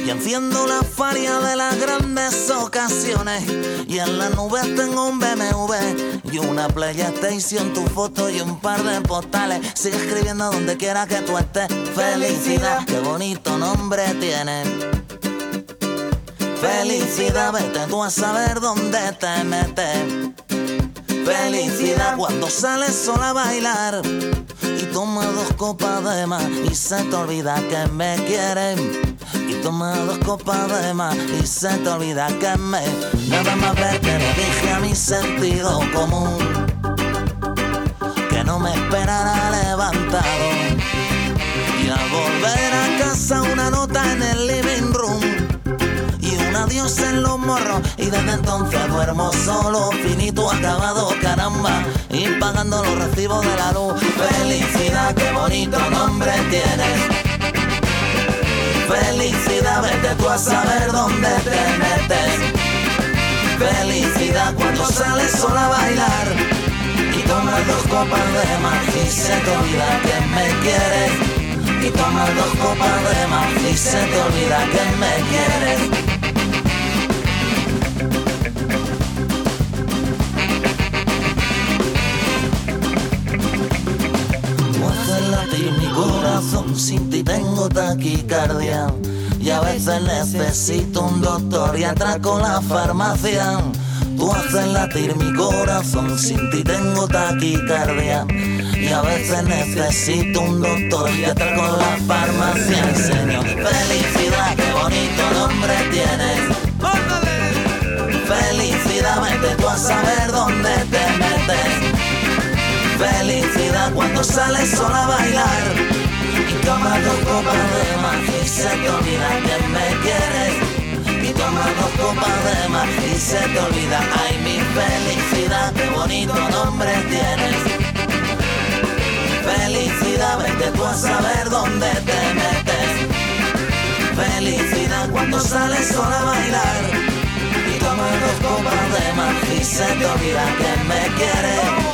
S53: Y enciendo la faria de las grandes ocasiones. Y en las nubes tengo un BMW y una PlayStation, tu foto y un par de postales. Sigue escribiendo donde quiera que tú estés. Felicidad, qué bonito nombre tiene. Felicidad, vete tú a saber dónde te metes. Felicidad cuando sales sola a bailar y toma dos copas de más y se te olvida que me quieren. Y toma dos copas de más y se te olvida que me. Nada más ver que le dije a mi sentido común que no me esperara levantado. Y al volver a casa una nota en el living un adiós en los morros y desde entonces duermo solo, finito, acabado, caramba, y pagando los recibos de la luz. Felicidad, qué bonito nombre tienes. Felicidad, vete tú a saber dónde te metes. Felicidad cuando sales sola a bailar y tomas dos copas de más y se te olvida que me quieres. Y tomas dos copas de más y se te olvida que me quieres. Corazón, sin ti tengo taquicardia. Y a veces necesito un doctor y atraco la farmacia. Tú haces latir mi corazón, sin ti tengo taquicardia. Y a veces necesito un doctor y atraco la farmacia. Señor, felicidad, qué bonito nombre tienes. Felicidad, vete tú a saber dónde te metes. Felicidad cuando sales sola a bailar y tomas dos copas de más y se te olvida que me quieres. Y tomas dos copas de más y se te olvida, ay mi felicidad, qué bonito nombre tienes. Felicidad, vete tú a saber dónde te metes. Felicidad cuando sales sola a bailar y tomas dos copas de más y se te olvida que me quieres.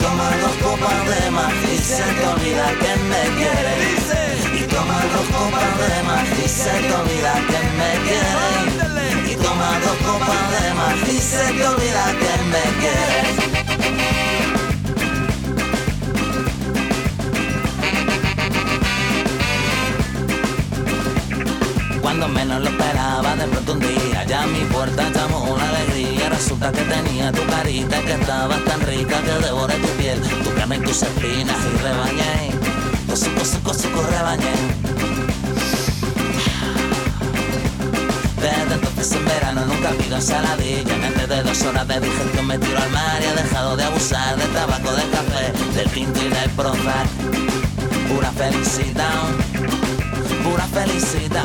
S53: Y tomas dos copas de más y se te olvida que me quieres. Y toma dos copas de más y se te olvida que me quieres. Y toma dos copas de más y se te olvida que me quieres. Cuando menos lo esperaba, de pronto un día ya mi puerta llamó una alegría. Resulta que tenía tu carita, que estabas tan rica que devoré tu piel, tu carne y tus espinas y rebañé. Cosuco, suco, suco, rebañé. Desde entonces en verano nunca pido ensaladilla Antes de dos horas de digestión me tiro al mar Y he dejado de abusar del tabaco, del café Del tinto y del Prozac Pura felicidad Pura felicidad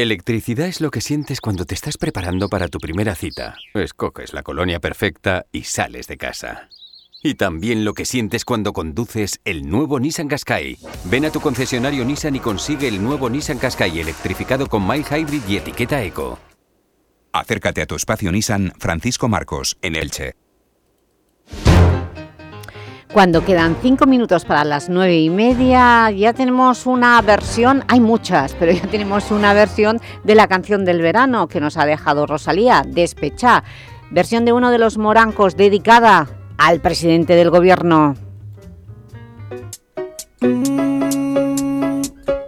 S54: Electricidad es lo que sientes cuando te estás preparando para tu primera cita. Escoges la colonia perfecta y sales de casa. Y también lo que sientes cuando conduces el nuevo Nissan Qashqai. Ven a tu concesionario Nissan y consigue el nuevo Nissan Qashqai electrificado con mild hybrid y etiqueta eco.
S55: Acércate a tu espacio Nissan Francisco Marcos, en Elche.
S1: Cuando quedan cinco minutos para las nueve y media, ya tenemos una versión, hay muchas, pero ya tenemos una versión de la canción del verano que nos ha dejado Rosalía, Despechá, versión de uno de los morancos dedicada al presidente del gobierno.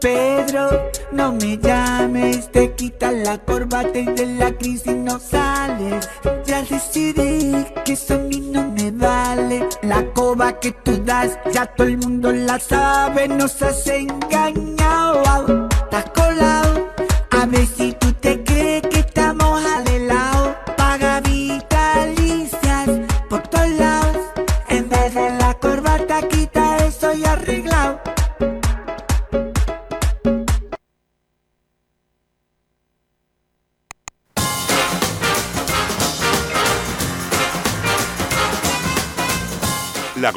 S56: Pedro, no me llames, te quitas la corbata y de la crisis no sales. Ya decidí que eso a mí no La coba que tú das, ya todo el mundo la sabe, nos has engañado. Estás colado, a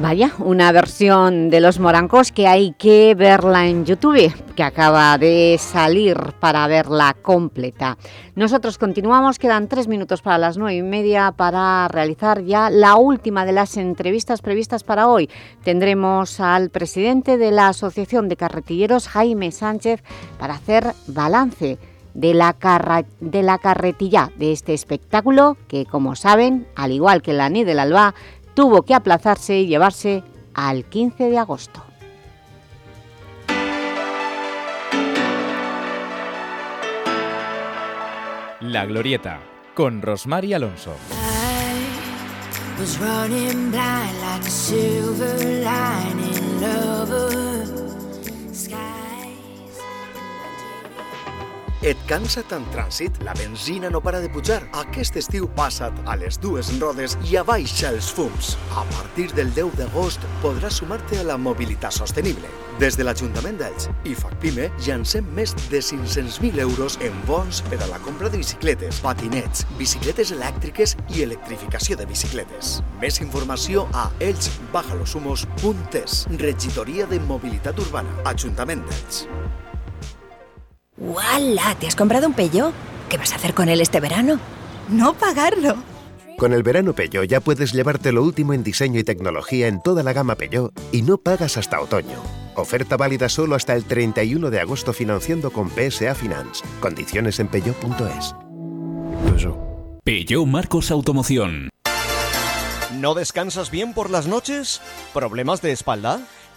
S1: Vaya, una versión de Los Morancos que hay que verla en YouTube, que acaba de salir para verla completa. Nosotros continuamos, quedan tres minutos para las nueve y media para realizar ya la última de las entrevistas previstas para hoy. Tendremos al presidente de la Asociación de Carretilleros, Jaime Sánchez, para hacer balance de la, carra- de la carretilla de este espectáculo que, como saben, al igual que la NI del Alba, tuvo que aplazarse y llevarse al 15 de agosto.
S5: La Glorieta, con Rosmar y Alonso.
S57: was running blind like a silver lining lover.
S32: Et cansa tant trànsit? La benzina no para de pujar. Aquest estiu passa't a les dues rodes i abaixa els fums. A partir del 10 d'agost podràs sumar-te a la mobilitat sostenible. Des de l'Ajuntament d'Elx i FACPIME llancem més de 500.000 euros en bons per a la compra de bicicletes, patinets, bicicletes elèctriques i electrificació de bicicletes. Més informació a elxbajalosumos.es. Regidoria de Mobilitat Urbana. Ajuntament d'Elx.
S58: ¡Wala! ¿Te has comprado un Peugeot? ¿Qué vas a hacer con él este verano? No pagarlo.
S59: Con el verano Peugeot ya puedes llevarte lo último en diseño y tecnología en toda la gama Peugeot y no pagas hasta otoño. Oferta válida solo hasta el 31 de agosto financiando con PSA Finance. Condiciones en peugeot.es.
S60: Peugeot Marcos Automoción.
S61: ¿No descansas bien por las noches? ¿Problemas de espalda?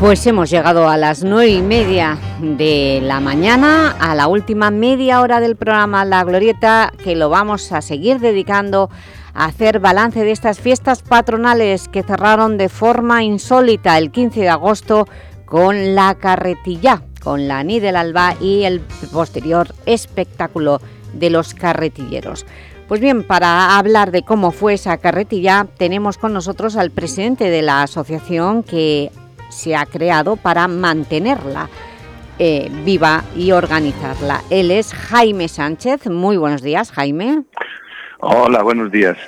S1: Pues hemos llegado a las nueve y media de la mañana, a la última media hora del programa La Glorieta, que lo vamos a seguir dedicando a hacer balance de estas fiestas patronales que cerraron de forma insólita el 15 de agosto con la carretilla, con la Ni del Alba y el posterior espectáculo de los carretilleros. Pues bien, para hablar de cómo fue esa carretilla, tenemos con nosotros al presidente de la asociación que se ha creado para mantenerla eh, viva y organizarla. Él es Jaime Sánchez. Muy buenos días, Jaime.
S62: Hola, buenos días.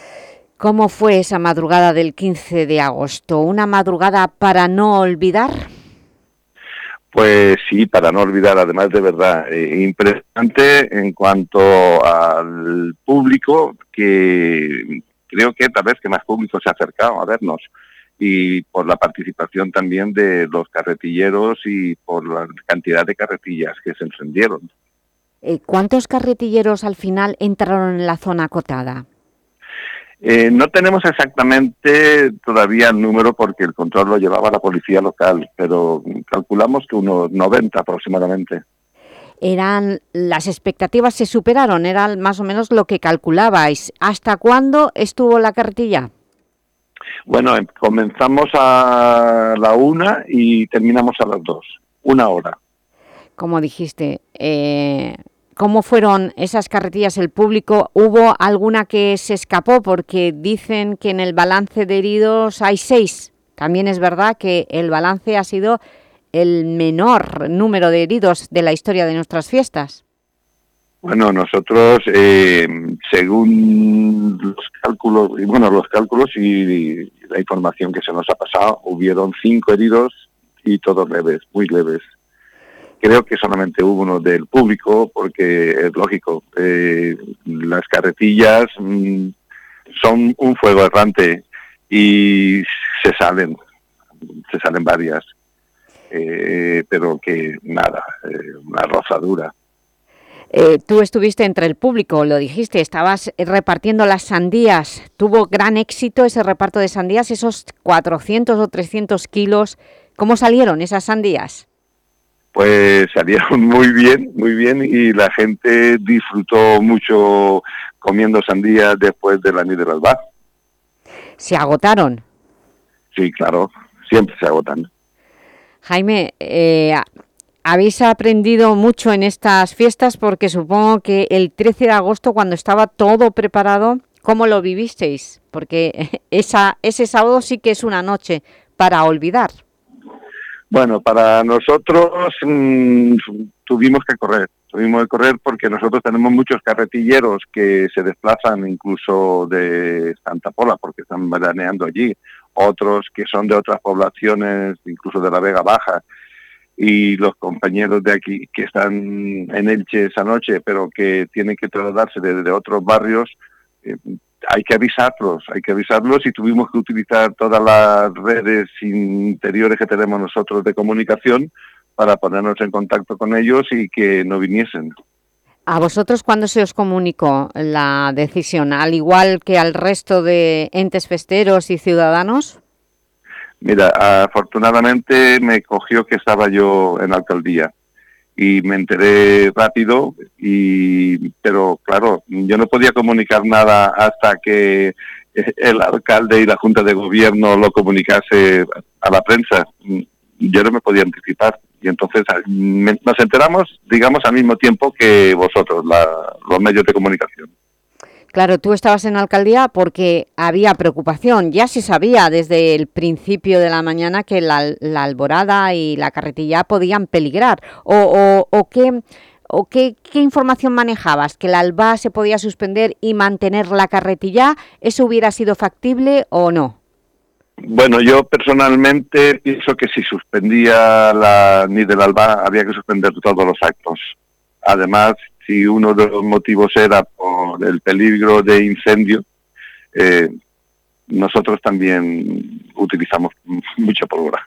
S1: ¿Cómo fue esa madrugada del 15 de agosto? ¿Una madrugada para no olvidar?
S62: Pues sí, para no olvidar, además de verdad, eh, impresionante en cuanto al público, que creo que tal vez que más público se ha acercado a vernos y por la participación también de los carretilleros y por la cantidad de carretillas que se encendieron.
S1: Eh, ¿Cuántos carretilleros al final entraron en la zona acotada?
S62: Eh, no tenemos exactamente todavía el número porque el control lo llevaba la policía local, pero calculamos que unos 90 aproximadamente.
S1: Eran Las expectativas se superaron, era más o menos lo que calculabais. ¿Hasta cuándo estuvo la carretilla?
S62: Bueno, em- comenzamos a la una y terminamos a las dos, una hora.
S1: Como dijiste, eh, ¿cómo fueron esas carretillas el público? ¿Hubo alguna que se escapó? Porque dicen que en el balance de heridos hay seis. También es verdad que el balance ha sido el menor número de heridos de la historia de nuestras fiestas.
S62: Bueno, nosotros, eh, según los cálculos, y bueno, los cálculos y la información que se nos ha pasado, hubieron cinco heridos y todos leves, muy leves. Creo que solamente hubo uno del público, porque es lógico, eh, las carretillas mm, son un fuego errante y se salen, se salen varias, eh, pero que nada, eh, una rozadura.
S1: Eh, tú estuviste entre el público, lo dijiste, estabas repartiendo las sandías. ¿Tuvo gran éxito ese reparto de sandías, esos 400 o 300 kilos? ¿Cómo salieron esas sandías?
S62: Pues salieron muy bien, muy bien y la gente disfrutó mucho comiendo sandías después del año del alba.
S1: ¿Se agotaron?
S62: Sí, claro, siempre se agotan.
S1: Jaime, eh, habéis aprendido mucho en estas fiestas porque supongo que el 13 de agosto, cuando estaba todo preparado, ¿cómo lo vivisteis? Porque esa, ese sábado sí que es una noche para olvidar.
S62: Bueno, para nosotros mm, tuvimos que correr, tuvimos que correr porque nosotros tenemos muchos carretilleros que se desplazan incluso de Santa Pola porque están veraneando allí, otros que son de otras poblaciones, incluso de la Vega Baja, y los compañeros de aquí que están en Elche esa noche, pero que tienen que trasladarse desde otros barrios, eh, hay que avisarlos, hay que avisarlos y tuvimos que utilizar todas las redes interiores que tenemos nosotros de comunicación para ponernos en contacto con ellos y que no viniesen.
S1: ¿A vosotros cuándo se os comunicó la decisión? ¿Al igual que al resto de entes festeros y ciudadanos?
S62: Mira, afortunadamente me cogió que estaba yo en la alcaldía y me enteré rápido, y, pero claro, yo no podía comunicar nada hasta que el alcalde y la Junta de Gobierno lo comunicase a la prensa. Yo no me podía anticipar y entonces nos enteramos, digamos, al mismo tiempo que vosotros, la- los medios de comunicación.
S1: Claro, tú estabas en la alcaldía porque había preocupación. Ya se sabía desde el principio de la mañana que la, la alborada y la carretilla podían peligrar. ¿O, o- qué, o qué, qué información manejabas? ¿Que la alba se podía suspender y mantener la carretilla? ¿Eso hubiera sido factible o no?
S62: Bueno, yo personalmente pienso que si suspendía la ni del alba había que suspender todos los actos. Además, si uno de los motivos era por el peligro de incendio, eh, nosotros también utilizamos mucha pólvora.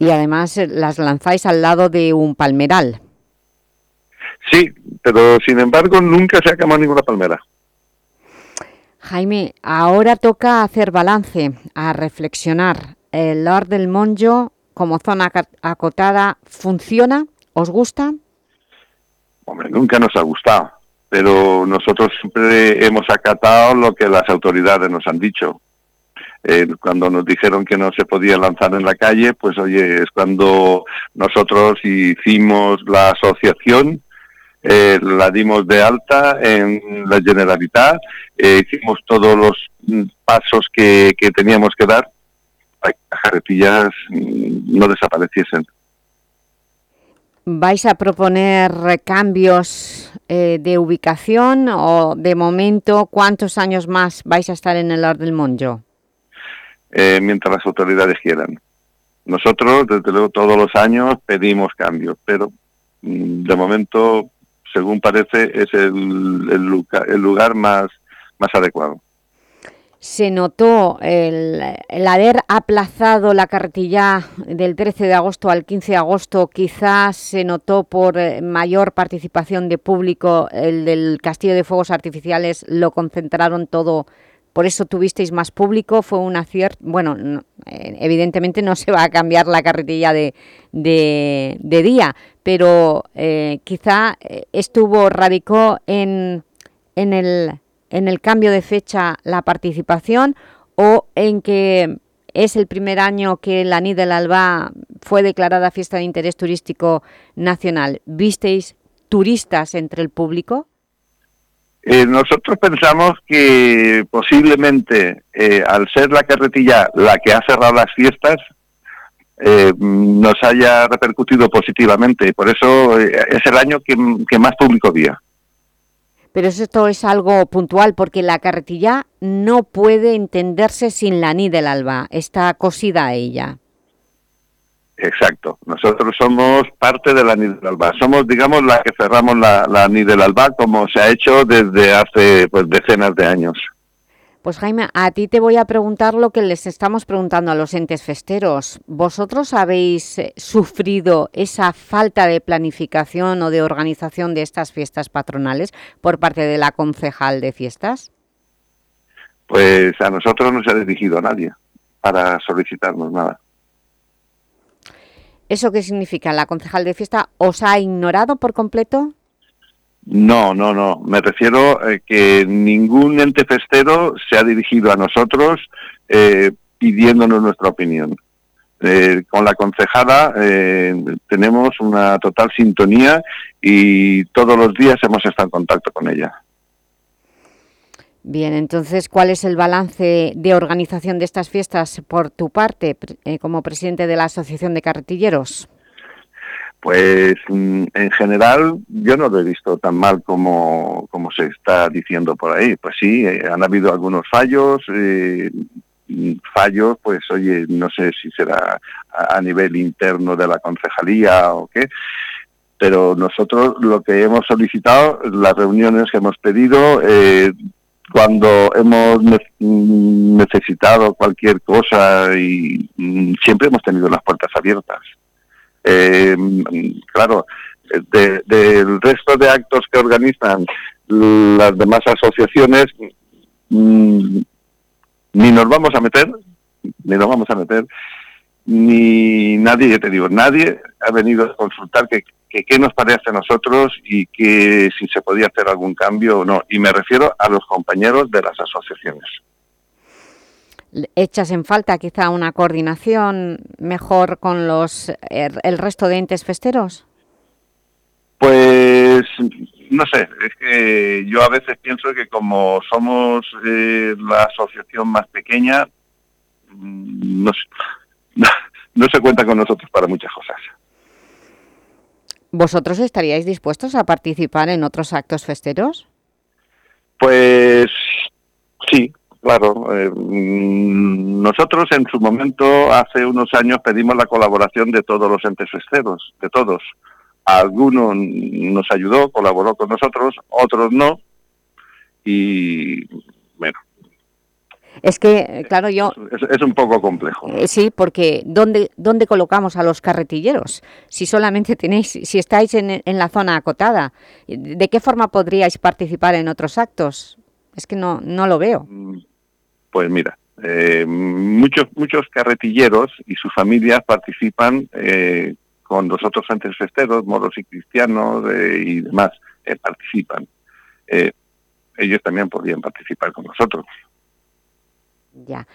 S1: Y además eh, las lanzáis al lado de un palmeral.
S62: Sí, pero sin embargo nunca se ha quemado ninguna palmera.
S1: Jaime, ahora toca hacer balance, a reflexionar. ¿El Lord del Monjo como zona acotada funciona? ¿Os gusta?
S62: Hombre, nunca nos ha gustado, pero nosotros siempre hemos acatado lo que las autoridades nos han dicho. Eh, cuando nos dijeron que no se podía lanzar en la calle, pues oye, es cuando nosotros hicimos la asociación, eh, la dimos de alta en la Generalitat, eh, hicimos todos los pasos que, que teníamos que dar para que las carretillas mm, no desapareciesen.
S1: ¿Vais a proponer cambios eh, de ubicación o de momento cuántos años más vais a estar en el Lord del Monjo?
S62: eh, mientras las autoridades quieran. Nosotros, desde luego, todos los años pedimos cambios, pero mm, de momento, según parece, es el, el, el lugar más adecuado.
S1: ¿Se notó el, haber aplazado la carretilla del 13 de agosto al 15 de agosto? Quizás se notó por eh, mayor participación de público, el del Castillo de Fuegos Artificiales lo concentraron todo, por eso tuvisteis más público, fue un acierto, bueno, no, eh, evidentemente no se va a cambiar la carretilla de, de, de día, pero eh, quizá eh, estuvo, radicó en, en el en el cambio de fecha la participación o en que es el primer año que la Nid del Alba fue declarada fiesta de interés turístico nacional. ¿Visteis turistas entre el público?
S62: Eh, nosotros pensamos que posiblemente, eh, al ser la carretilla la que ha cerrado las fiestas, eh, nos haya repercutido positivamente. Por eso eh, es el año que, que más público había.
S1: Pero esto es algo puntual porque la carretilla no puede entenderse sin la Nid del Alba, está cosida a ella.
S62: Exacto. Nosotros somos parte de la NID del Alba. Somos, digamos, la que cerramos la, la del Alba como se ha hecho desde hace pues, decenas de años.
S1: Pues Jaime, a ti te voy a preguntar lo que les estamos preguntando a los entes festeros. ¿Vosotros habéis eh, sufrido esa falta de planificación o de organización de estas fiestas patronales por parte de la concejal de fiestas?
S62: Pues a nosotros no se ha dirigido a nadie para solicitarnos nada.
S1: ¿Eso qué significa? ¿La concejal de fiesta os ha ignorado por completo?
S62: No, no, no. Me refiero eh, que ningún ente festero se ha dirigido a nosotros eh, pidiéndonos nuestra opinión. Eh, con la concejala eh, tenemos una total sintonía y todos los días hemos estado en contacto con ella.
S1: Bien, entonces, ¿cuál es el balance de organización de estas fiestas por tu parte, eh, como presidente de la Asociación de Carretilleros?
S62: Pues mm, en general yo no lo he visto tan mal como, como se está diciendo por ahí. Pues sí, eh, han habido algunos fallos, eh, mm, fallos, pues oye, no sé si será a, nivel interno de la concejalía o qué, pero nosotros lo que hemos solicitado, las reuniones que hemos pedido, eh, cuando hemos mm, necesitado cualquier cosa y siempre hemos tenido las puertas abiertas. Eh, claro, eh, de- del resto de actos que organizan las demás asociaciones, mm, ni nos vamos a meter, ni nos vamos a meter, ni nadie, ya te digo, nadie ha venido a consultar que, que qué nos parece a nosotros y que si se podía hacer algún cambio o no. Y me refiero a los compañeros de las asociaciones.
S1: ¿Echas en falta quizá una coordinación mejor con los el, el resto de entes festeros?
S62: Pues no sé, es que yo a veces pienso que como somos eh, la asociación más pequeña, mm, no, se- no se cuenta con nosotros para muchas cosas.
S1: ¿Vosotros estaríais dispuestos a participar en otros actos festeros?
S62: Pues sí, claro. eh, mm, nosotros en su momento, hace unos años, pedimos la colaboración de todos los entes festeros, de todos. Alguno nos ayudó, colaboró con nosotros, otros no. Y bueno,
S1: Es que, claro, yo...
S62: es, es un poco complejo.
S1: eh, sí, porque ¿dónde, ¿dónde colocamos a los carretilleros? Si solamente tenéis, si estáis en, en la zona acotada, ¿de qué forma podríais participar en otros actos? Es que no, no lo veo.
S62: Pues mira, eh, muchos muchos carretilleros y sus familias participan eh, con los otros entes festeros, moros y cristianos eh, y demás, participan. Ellos también podrían participar con nosotros.
S1: Ya,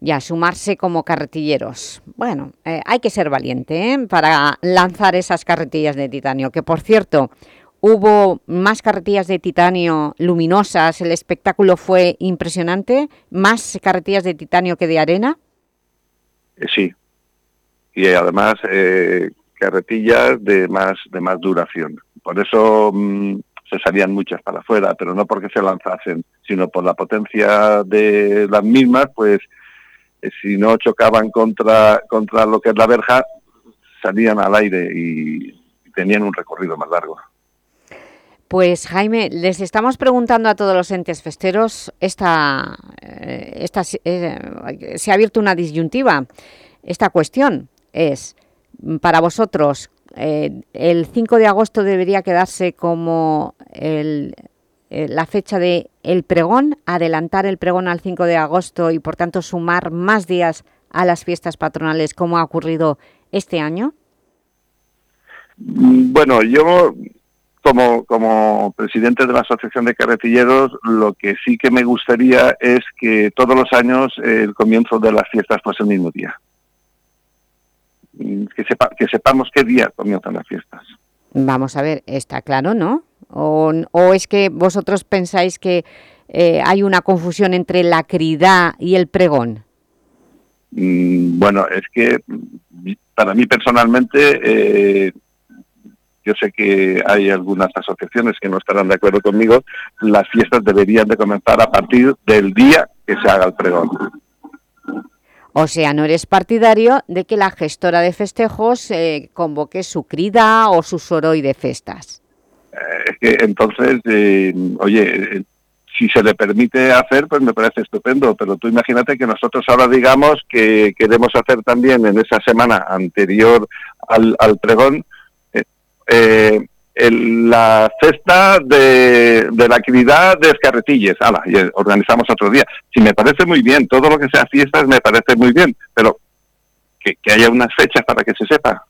S1: ya, sumarse como carretilleros. Bueno, eh, hay que ser valiente ¿eh? para lanzar esas carretillas de titanio, que por cierto, hubo más carretillas de titanio luminosas, el espectáculo fue impresionante, más carretillas de titanio que de arena.
S62: Eh, sí. Y además eh, carretillas de más de más duración. Por eso mm, se salían muchas para afuera, pero no porque se lanzasen, sino por la potencia de las mismas, pues eh, si no chocaban contra contra lo que es la verja, salían al aire y, y tenían un recorrido más largo.
S1: Pues Jaime, les estamos preguntando a todos los entes festeros, esta, eh, esta, eh, se ha abierto una disyuntiva. Esta cuestión es, para vosotros, eh, ¿el 5 de agosto debería quedarse como el, la fecha de el pregón, adelantar el pregón al 5 de agosto y por tanto sumar más días a las fiestas patronales como ha ocurrido este año?
S62: Bueno, yo como, como presidente de la Asociación de Carretilleros, lo que sí que me gustaría es que todos los años eh, el comienzo de las fiestas fuese el mismo día. Que, sepa, que sepamos qué día comienzan las fiestas.
S1: Vamos a ver, está claro, ¿no? ¿O, o es que vosotros pensáis que eh, hay una confusión entre la cridad y el pregón?
S62: Mm, Bueno, es que para mí personalmente, eh, yo sé que hay algunas asociaciones que no estarán de acuerdo conmigo, las fiestas deberían de comenzar a partir del día que se haga el pregón.
S1: O sea, no eres partidario de que la gestora de festejos eh, convoque su crida o su soroi de festas.
S62: Eh, Es que entonces, eh, oye, eh, si se le permite hacer, pues me parece estupendo, pero tú imagínate que nosotros ahora digamos que queremos hacer también en esa semana anterior al, al pregón eh, el- la cesta de, de la actividad de Escarretilles, ala, eh, organizamos otro día. Si me parece muy bien, todo lo que sea fiestas me parece muy bien, pero que, que haya unas fechas para que se sepa.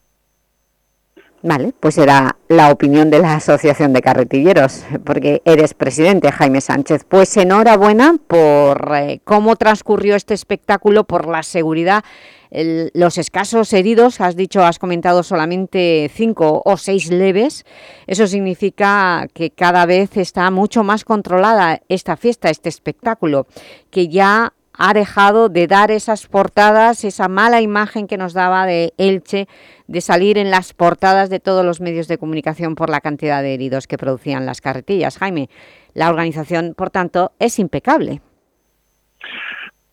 S1: Vale, pues era la opinión de la Asociación de Carretilleros, porque eres presidente, Jaime Sánchez. Pues enhorabuena por eh, cómo transcurrió este espectáculo, por la seguridad, el- los escasos heridos, has dicho, has comentado solamente cinco o seis leves. Eso significa que cada vez está mucho más controlada esta fiesta, este espectáculo, que ya ha dejado de dar esas portadas, esa mala imagen que nos daba de Elche, de salir en las portadas de todos los medios de comunicación por la cantidad de heridos que producían las carretillas. Jaime, la organización, por tanto, es impecable.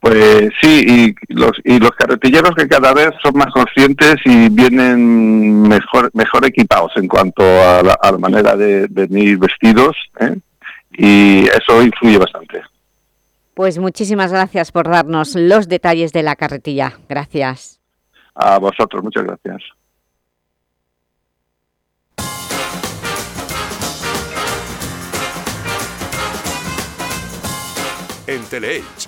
S62: Pues sí, y los, y los carretilleros que cada vez son más conscientes y vienen mejor, mejor equipados en cuanto a la, a la manera de, de venir vestidos, ¿eh? y eso influye bastante.
S1: Pues muchísimas gracias por darnos los detalles de la carretilla. Gracias.
S62: A vosotros, muchas gracias.
S26: En Teleelch,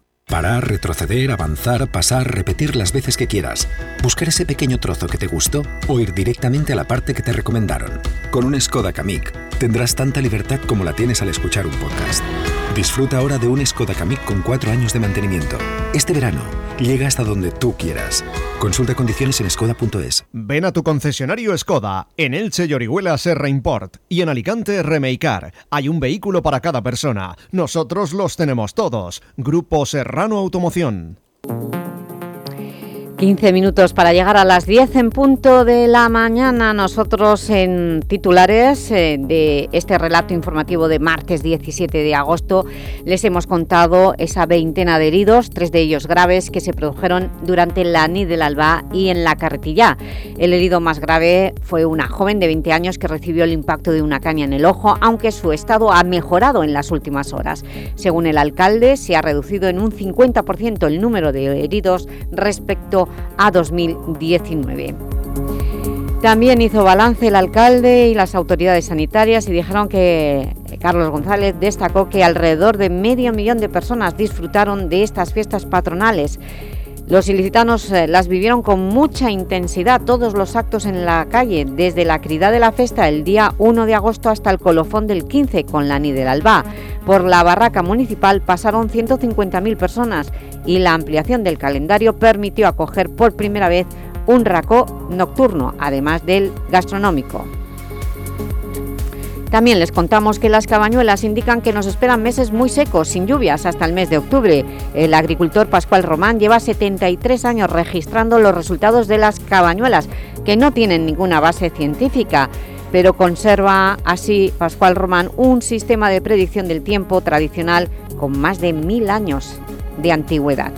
S32: Parar, retroceder, avanzar, pasar, repetir las veces que quieras. Buscar ese pequeño trozo que te gustó o ir directamente a la parte que te recomendaron. Con un Skoda Kamiq tendrás tanta libertad como la tienes al escuchar un podcast. Disfruta ahora de un Skoda Kamiq con 4 años de mantenimiento. Este verano, llega hasta donde tú quieras. Consulta condiciones en skoda.es.
S24: Ven a tu concesionario Skoda, en Elche y Orihuela Serra Import y en Alicante Remeicar. Hay un vehículo para cada persona. Nosotros los tenemos todos. Grupo Serrano Automoción.
S1: 15 minutos para llegar a las 10 en punto de la mañana. Nosotros en titulares eh, de este relato informativo de martes 17 de agosto les hemos contado esa veintena de heridos, tres de ellos graves, que se produjeron durante la NID del Alba y en la carretilla. El herido más grave fue una joven de 20 años que recibió el impacto de una caña en el ojo, aunque su estado ha mejorado en las últimas horas. Según el alcalde, se ha reducido en un 50% el número de heridos respecto a 2019. También hizo balance el alcalde y las autoridades sanitarias y dijeron que Carlos González destacó que alrededor de medio millón de personas disfrutaron de estas fiestas patronales. Los ilicitanos eh, las vivieron con mucha intensidad, todos los actos en la calle, desde la crida de la festa el día 1 de agosto hasta el colofón del 15 con la Ni del Alba. Por la barraca municipal pasaron 150.000 personas y la ampliación del calendario permitió acoger por primera vez un racó nocturno, además del gastronómico. También les contamos que las cabañuelas indican que nos esperan meses muy secos, sin lluvias, hasta el mes de octubre. El agricultor Pascual Román lleva 73 años registrando los resultados de las cabañuelas, que no tienen ninguna base científica, pero conserva así Pascual Román un sistema de predicción del tiempo tradicional con más de mil años de antigüedad.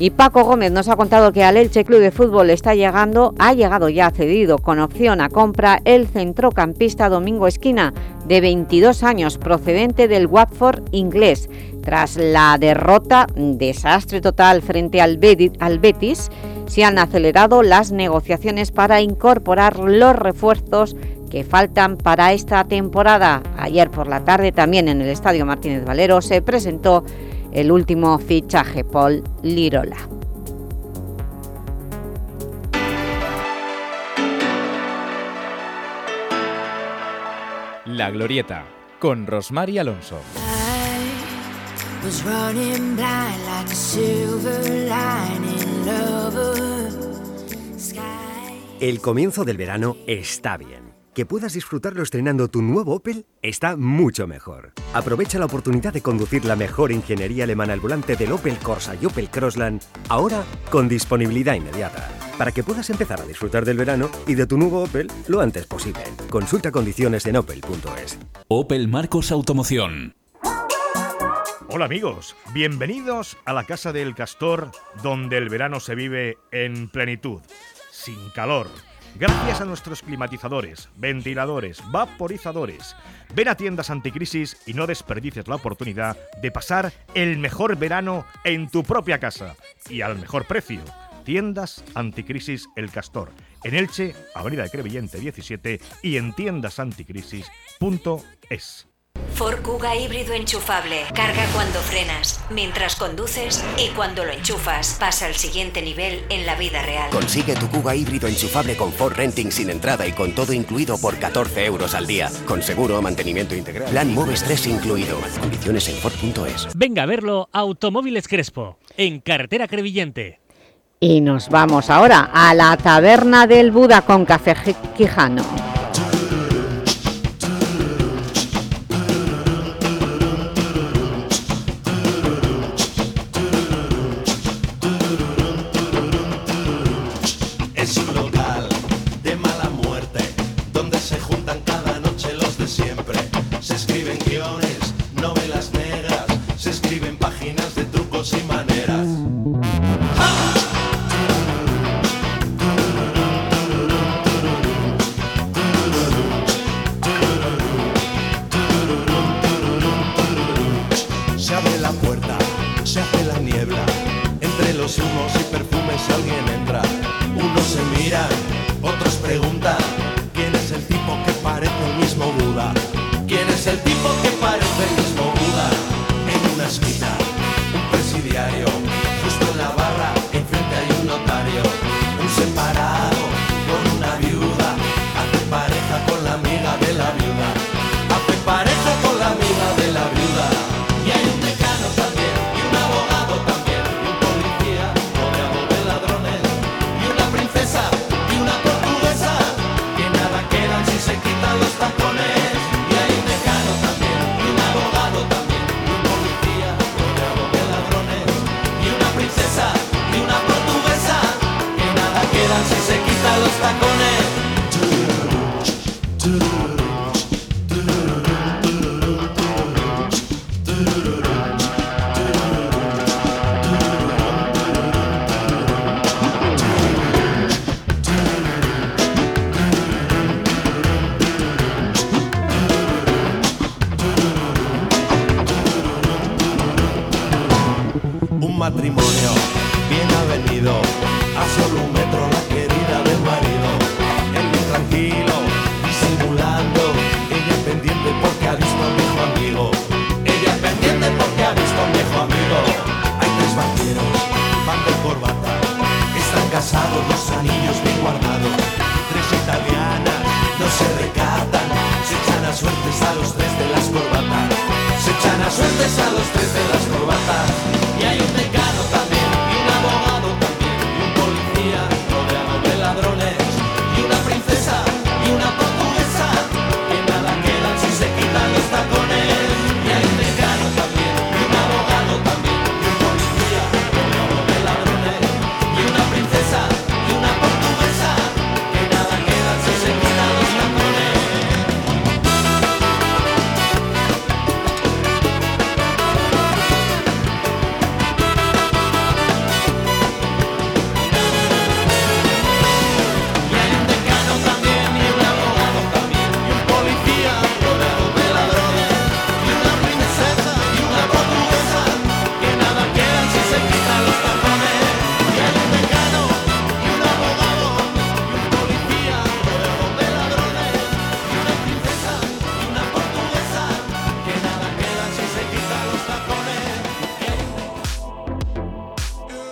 S1: Y Paco Gómez nos ha contado que al Elche Club de Fútbol está llegando, ha llegado ya cedido con opción a compra el centrocampista Domingo Esquina, de 22 años, procedente del Watford inglés. Tras la derrota, desastre total frente al Betis, se han acelerado las negociaciones para incorporar los refuerzos que faltan para esta temporada. Ayer por la tarde también en el Estadio Martínez Valero se presentó el último fichaje, Paul Lirola.
S5: La Glorieta, con Rosmar y Alonso.
S2: was running blind like a silver lining lover.
S42: El comienzo del verano está bien. Que puedas disfrutarlo estrenando tu nuevo Opel está mucho mejor. Aprovecha la oportunidad de conducir la mejor ingeniería alemana al volante del Opel Corsa y Opel Crossland, ahora con disponibilidad inmediata. Para que puedas empezar a disfrutar del verano y de tu nuevo Opel lo antes posible. Consulta condiciones en opel.es.
S63: Opel Marcos Automoción.
S23: Hola amigos, bienvenidos a la Casa del Castor, donde el verano se vive en plenitud, sin calor, Gracias a nuestros climatizadores, ventiladores, vaporizadores. Ven a tiendas anticrisis y no desperdicies la oportunidad de pasar el mejor verano en tu propia casa y al mejor precio. Tiendas Anticrisis El Castor, en Elche, Avenida de Crevillente 17 y en tiendasanticrisis.es.
S40: Ford Kuga híbrido enchufable. Carga cuando frenas, mientras conduces y cuando lo enchufas. Pasa al siguiente nivel en la vida real.
S32: Consigue tu Kuga híbrido enchufable con Ford Renting sin entrada y con todo incluido por 14 euros al día. Con seguro, mantenimiento integral. Plan Moves 3 incluido. Condiciones en Ford.es.
S64: Venga a verlo Automóviles Crespo, en carretera Crevillente.
S1: Y nos vamos ahora a la Taberna del Buda con Café Quijano.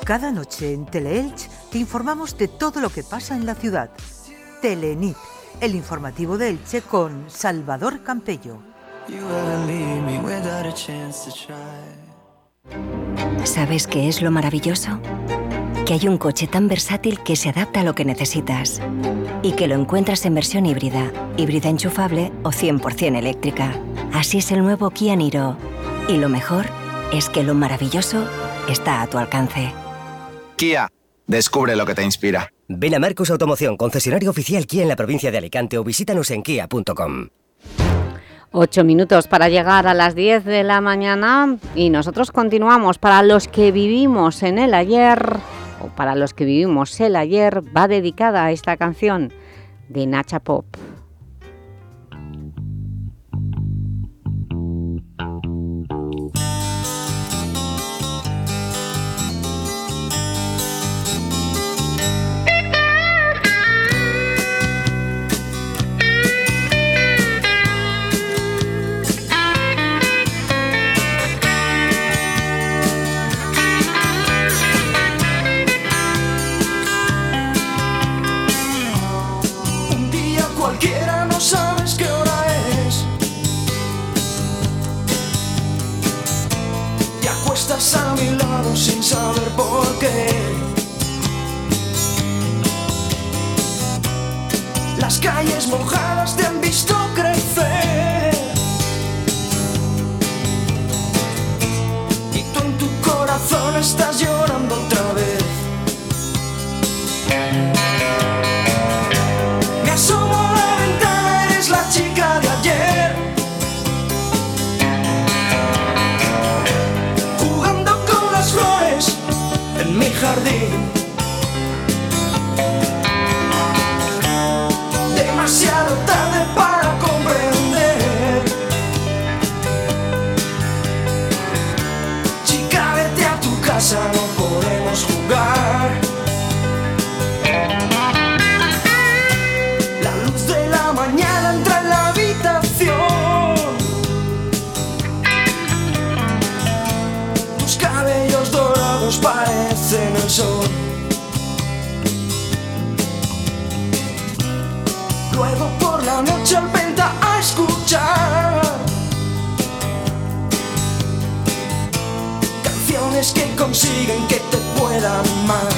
S65: Cada noche en
S66: Teleelch te informamos de todo lo que pasa en la ciudad. Telenit, el informativo de Elche con Salvador Campello.
S40: ¿Sabes qué es lo maravilloso? Que hay un coche tan versátil que se adapta a lo que necesitas y que lo encuentras en versión híbrida, híbrida enchufable o 100% eléctrica. Así es el nuevo Kia Niro. Y lo mejor es que lo maravilloso está a tu alcance.
S48: Kia, descubre lo que te inspira.
S42: Ven a Marcos Automoción, concesionario oficial Kia en la provincia de Alicante o visítanos en kia.com.
S1: Ocho minutos para llegar a las 10 de la mañana y nosotros continuamos. Para los que vivimos en el ayer, o para los que vivimos el ayer, va dedicada a esta canción de Nacha Pop.
S23: Demasiado tarde para consiguen que te puedan amar.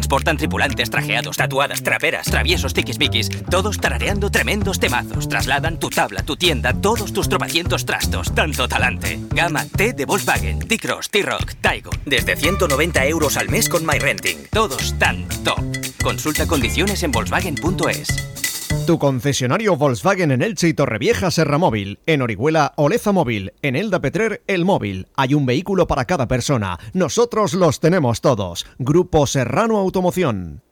S66: transportan tripulantes trajeados, tatuadas, traperas, traviesos, tiquismiquis, todos tarareando tremendos temazos. Trasladan tu tabla, tu tienda, todos tus tropecientos trastos. Tanto talante. Gama T de Volkswagen, T-Cross, T-Rock, Taigo. Desde 190 euros al mes con MyRenting. Todos tan top. Consulta condiciones en Volkswagen.es.
S24: Tu concesionario Volkswagen en Elche y Torrevieja Serra Móvil, en Orihuela Oleza Móvil, en Elda Petrer El Móvil. Hay un vehículo para cada persona. Nosotros los tenemos todos. Grupo Serrano Automoción.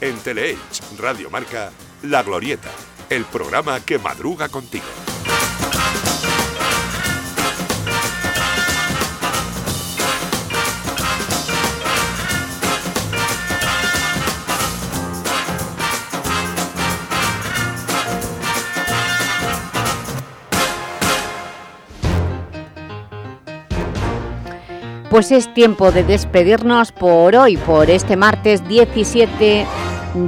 S49: En Teleelch, Radio Marca, La Glorieta, el programa que madruga contigo.
S1: Pues es tiempo de despedirnos por hoy, por este martes 17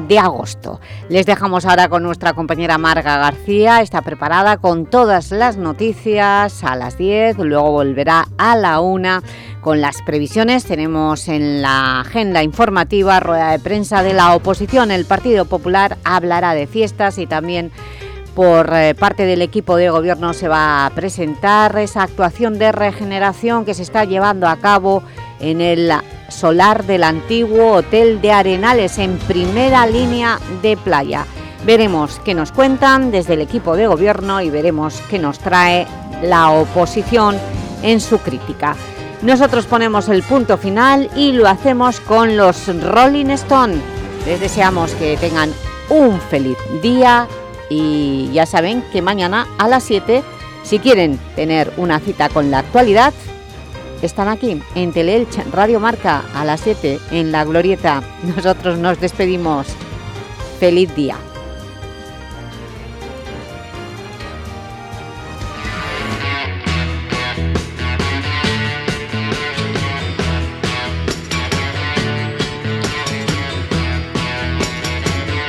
S1: de agosto. Les dejamos ahora con nuestra compañera Marga García, está preparada con todas las noticias a las 10, luego volverá a la 1 con las previsiones. Tenemos en la agenda informativa rueda de prensa de la oposición. El Partido Popular hablará de fiestas y también por eh, parte del equipo de gobierno se va a presentar esa actuación de regeneración que se está llevando a cabo en el solar del antiguo Hotel de Arenales, en primera línea de playa. Veremos qué nos cuentan desde el equipo de gobierno y veremos qué nos trae la oposición en su crítica. Nosotros ponemos el punto final y lo hacemos con los Rolling Stone. Les deseamos que tengan un feliz día y ya saben que mañana a las 7, si quieren tener una cita con la actualidad, están aquí en Teleelch Radio Marca a las 7 en La Glorieta. Nosotros nos despedimos. Feliz día.